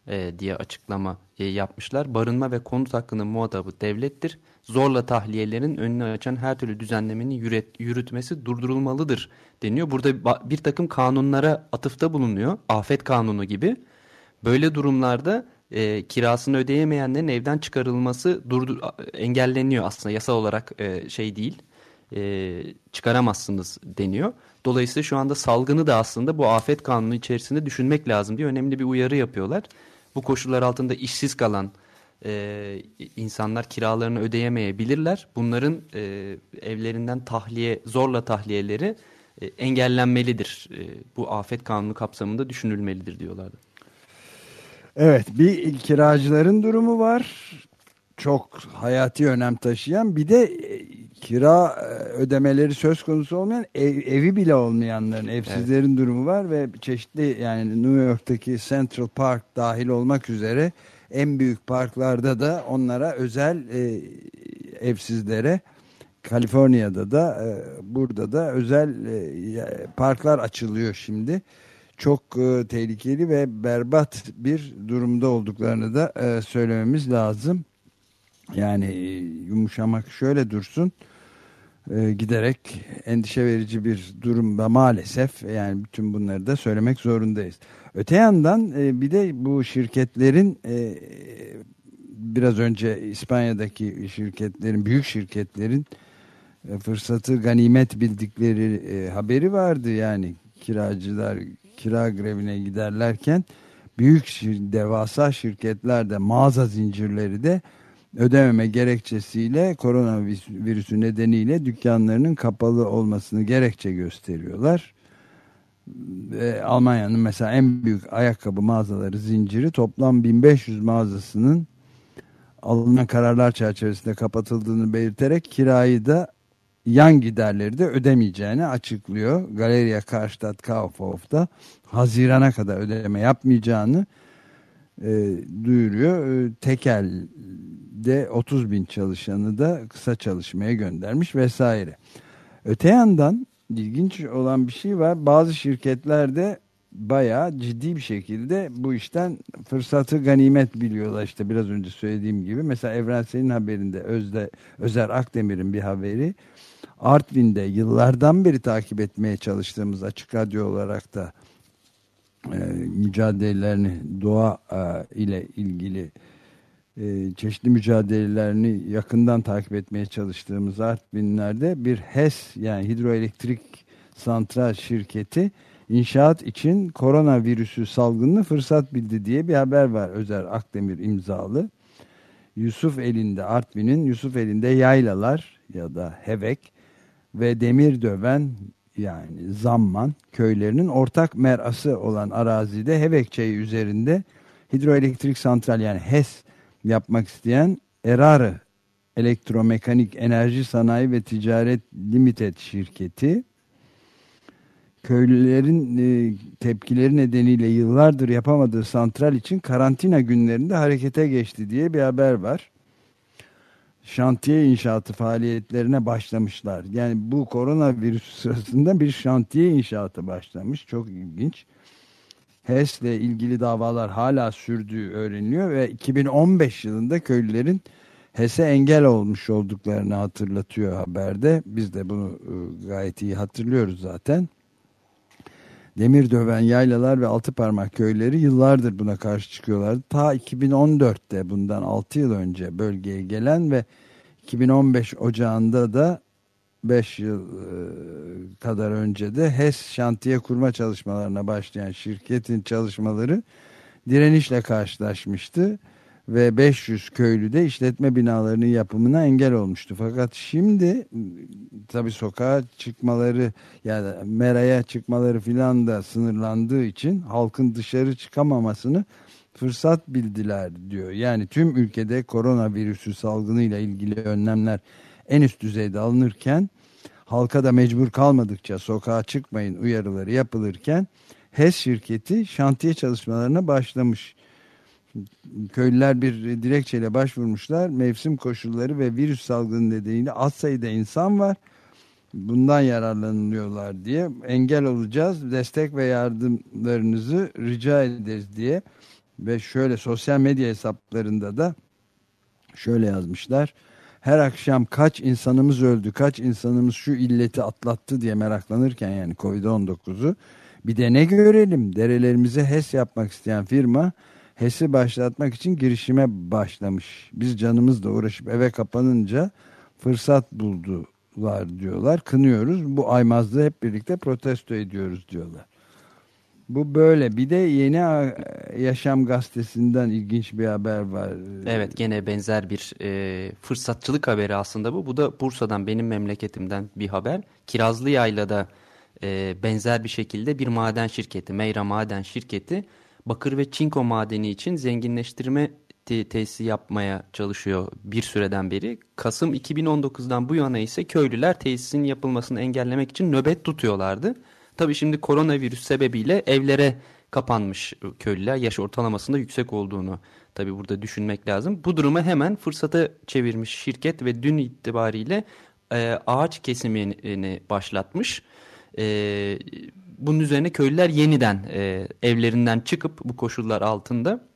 e, diye açıklama e, yapmışlar. Barınma ve konut hakkının muhatabı devlettir. Zorla tahliyelerin önünü açan her türlü düzenlemenin yürüt, yürütmesi durdurulmalıdır deniyor. Burada bir takım kanunlara atıfta bulunuyor. Afet kanunu gibi. Böyle durumlarda e, kirasını ödeyemeyenlerin evden çıkarılması durdur, engelleniyor aslında yasal olarak e, şey değil e, çıkaramazsınız deniyor. Dolayısıyla şu anda salgını da aslında bu afet kanunu içerisinde düşünmek lazım diye önemli bir uyarı yapıyorlar. Bu koşullar altında işsiz kalan e, insanlar kiralarını ödeyemeyebilirler. Bunların e, evlerinden tahliye, zorla tahliyeleri e, engellenmelidir. E, bu afet kanunu kapsamında düşünülmelidir diyorlardı. Evet bir kiracıların durumu var. Çok hayati önem taşıyan bir de e, kira e, ödemeleri söz konusu olmayan ev, evi bile olmayanların evsizlerin evet. durumu var ve çeşitli yani New York'taki Central Park dahil olmak üzere en büyük parklarda da onlara özel e, evsizlere Kaliforniya'da da e, burada da özel e, parklar açılıyor şimdi. Çok e, tehlikeli ve berbat bir durumda olduklarını da e, söylememiz lazım. Yani e, yumuşamak şöyle dursun e, giderek endişe verici bir durumda maalesef yani bütün bunları da söylemek zorundayız. Öte yandan e, bir de bu şirketlerin e, biraz önce İspanya'daki şirketlerin büyük şirketlerin e, fırsatı ganimet bildikleri e, haberi vardı yani kiracılar kira grevine giderlerken büyük devasa şirketler de mağaza zincirleri de ödememe gerekçesiyle koronavirüsü nedeniyle dükkanlarının kapalı olmasını gerekçe gösteriyorlar. Ve Almanya'nın mesela en büyük ayakkabı mağazaları zinciri toplam 1500 mağazasının alınan kararlar çerçevesinde kapatıldığını belirterek kirayı da yan giderleri de ödemeyeceğini açıklıyor. Galeria Karstadt Kaufhof'ta Haziran'a kadar ödeme yapmayacağını e, duyuruyor. E, tekel de 30 bin çalışanı da kısa çalışmaya göndermiş vesaire. Öte yandan ilginç olan bir şey var. Bazı şirketlerde bayağı ciddi bir şekilde bu işten fırsatı ganimet biliyorlar işte biraz önce söylediğim gibi. Mesela Evrensel'in haberinde Özde, Özer Akdemir'in bir haberi Artvin'de yıllardan beri takip etmeye çalıştığımız açık radyo olarak da e, mücadelelerini doğa e, ile ilgili e, çeşitli mücadelelerini yakından takip etmeye çalıştığımız Artvinler'de bir HES yani hidroelektrik santral şirketi inşaat için koronavirüsü salgını fırsat bildi diye bir haber var Özer Akdemir imzalı. Yusuf elinde Artvin'in Yusuf elinde yaylalar ya da hevek ve demir döven yani Zamman köylerinin ortak merası olan arazide Hevek çayı üzerinde hidroelektrik santral yani HES yapmak isteyen Erarı Elektromekanik Enerji Sanayi ve Ticaret Limited şirketi köylülerin e, tepkileri nedeniyle yıllardır yapamadığı santral için karantina günlerinde harekete geçti diye bir haber var. Şantiye inşaatı faaliyetlerine başlamışlar. Yani bu koronavirüs sırasında bir şantiye inşaatı başlamış. Çok ilginç. HES'le ilgili davalar hala sürdüğü öğreniliyor ve 2015 yılında köylülerin HES'e engel olmuş olduklarını hatırlatıyor haberde. Biz de bunu e, gayet iyi hatırlıyoruz zaten. Demir döven yaylalar ve altı parmak köyleri yıllardır buna karşı çıkıyorlardı. Ta 2014'te bundan 6 yıl önce bölgeye gelen ve 2015 Ocağı'nda da 5 yıl e, kadar önce de HES şantiye kurma çalışmalarına başlayan şirketin çalışmaları direnişle karşılaşmıştı ve 500 köylü de işletme binalarının yapımına engel olmuştu. Fakat şimdi tabii sokağa çıkmaları yani meraya çıkmaları filan da sınırlandığı için halkın dışarı çıkamamasını fırsat bildiler diyor. Yani tüm ülkede koronavirüsü salgınıyla ilgili önlemler en üst düzeyde alınırken halka da mecbur kalmadıkça sokağa çıkmayın uyarıları yapılırken HES şirketi şantiye çalışmalarına başlamış. Köylüler bir dilekçeyle başvurmuşlar. Mevsim koşulları ve virüs salgını nedeniyle az sayıda insan var. Bundan yararlanılıyorlar diye engel olacağız. Destek ve yardımlarınızı rica ederiz diye. Ve şöyle sosyal medya hesaplarında da şöyle yazmışlar. Her akşam kaç insanımız öldü, kaç insanımız şu illeti atlattı diye meraklanırken yani Covid-19'u bir de ne görelim derelerimize HES yapmak isteyen firma HES'i başlatmak için girişime başlamış. Biz canımızla uğraşıp eve kapanınca fırsat buldular diyorlar. Kınıyoruz. Bu aymazlığı hep birlikte protesto ediyoruz diyorlar. Bu böyle. Bir de Yeni Yaşam Gazetesi'nden ilginç bir haber var. Evet gene benzer bir e, fırsatçılık haberi aslında bu. Bu da Bursa'dan benim memleketimden bir haber. Kirazlı Yayla'da e, benzer bir şekilde bir maden şirketi, Meyra Maden Şirketi bakır ve çinko madeni için zenginleştirme te tesisi yapmaya çalışıyor bir süreden beri. Kasım 2019'dan bu yana ise köylüler tesisin yapılmasını engellemek için nöbet tutuyorlardı. Tabii şimdi koronavirüs sebebiyle evlere kapanmış köylüler yaş ortalamasında yüksek olduğunu tabii burada düşünmek lazım. Bu durumu hemen fırsata çevirmiş şirket ve dün itibariyle e, ağaç kesimini başlatmış. E, bunun üzerine köylüler yeniden e, evlerinden çıkıp bu koşullar altında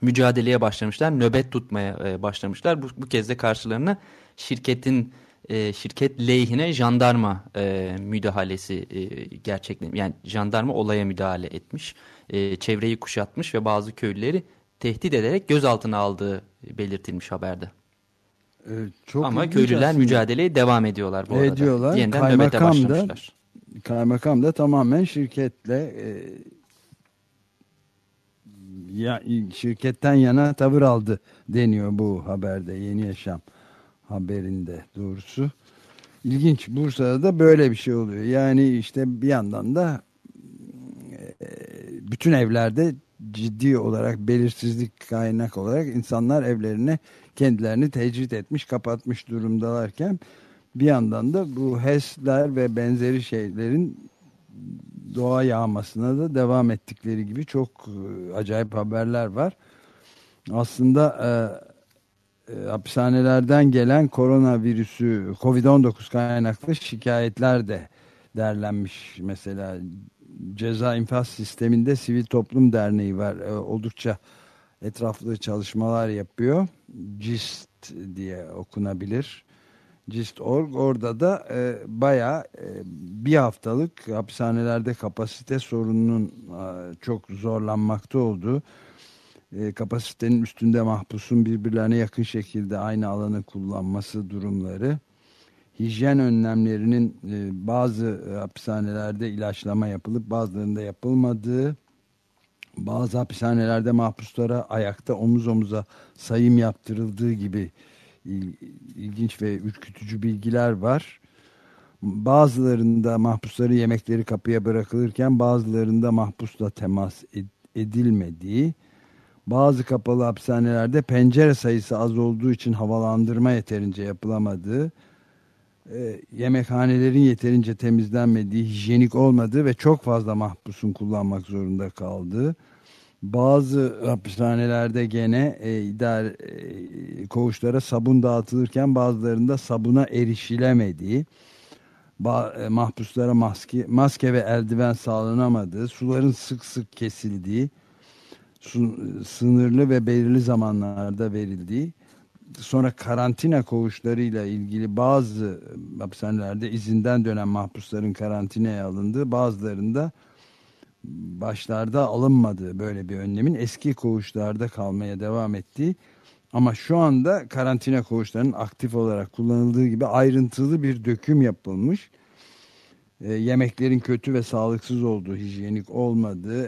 mücadeleye başlamışlar. Nöbet tutmaya e, başlamışlar. Bu, bu kez de karşılarına şirketin e, şirket lehine jandarma e, müdahalesi e, gerçekleşmiş. Yani jandarma olaya müdahale etmiş. E, çevreyi kuşatmış ve bazı köylüleri tehdit ederek gözaltına aldığı belirtilmiş haberde. Ee, çok Ama köylüler aslında. mücadeleye devam ediyorlar bu ediyorlar. arada. Yeniden nöbete Kaymakam da, başlamışlar. kaymakam da tamamen şirketle e, ya, şirketten yana tavır aldı deniyor bu haberde Yeni Yaşam haberinde doğrusu. İlginç Bursa'da da böyle bir şey oluyor. Yani işte bir yandan da e, bütün evlerde ciddi olarak belirsizlik kaynak olarak insanlar evlerine kendilerini tecrit etmiş kapatmış durumdalarken bir yandan da bu HES'ler ve benzeri şeylerin doğa yağmasına da devam ettikleri gibi çok e, acayip haberler var. Aslında e, e, hapishanelerden gelen koronavirüsü COVID-19 kaynaklı şikayetler de derlenmiş. Mesela ceza infaz sisteminde Sivil Toplum Derneği var. E, oldukça etraflı çalışmalar yapıyor. CIST diye okunabilir. CIST.org orada da e, bayağı e, bir haftalık hapishanelerde kapasite sorununun e, çok zorlanmakta olduğu e, kapasitenin üstünde mahpusun birbirlerine yakın şekilde aynı alanı kullanması durumları hijyen önlemlerinin e, bazı hapishanelerde ilaçlama yapılıp bazılarında yapılmadığı bazı hapishanelerde mahpuslara ayakta omuz omuza sayım yaptırıldığı gibi ilginç ve ürkütücü bilgiler var. Bazılarında mahpusları yemekleri kapıya bırakılırken bazılarında mahpusla temas edilmediği, bazı kapalı hapishanelerde pencere sayısı az olduğu için havalandırma yeterince yapılamadığı, e, yemekhanelerin yeterince temizlenmediği, hijyenik olmadığı ve çok fazla mahpusun kullanmak zorunda kaldığı, bazı hapishanelerde gene e, idare, e, koğuşlara sabun dağıtılırken bazılarında sabuna erişilemediği, e, mahpuslara maske, maske ve eldiven sağlanamadığı, suların sık sık kesildiği, sınırlı ve belirli zamanlarda verildiği, sonra karantina koğuşlarıyla ilgili bazı hapishanelerde izinden dönen mahpusların karantinaya alındığı, bazılarında başlarda alınmadığı böyle bir önlemin eski koğuşlarda kalmaya devam ettiği ama şu anda karantina koğuşlarının aktif olarak kullanıldığı gibi ayrıntılı bir döküm yapılmış. Yemeklerin kötü ve sağlıksız olduğu, hijyenik olmadığı,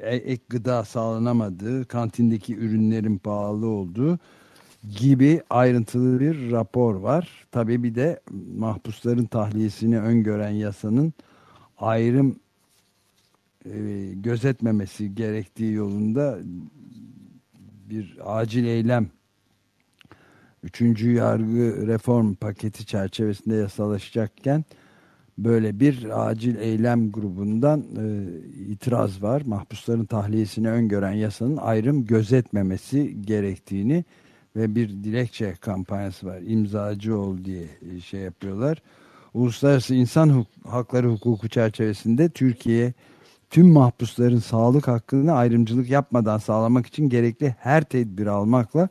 e, ek gıda sağlanamadığı, kantindeki ürünlerin pahalı olduğu gibi ayrıntılı bir rapor var. Tabii bir de mahpusların tahliyesini öngören yasanın ayrım e, gözetmemesi gerektiği yolunda bir acil eylem üçüncü yargı reform paketi çerçevesinde yasalaşacakken böyle bir acil eylem grubundan e, itiraz var. Mahpusların tahliyesini öngören yasanın ayrım gözetmemesi gerektiğini ve bir dilekçe kampanyası var. İmzacı ol diye e, şey yapıyorlar. Uluslararası insan hakları hukuku çerçevesinde Türkiye tüm mahpusların sağlık hakkını ayrımcılık yapmadan sağlamak için gerekli her tedbir almakla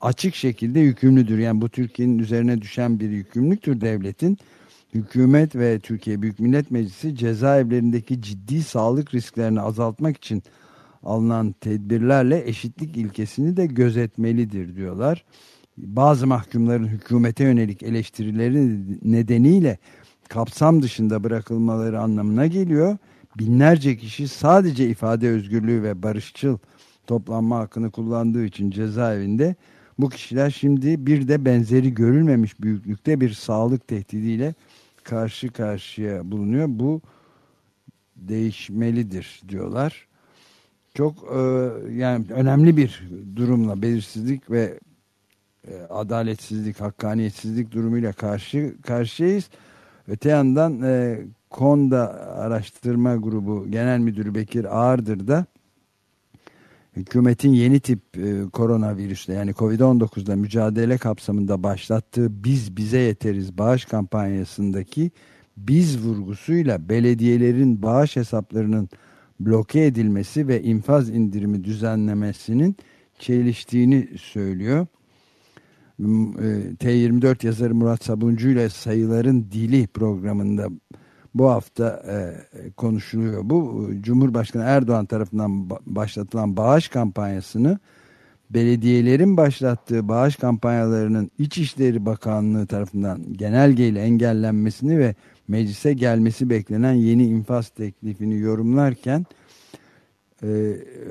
açık şekilde yükümlüdür. Yani bu Türkiye'nin üzerine düşen bir yükümlülüktür devletin. Hükümet ve Türkiye Büyük Millet Meclisi cezaevlerindeki ciddi sağlık risklerini azaltmak için alınan tedbirlerle eşitlik ilkesini de gözetmelidir diyorlar. Bazı mahkumların hükümete yönelik eleştirileri nedeniyle kapsam dışında bırakılmaları anlamına geliyor. Binlerce kişi sadece ifade özgürlüğü ve barışçıl toplanma hakkını kullandığı için cezaevinde bu kişiler şimdi bir de benzeri görülmemiş büyüklükte bir sağlık tehdidiyle karşı karşıya bulunuyor. Bu değişmelidir diyorlar. Çok e, yani önemli bir durumla belirsizlik ve e, adaletsizlik, hakkaniyetsizlik durumuyla karşı karşıyayız. Öte yandan e, KONDA Araştırma Grubu Genel Müdürü Bekir Ağırdır da hükümetin yeni tip e, koronavirüsle yani Covid-19'da mücadele kapsamında başlattığı Biz Bize Yeteriz bağış kampanyasındaki biz vurgusuyla belediyelerin bağış hesaplarının bloke edilmesi ve infaz indirimi düzenlemesinin çeliştiğini söylüyor. E, T24 yazarı Murat Sabuncu ile Sayıların Dili programında bu hafta e, konuşuluyor. Bu Cumhurbaşkanı Erdoğan tarafından başlatılan bağış kampanyasını belediyelerin başlattığı bağış kampanyalarının İçişleri Bakanlığı tarafından genelgeyle engellenmesini ve meclise gelmesi beklenen yeni infaz teklifini yorumlarken e,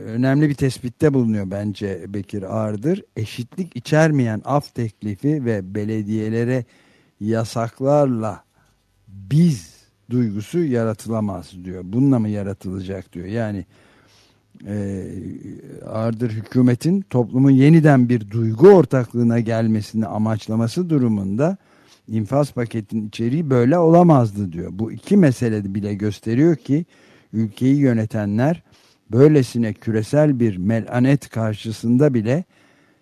önemli bir tespitte bulunuyor bence Bekir Ağırdır. Eşitlik içermeyen af teklifi ve belediyelere yasaklarla biz duygusu yaratılamaz diyor. Bununla mı yaratılacak diyor. Yani e, ağırdır hükümetin toplumun yeniden bir duygu ortaklığına gelmesini amaçlaması durumunda infaz paketin içeriği böyle olamazdı diyor. Bu iki mesele bile gösteriyor ki ülkeyi yönetenler böylesine küresel bir melanet karşısında bile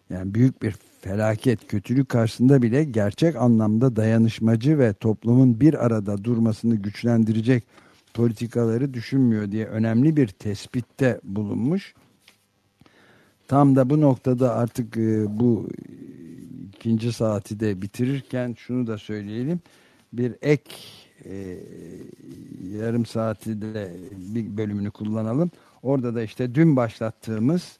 yani büyük bir felaket, kötülük karşısında bile gerçek anlamda dayanışmacı ve toplumun bir arada durmasını güçlendirecek politikaları düşünmüyor diye önemli bir tespitte bulunmuş. Tam da bu noktada artık e, bu ikinci saati de bitirirken şunu da söyleyelim. Bir ek e, yarım saati de bir bölümünü kullanalım. Orada da işte dün başlattığımız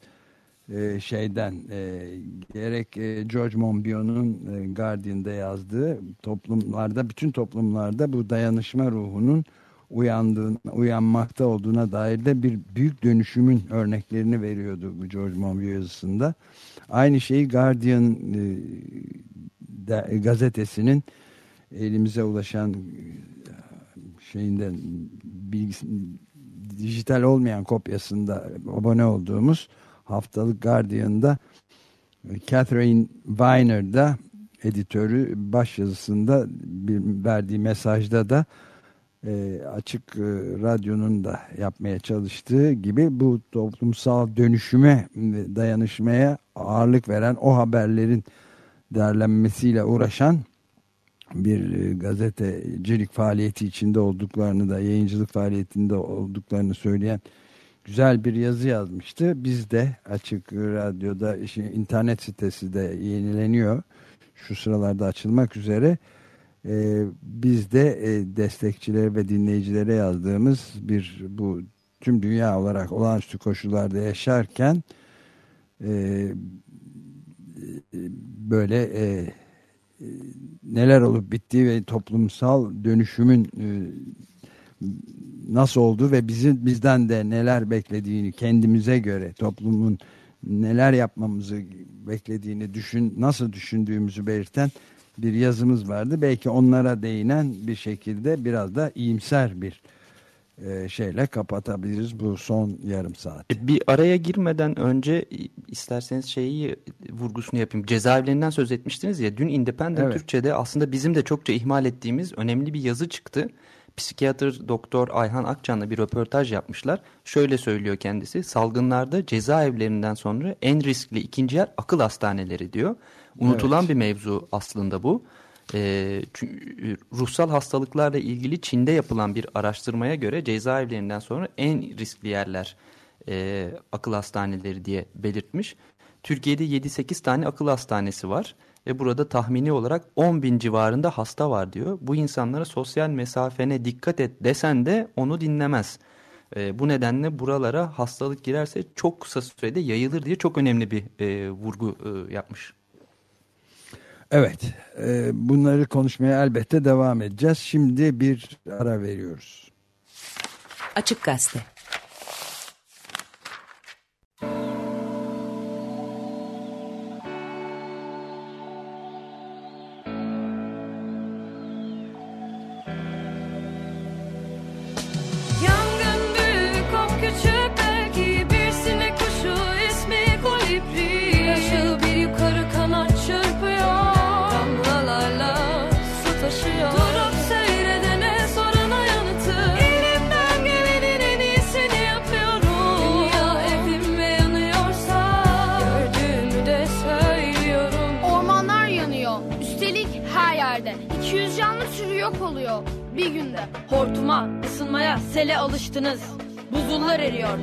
e, şeyden e, gerek e, George Monbiot'un Guardian'da yazdığı toplumlarda bütün toplumlarda bu dayanışma ruhunun uyandığın, uyanmakta olduğuna dair de bir büyük dönüşümün örneklerini veriyordu bu George Monbiot yazısında. Aynı şeyi Guardian gazetesinin elimize ulaşan şeyinden bilgisi, dijital olmayan kopyasında abone olduğumuz haftalık Guardian'da Catherine Weiner'da editörü baş yazısında bir verdiği mesajda da e, açık e, radyonun da yapmaya çalıştığı gibi bu toplumsal dönüşüme dayanışmaya ağırlık veren o haberlerin derlenmesiyle uğraşan bir e, gazetecilik faaliyeti içinde olduklarını da yayıncılık faaliyetinde olduklarını söyleyen güzel bir yazı yazmıştı. Biz de Açık Radyo'da internet sitesi de yenileniyor. Şu sıralarda açılmak üzere. Ee, biz de e, destekçilere ve dinleyicilere yazdığımız bir bu tüm dünya olarak olağanüstü koşullarda yaşarken e, böyle e, neler olup bittiği ve toplumsal dönüşümün e, nasıl olduğu ve bizim bizden de neler beklediğini kendimize göre toplumun neler yapmamızı beklediğini düşün nasıl düşündüğümüzü belirten bir yazımız vardı. Belki onlara değinen bir şekilde biraz da iyimser bir e, şeyle kapatabiliriz bu son yarım saat. E, bir araya girmeden önce isterseniz şeyi vurgusunu yapayım. Cezaevlerinden söz etmiştiniz ya dün Independent evet. Türkçe'de aslında bizim de çokça ihmal ettiğimiz önemli bir yazı çıktı. Psikiyatr Doktor Ayhan Akcan'la bir röportaj yapmışlar. Şöyle söylüyor kendisi. Salgınlarda cezaevlerinden sonra en riskli ikinci yer akıl hastaneleri diyor. Unutulan evet. bir mevzu aslında bu. E, ruhsal hastalıklarla ilgili Çin'de yapılan bir araştırmaya göre cezaevlerinden sonra en riskli yerler e, akıl hastaneleri diye belirtmiş. Türkiye'de 7-8 tane akıl hastanesi var ve burada tahmini olarak 10 bin civarında hasta var diyor. Bu insanlara sosyal mesafene dikkat et desen de onu dinlemez. E, bu nedenle buralara hastalık girerse çok kısa sürede yayılır diye çok önemli bir e, vurgu e, yapmış. Evet, e, bunları konuşmaya elbette devam edeceğiz. Şimdi bir ara veriyoruz. Açık Gazete Hortuma, ısınmaya, sele alıştınız. Buzullar eriyor.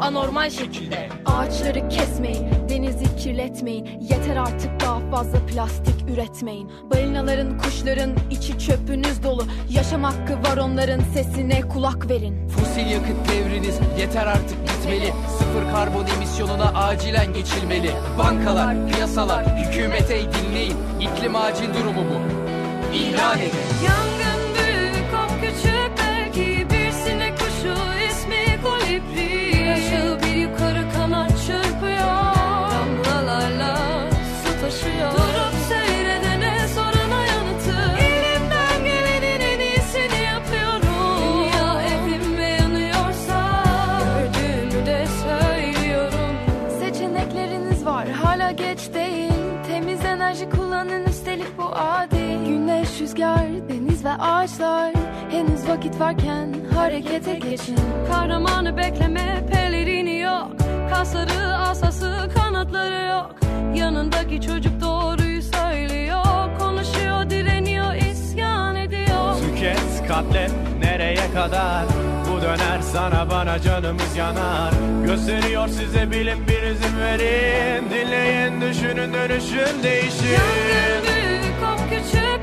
Anormal şekilde. Ağaçları kesmeyin, denizi kirletmeyin. Yeter artık daha fazla plastik üretmeyin. Balinaların, kuşların içi çöpünüz dolu. Yaşam hakkı var onların sesine kulak verin. Fosil yakıt devriniz yeter artık gitmeli. Sıfır karbon emisyonuna acilen geçilmeli. Bankalar, piyasalar, hükümete dinleyin. İklim acil durumu bu. İlan edin. Yangın rüzgar, deniz ve ağaçlar. Henüz vakit varken harekete geçin. Kahramanı bekleme pelerini yok. Kasları asası kanatları yok. Yanındaki çocuk doğruyu söylüyor. Konuşuyor direniyor isyan ediyor. Tüket katlet nereye kadar? Bu döner sana bana canımız yanar. Gösteriyor size bilim bir izin verin Dinleyin düşünün dönüşün değişin. Yangın büyük kop küçük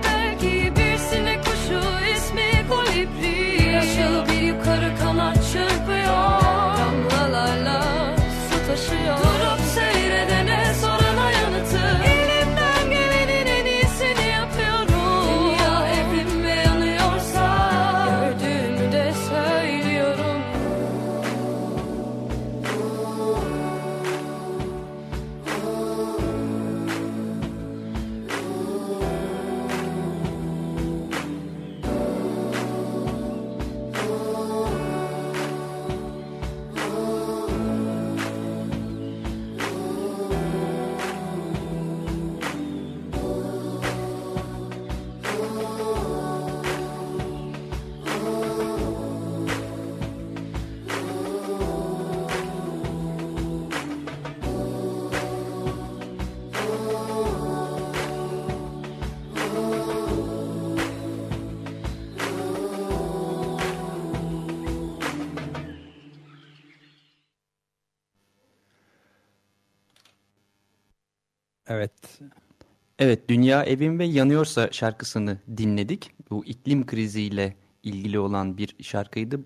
Evet, Dünya Evim ve Yanıyorsa şarkısını dinledik. Bu iklim kriziyle ilgili olan bir şarkıydı.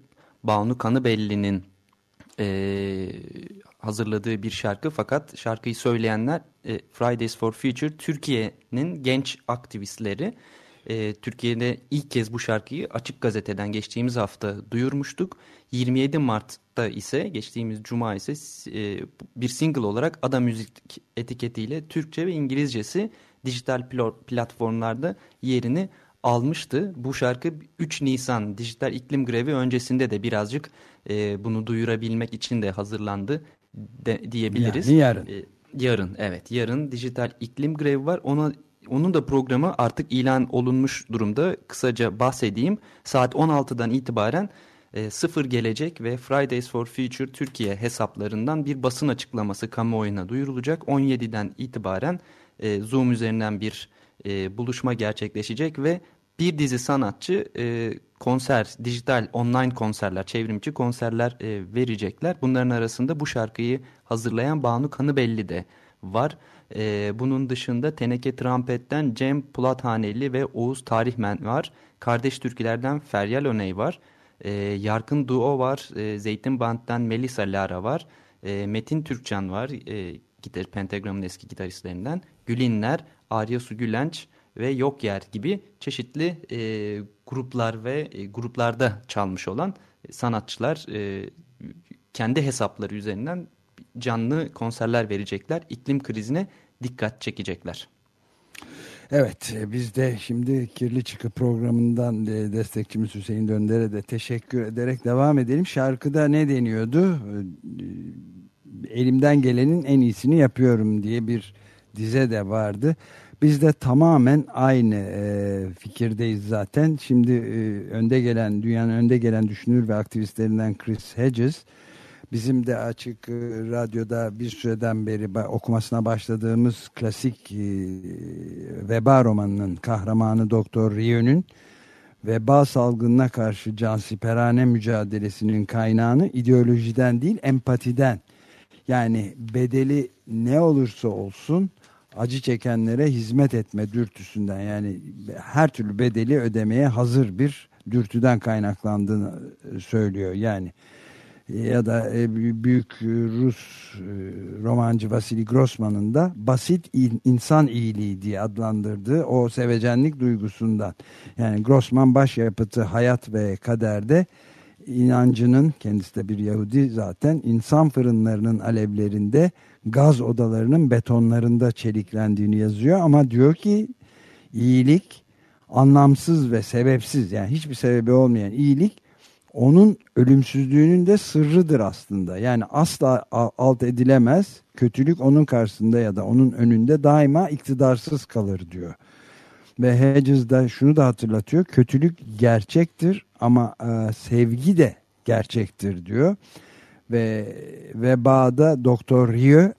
Banu Kanıbelli'nin e, hazırladığı bir şarkı fakat şarkıyı söyleyenler e, Fridays for Future Türkiye'nin genç aktivistleri. E, Türkiye'de ilk kez bu şarkıyı Açık Gazete'den geçtiğimiz hafta duyurmuştuk. 27 Mart'ta ise geçtiğimiz Cuma ise e, bir single olarak Ada Müzik etiketiyle Türkçe ve İngilizcesi dijital platformlarda yerini almıştı. Bu şarkı 3 Nisan dijital iklim grevi öncesinde de birazcık e, bunu duyurabilmek için de hazırlandı de, diyebiliriz. Yani yarın. E, yarın evet yarın dijital iklim grevi var. Ona onun da programı artık ilan olunmuş durumda. Kısaca bahsedeyim. Saat 16'dan itibaren e, Sıfır Gelecek ve Fridays for Future Türkiye hesaplarından bir basın açıklaması kamuoyuna duyurulacak. 17'den itibaren e, Zoom üzerinden bir e, buluşma gerçekleşecek ve bir dizi sanatçı e, konser, dijital online konserler, çevrimçi konserler e, verecekler. Bunların arasında bu şarkıyı hazırlayan Banu Kanıbelli de var. E, bunun dışında Teneke Trampet'ten Cem Pulathaneli ve Oğuz Tarihmen var. Kardeş Türkülerden Feryal Öney var. E, Yarkın Duo var. E, Zeytin Band'dan Melisa Lara var. E, Metin Türkcan var. E, gitar, Pentagram'ın eski gitaristlerinden. Gülinler, Arya Su Gülenç ve Yok Yer gibi çeşitli e, gruplar ve e, gruplarda çalmış olan sanatçılar e, kendi hesapları üzerinden canlı konserler verecekler. İklim krizine dikkat çekecekler. Evet biz de şimdi Kirli Çıkı programından destekçimiz Hüseyin Dönder'e de teşekkür ederek devam edelim. Şarkıda ne deniyordu? Elimden gelenin en iyisini yapıyorum diye bir dize de vardı. Biz de tamamen aynı e, fikirdeyiz zaten. Şimdi e, önde gelen, dünyanın önde gelen düşünür ve aktivistlerinden Chris Hedges, bizim de açık e, radyoda bir süreden beri okumasına başladığımız klasik e, veba romanının kahramanı Doktor Rieu'nun veba salgınına karşı cansiperane mücadelesinin kaynağını ideolojiden değil empatiden yani bedeli ne olursa olsun acı çekenlere hizmet etme dürtüsünden yani her türlü bedeli ödemeye hazır bir dürtüden kaynaklandığını e, söylüyor. Yani ya da e, büyük Rus e, romancı Vasily Grossman'ın da basit insan iyiliği diye adlandırdığı o sevecenlik duygusundan. Yani Grossman başyapıtı Hayat ve Kader'de inancının kendisi de bir Yahudi zaten insan fırınlarının alevlerinde gaz odalarının betonlarında çeliklendiğini yazıyor ama diyor ki iyilik anlamsız ve sebepsiz yani hiçbir sebebi olmayan iyilik onun ölümsüzlüğünün de sırrıdır aslında. Yani asla alt edilemez. Kötülük onun karşısında ya da onun önünde daima iktidarsız kalır diyor. Ve Hedges da şunu da hatırlatıyor. Kötülük gerçektir ama e, sevgi de gerçektir diyor. Ve vebada Doktor Rio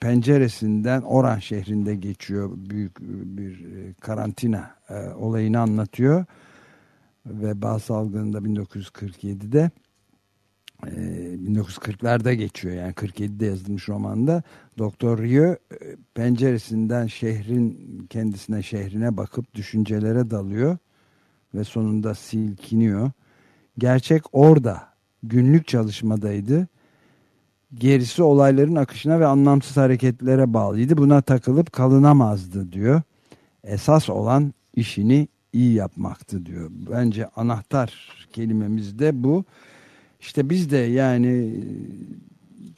penceresinden Oran şehrinde geçiyor. Büyük bir e, karantina e, olayını anlatıyor. Veba salgınında 1947'de 1940'larda e, geçiyor yani 47'de yazılmış romanda Doktor Rio penceresinden şehrin kendisine şehrine bakıp düşüncelere dalıyor ve sonunda silkiniyor. Gerçek orada günlük çalışmadaydı. Gerisi olayların akışına ve anlamsız hareketlere bağlıydı. Buna takılıp kalınamazdı diyor. Esas olan işini iyi yapmaktı diyor. Bence anahtar kelimemiz de bu. İşte biz de yani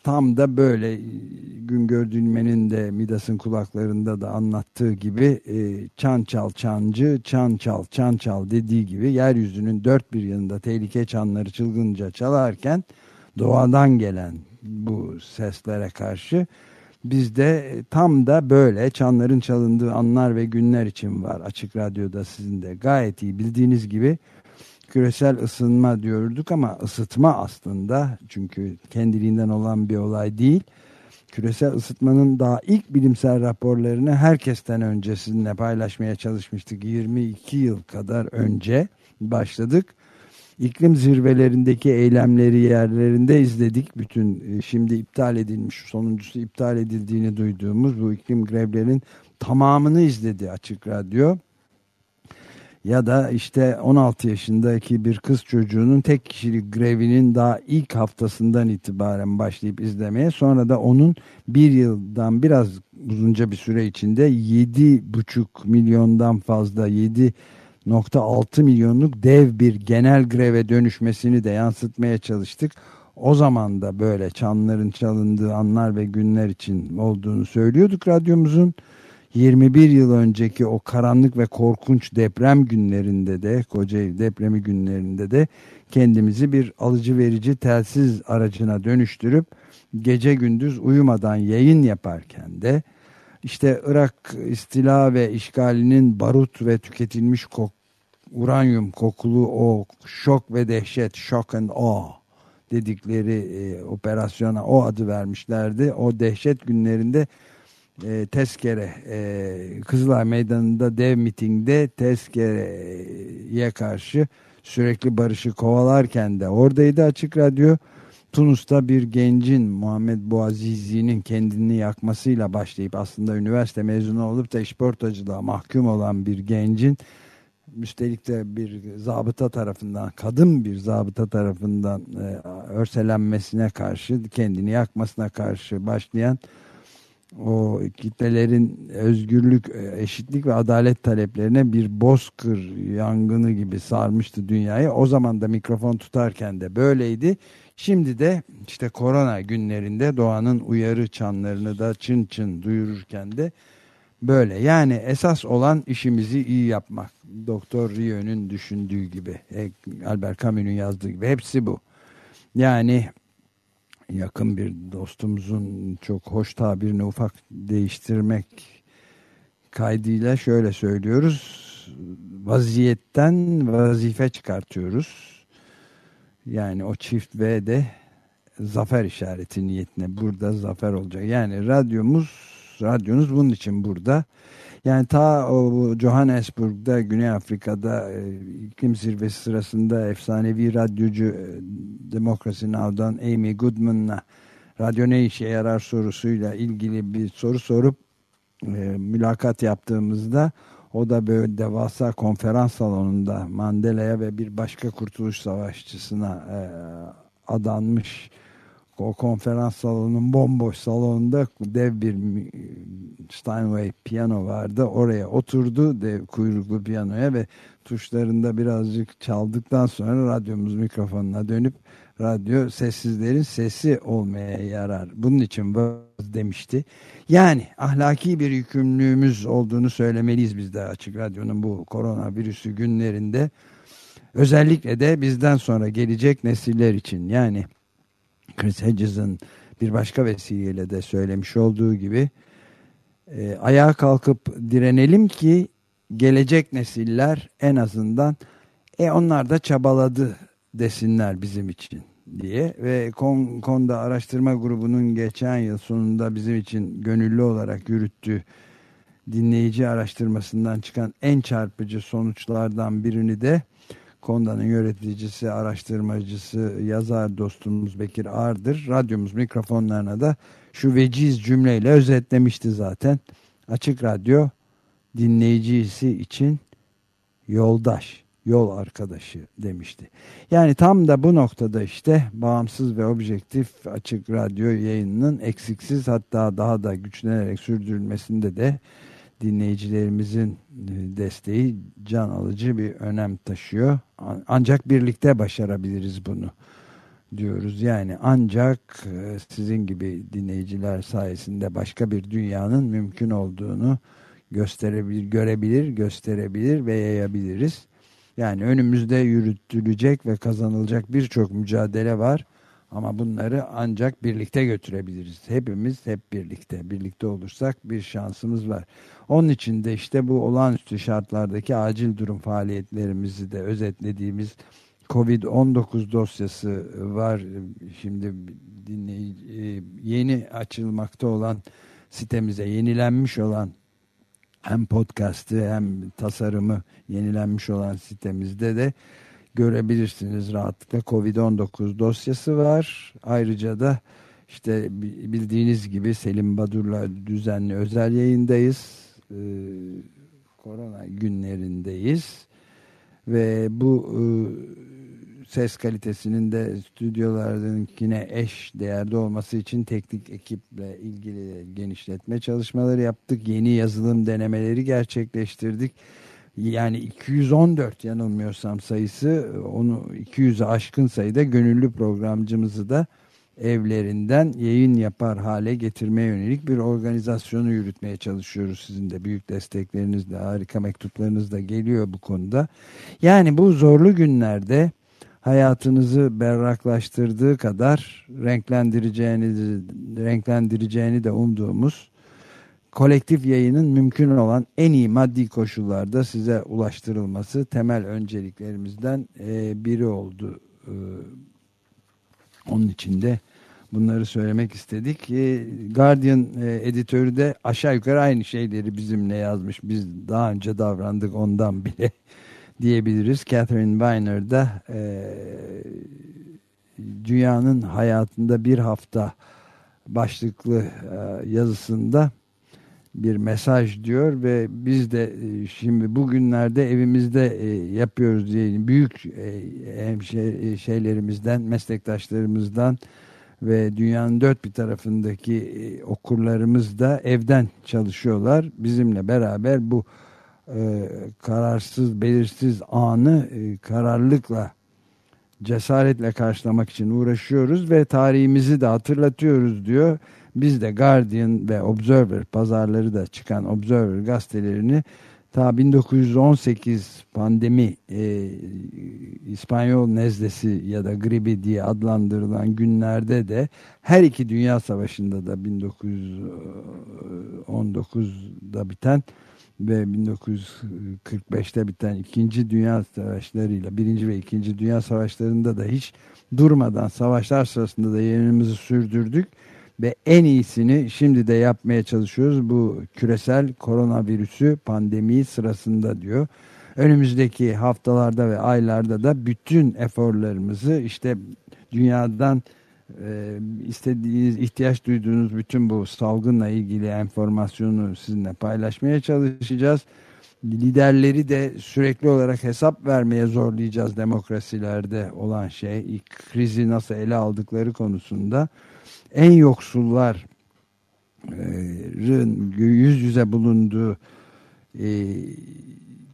tam da böyle gün gördülmenin de Midas'ın kulaklarında da anlattığı gibi e, çan çal çancı, çan çal çan çal dediği gibi yeryüzünün dört bir yanında tehlike çanları çılgınca çalarken doğadan gelen bu seslere karşı biz de tam da böyle çanların çalındığı anlar ve günler için var. Açık Radyo'da sizin de gayet iyi bildiğiniz gibi küresel ısınma diyorduk ama ısıtma aslında çünkü kendiliğinden olan bir olay değil. Küresel ısıtmanın daha ilk bilimsel raporlarını herkesten önce sizinle paylaşmaya çalışmıştık. 22 yıl kadar önce başladık iklim zirvelerindeki eylemleri yerlerinde izledik. Bütün e, şimdi iptal edilmiş sonuncusu iptal edildiğini duyduğumuz bu iklim grevlerin tamamını izledi Açık Radyo. Ya da işte 16 yaşındaki bir kız çocuğunun tek kişilik grevinin daha ilk haftasından itibaren başlayıp izlemeye sonra da onun bir yıldan biraz uzunca bir süre içinde 7,5 milyondan fazla 7.6 milyonluk dev bir genel greve dönüşmesini de yansıtmaya çalıştık. O zaman da böyle çanların çalındığı anlar ve günler için olduğunu söylüyorduk radyomuzun. 21 yıl önceki o karanlık ve korkunç deprem günlerinde de Kocaeli depremi günlerinde de kendimizi bir alıcı verici telsiz aracına dönüştürüp gece gündüz uyumadan yayın yaparken de işte Irak istila ve işgalinin barut ve tüketilmiş kok, uranyum kokulu o şok ve dehşet shock and awe dedikleri e, operasyona o adı vermişlerdi. O dehşet günlerinde e, tezkere e, Kızılay Meydanı'nda dev mitingde tezkereye karşı sürekli barışı kovalarken de oradaydı Açık Radyo. Tunus'ta bir gencin Muhammed Boazizi'nin kendini yakmasıyla başlayıp aslında üniversite mezunu olup da işportacılığa mahkum olan bir gencin üstelik de bir zabıta tarafından kadın bir zabıta tarafından e, örselenmesine karşı kendini yakmasına karşı başlayan o kitlelerin özgürlük, eşitlik ve adalet taleplerine bir bozkır yangını gibi sarmıştı dünyayı. O zaman da mikrofon tutarken de böyleydi. Şimdi de işte korona günlerinde doğanın uyarı çanlarını da çın çın duyururken de böyle. Yani esas olan işimizi iyi yapmak. Doktor Rio'nun düşündüğü gibi, e, Albert Camus'un yazdığı gibi hepsi bu. Yani yakın bir dostumuzun çok hoş tabirini ufak değiştirmek kaydıyla şöyle söylüyoruz. Vaziyetten vazife çıkartıyoruz. Yani o çift V de zafer işareti niyetine burada zafer olacak. Yani radyomuz, radyonuz bunun için burada. Yani ta o Johannesburg'da Güney Afrika'da e, iklim zirvesi sırasında efsanevi radyocu e, Demokrasi Now'dan Amy Goodman'la radyo ne işe yarar sorusuyla ilgili bir soru sorup e, mülakat yaptığımızda o da böyle devasa konferans salonunda Mandela'ya ve bir başka kurtuluş savaşçısına e, adanmış o konferans salonunun bomboş salonunda dev bir Steinway piyano vardı. Oraya oturdu dev kuyruklu piyanoya ve tuşlarında birazcık çaldıktan sonra radyomuz mikrofonuna dönüp radyo sessizlerin sesi olmaya yarar. Bunun için demişti. Yani ahlaki bir yükümlülüğümüz olduğunu söylemeliyiz biz de Açık Radyo'nun bu koronavirüsü günlerinde. Özellikle de bizden sonra gelecek nesiller için yani Chris Hedges'ın bir başka vesileyle de söylemiş olduğu gibi e, ayağa kalkıp direnelim ki gelecek nesiller en azından e onlar da çabaladı desinler bizim için diye. Ve Kon, Konda Araştırma Grubu'nun geçen yıl sonunda bizim için gönüllü olarak yürüttüğü dinleyici araştırmasından çıkan en çarpıcı sonuçlardan birini de Konda'nın yöneticisi, araştırmacısı, yazar dostumuz Bekir Ağırdır. Radyomuz mikrofonlarına da şu veciz cümleyle özetlemişti zaten. Açık Radyo dinleyicisi için yoldaş, yol arkadaşı demişti. Yani tam da bu noktada işte bağımsız ve objektif Açık Radyo yayınının eksiksiz hatta daha da güçlenerek sürdürülmesinde de dinleyicilerimizin e, desteği can alıcı bir önem taşıyor. Ancak birlikte başarabiliriz bunu diyoruz. Yani ancak e, sizin gibi dinleyiciler sayesinde başka bir dünyanın mümkün olduğunu gösterebilir, görebilir, gösterebilir ve yayabiliriz. Yani önümüzde yürütülecek ve kazanılacak birçok mücadele var. Ama bunları ancak birlikte götürebiliriz. Hepimiz hep birlikte. Birlikte olursak bir şansımız var. Onun için de işte bu olağanüstü şartlardaki acil durum faaliyetlerimizi de özetlediğimiz Covid-19 dosyası var. Şimdi e, yeni açılmakta olan sitemize yenilenmiş olan hem podcast'ı hem tasarımı yenilenmiş olan sitemizde de görebilirsiniz rahatlıkla. Covid-19 dosyası var. Ayrıca da işte bildiğiniz gibi Selim Badur'la düzenli özel yayındayız. Ee, korona günlerindeyiz. Ve bu e, ses kalitesinin de stüdyolarınkine eş değerde olması için teknik ekiple ilgili genişletme çalışmaları yaptık. Yeni yazılım denemeleri gerçekleştirdik. Yani 214 yanılmıyorsam sayısı onu 200'e aşkın sayıda gönüllü programcımızı da evlerinden yayın yapar hale getirmeye yönelik bir organizasyonu yürütmeye çalışıyoruz. Sizin de büyük desteklerinizle harika mektuplarınız da geliyor bu konuda. Yani bu zorlu günlerde hayatınızı berraklaştırdığı kadar renklendireceğini, renklendireceğini de umduğumuz kolektif yayının mümkün olan en iyi maddi koşullarda size ulaştırılması temel önceliklerimizden e, biri oldu. E, onun için de bunları söylemek istedik. E, Guardian editörü de aşağı yukarı aynı şeyleri bizimle yazmış. Biz daha önce davrandık ondan bile diyebiliriz. Catherine Weiner da dünyanın hayatında bir hafta başlıklı yazısında bir mesaj diyor ve biz de e, şimdi bugünlerde evimizde e, yapıyoruz diye büyük e, şeylerimizden, meslektaşlarımızdan ve dünyanın dört bir tarafındaki okurlarımız da evden çalışıyorlar. Bizimle beraber bu kararsız, belirsiz anı kararlılıkla cesaretle karşılamak için uğraşıyoruz ve tarihimizi de hatırlatıyoruz diyor. Biz de Guardian ve Observer pazarları da çıkan Observer gazetelerini ta 1918 pandemi e, İspanyol nezlesi ya da gribi diye adlandırılan günlerde de her iki dünya savaşında da 1919'da biten ve 1945'te biten ikinci dünya savaşlarıyla birinci ve ikinci dünya savaşlarında da hiç durmadan savaşlar sırasında da yayınımızı sürdürdük ve en iyisini şimdi de yapmaya çalışıyoruz bu küresel koronavirüsü pandemi sırasında diyor. Önümüzdeki haftalarda ve aylarda da bütün eforlarımızı işte dünyadan e, istediğiniz, ihtiyaç duyduğunuz bütün bu salgınla ilgili informasyonu sizinle paylaşmaya çalışacağız. Liderleri de sürekli olarak hesap vermeye zorlayacağız demokrasilerde olan şey. Krizi nasıl ele aldıkları konusunda en yoksulların yüz yüze bulunduğu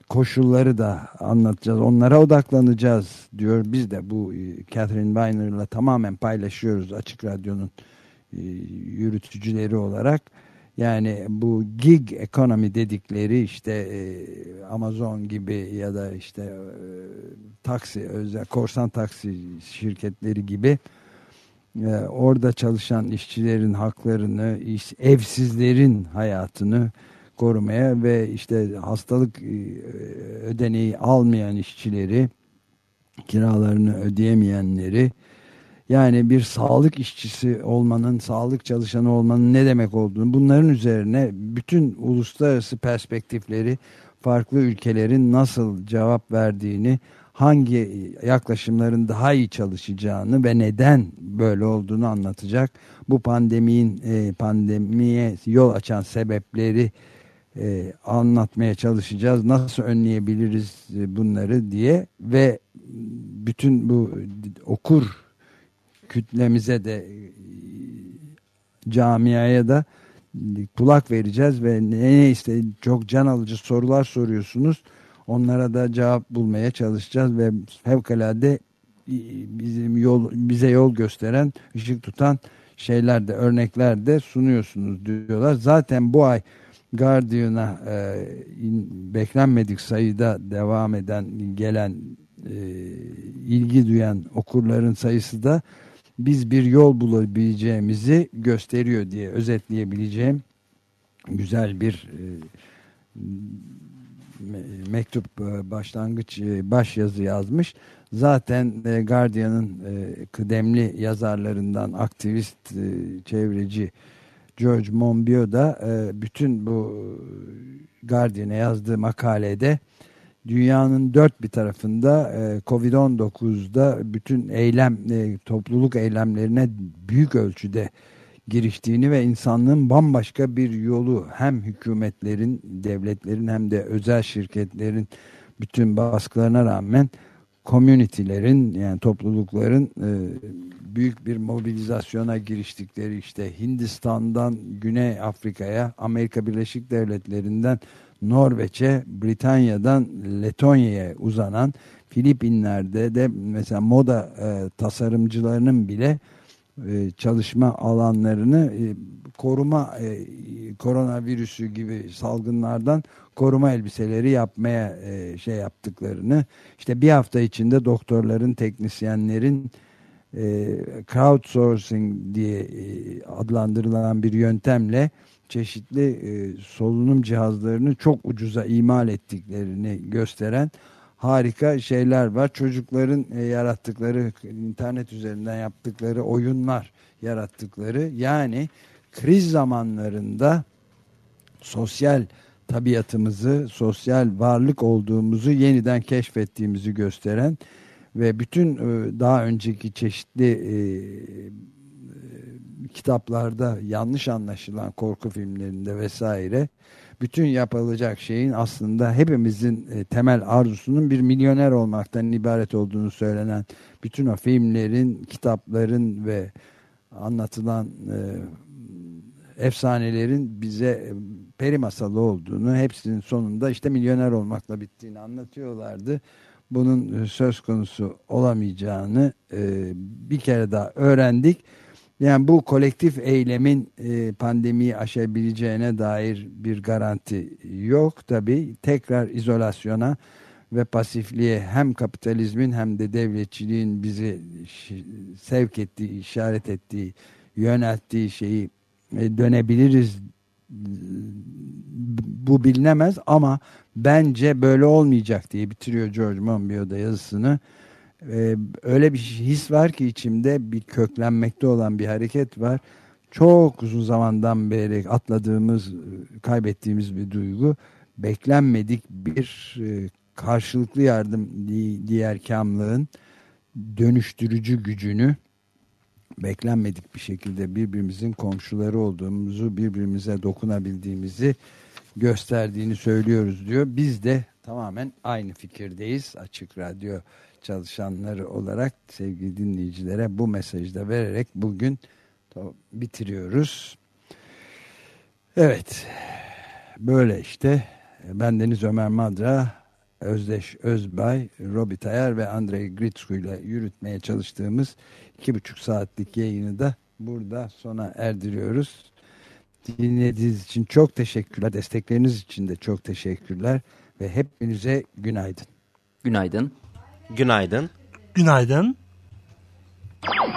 koşulları da anlatacağız. Onlara odaklanacağız diyor. Biz de bu Catherine Weiner'la tamamen paylaşıyoruz Açık Radyo'nun yürütücüleri olarak. Yani bu gig economy dedikleri işte Amazon gibi ya da işte taksi özel korsan taksi şirketleri gibi orada çalışan işçilerin haklarını, evsizlerin hayatını korumaya ve işte hastalık e, ödeneği almayan işçileri, kiralarını ödeyemeyenleri, yani bir sağlık işçisi olmanın, sağlık çalışanı olmanın ne demek olduğunu, bunların üzerine bütün uluslararası perspektifleri, farklı ülkelerin nasıl cevap verdiğini hangi yaklaşımların daha iyi çalışacağını ve neden böyle olduğunu anlatacak. Bu pandeminin e, pandemiye yol açan sebepleri e, anlatmaya çalışacağız. Nasıl önleyebiliriz e, bunları diye ve bütün bu okur kütlemize de e, camiaya da kulak vereceğiz ve ne işte çok can alıcı sorular soruyorsunuz Onlara da cevap bulmaya çalışacağız ve fevkalade bizim yol bize yol gösteren, ışık tutan şeyler de örnekler de sunuyorsunuz diyorlar. Zaten bu ay Guardian'a e, beklenmedik sayıda devam eden gelen e, ilgi duyan okurların sayısı da biz bir yol bulabileceğimizi gösteriyor diye özetleyebileceğim güzel bir e, mektup e, başlangıç e, baş yazı yazmış. Zaten e, Guardian'ın kıdemli yazarlarından aktivist çevreci George Monbiot da bütün bu Guardian'a yazdığı makalede dünyanın dört bir tarafında e, Covid-19'da bütün eylem, topluluk eylemlerine büyük ölçüde giriştiğini ve insanlığın bambaşka bir yolu hem hükümetlerin, devletlerin hem de özel şirketlerin bütün baskılarına rağmen komünitelerin yani toplulukların e, büyük bir mobilizasyona giriştikleri işte Hindistan'dan Güney Afrika'ya, Amerika Birleşik Devletleri'nden Norveç'e, Britanya'dan Letonya'ya uzanan Filipinler'de de mesela moda e, tasarımcılarının bile e, çalışma alanlarını e, koruma e, koronavirüsü gibi salgınlardan koruma elbiseleri yapmaya e, şey yaptıklarını işte bir hafta içinde doktorların, teknisyenlerin crowdsourcing diye adlandırılan bir yöntemle çeşitli solunum cihazlarını çok ucuza imal ettiklerini gösteren harika şeyler var. Çocukların e, yarattıkları internet üzerinden yaptıkları oyunlar yarattıkları yani kriz zamanlarında sosyal tabiatımızı, sosyal varlık olduğumuzu yeniden keşfettiğimizi gösteren ve bütün e, daha önceki çeşitli e, kitaplarda yanlış anlaşılan korku filmlerinde vesaire bütün yapılacak şeyin aslında hepimizin e, temel arzusunun bir milyoner olmaktan ibaret olduğunu söylenen bütün o filmlerin, kitapların ve anlatılan e, efsanelerin bize e, peri masalı olduğunu, hepsinin sonunda işte milyoner olmakla bittiğini anlatıyorlardı. Bunun söz konusu olamayacağını bir kere daha öğrendik yani bu kolektif eylemin e, pandemiyi aşabileceğine dair bir garanti yok tabi. Tekrar izolasyona ve pasifliğe hem kapitalizmin hem de devletçiliğin bizi sevk ettiği, işaret ettiği, yönelttiği şeyi e, dönebiliriz. Bu bilinemez ama bence böyle olmayacak diye bitiriyor George Monbiot da yazısını e, öyle bir his var ki içimde bir köklenmekte olan bir hareket var. Çok uzun zamandan beri atladığımız, kaybettiğimiz bir duygu. Beklenmedik bir e, karşılıklı yardım diğer kamlığın dönüştürücü gücünü beklenmedik bir şekilde birbirimizin komşuları olduğumuzu, birbirimize dokunabildiğimizi gösterdiğini söylüyoruz diyor. Biz de tamamen aynı fikirdeyiz. Açık Radyo çalışanları olarak sevgili dinleyicilere bu mesajı da vererek bugün bitiriyoruz. Evet, böyle işte. Ben Deniz Ömer Madra, Özdeş Özbay, Robi Tayar ve Andrei Gritsku ile yürütmeye çalıştığımız iki buçuk saatlik yayını da burada sona erdiriyoruz. Dinlediğiniz için çok teşekkürler. Destekleriniz için de çok teşekkürler. Ve hepinize günaydın. Günaydın. Günaydın. Günaydın.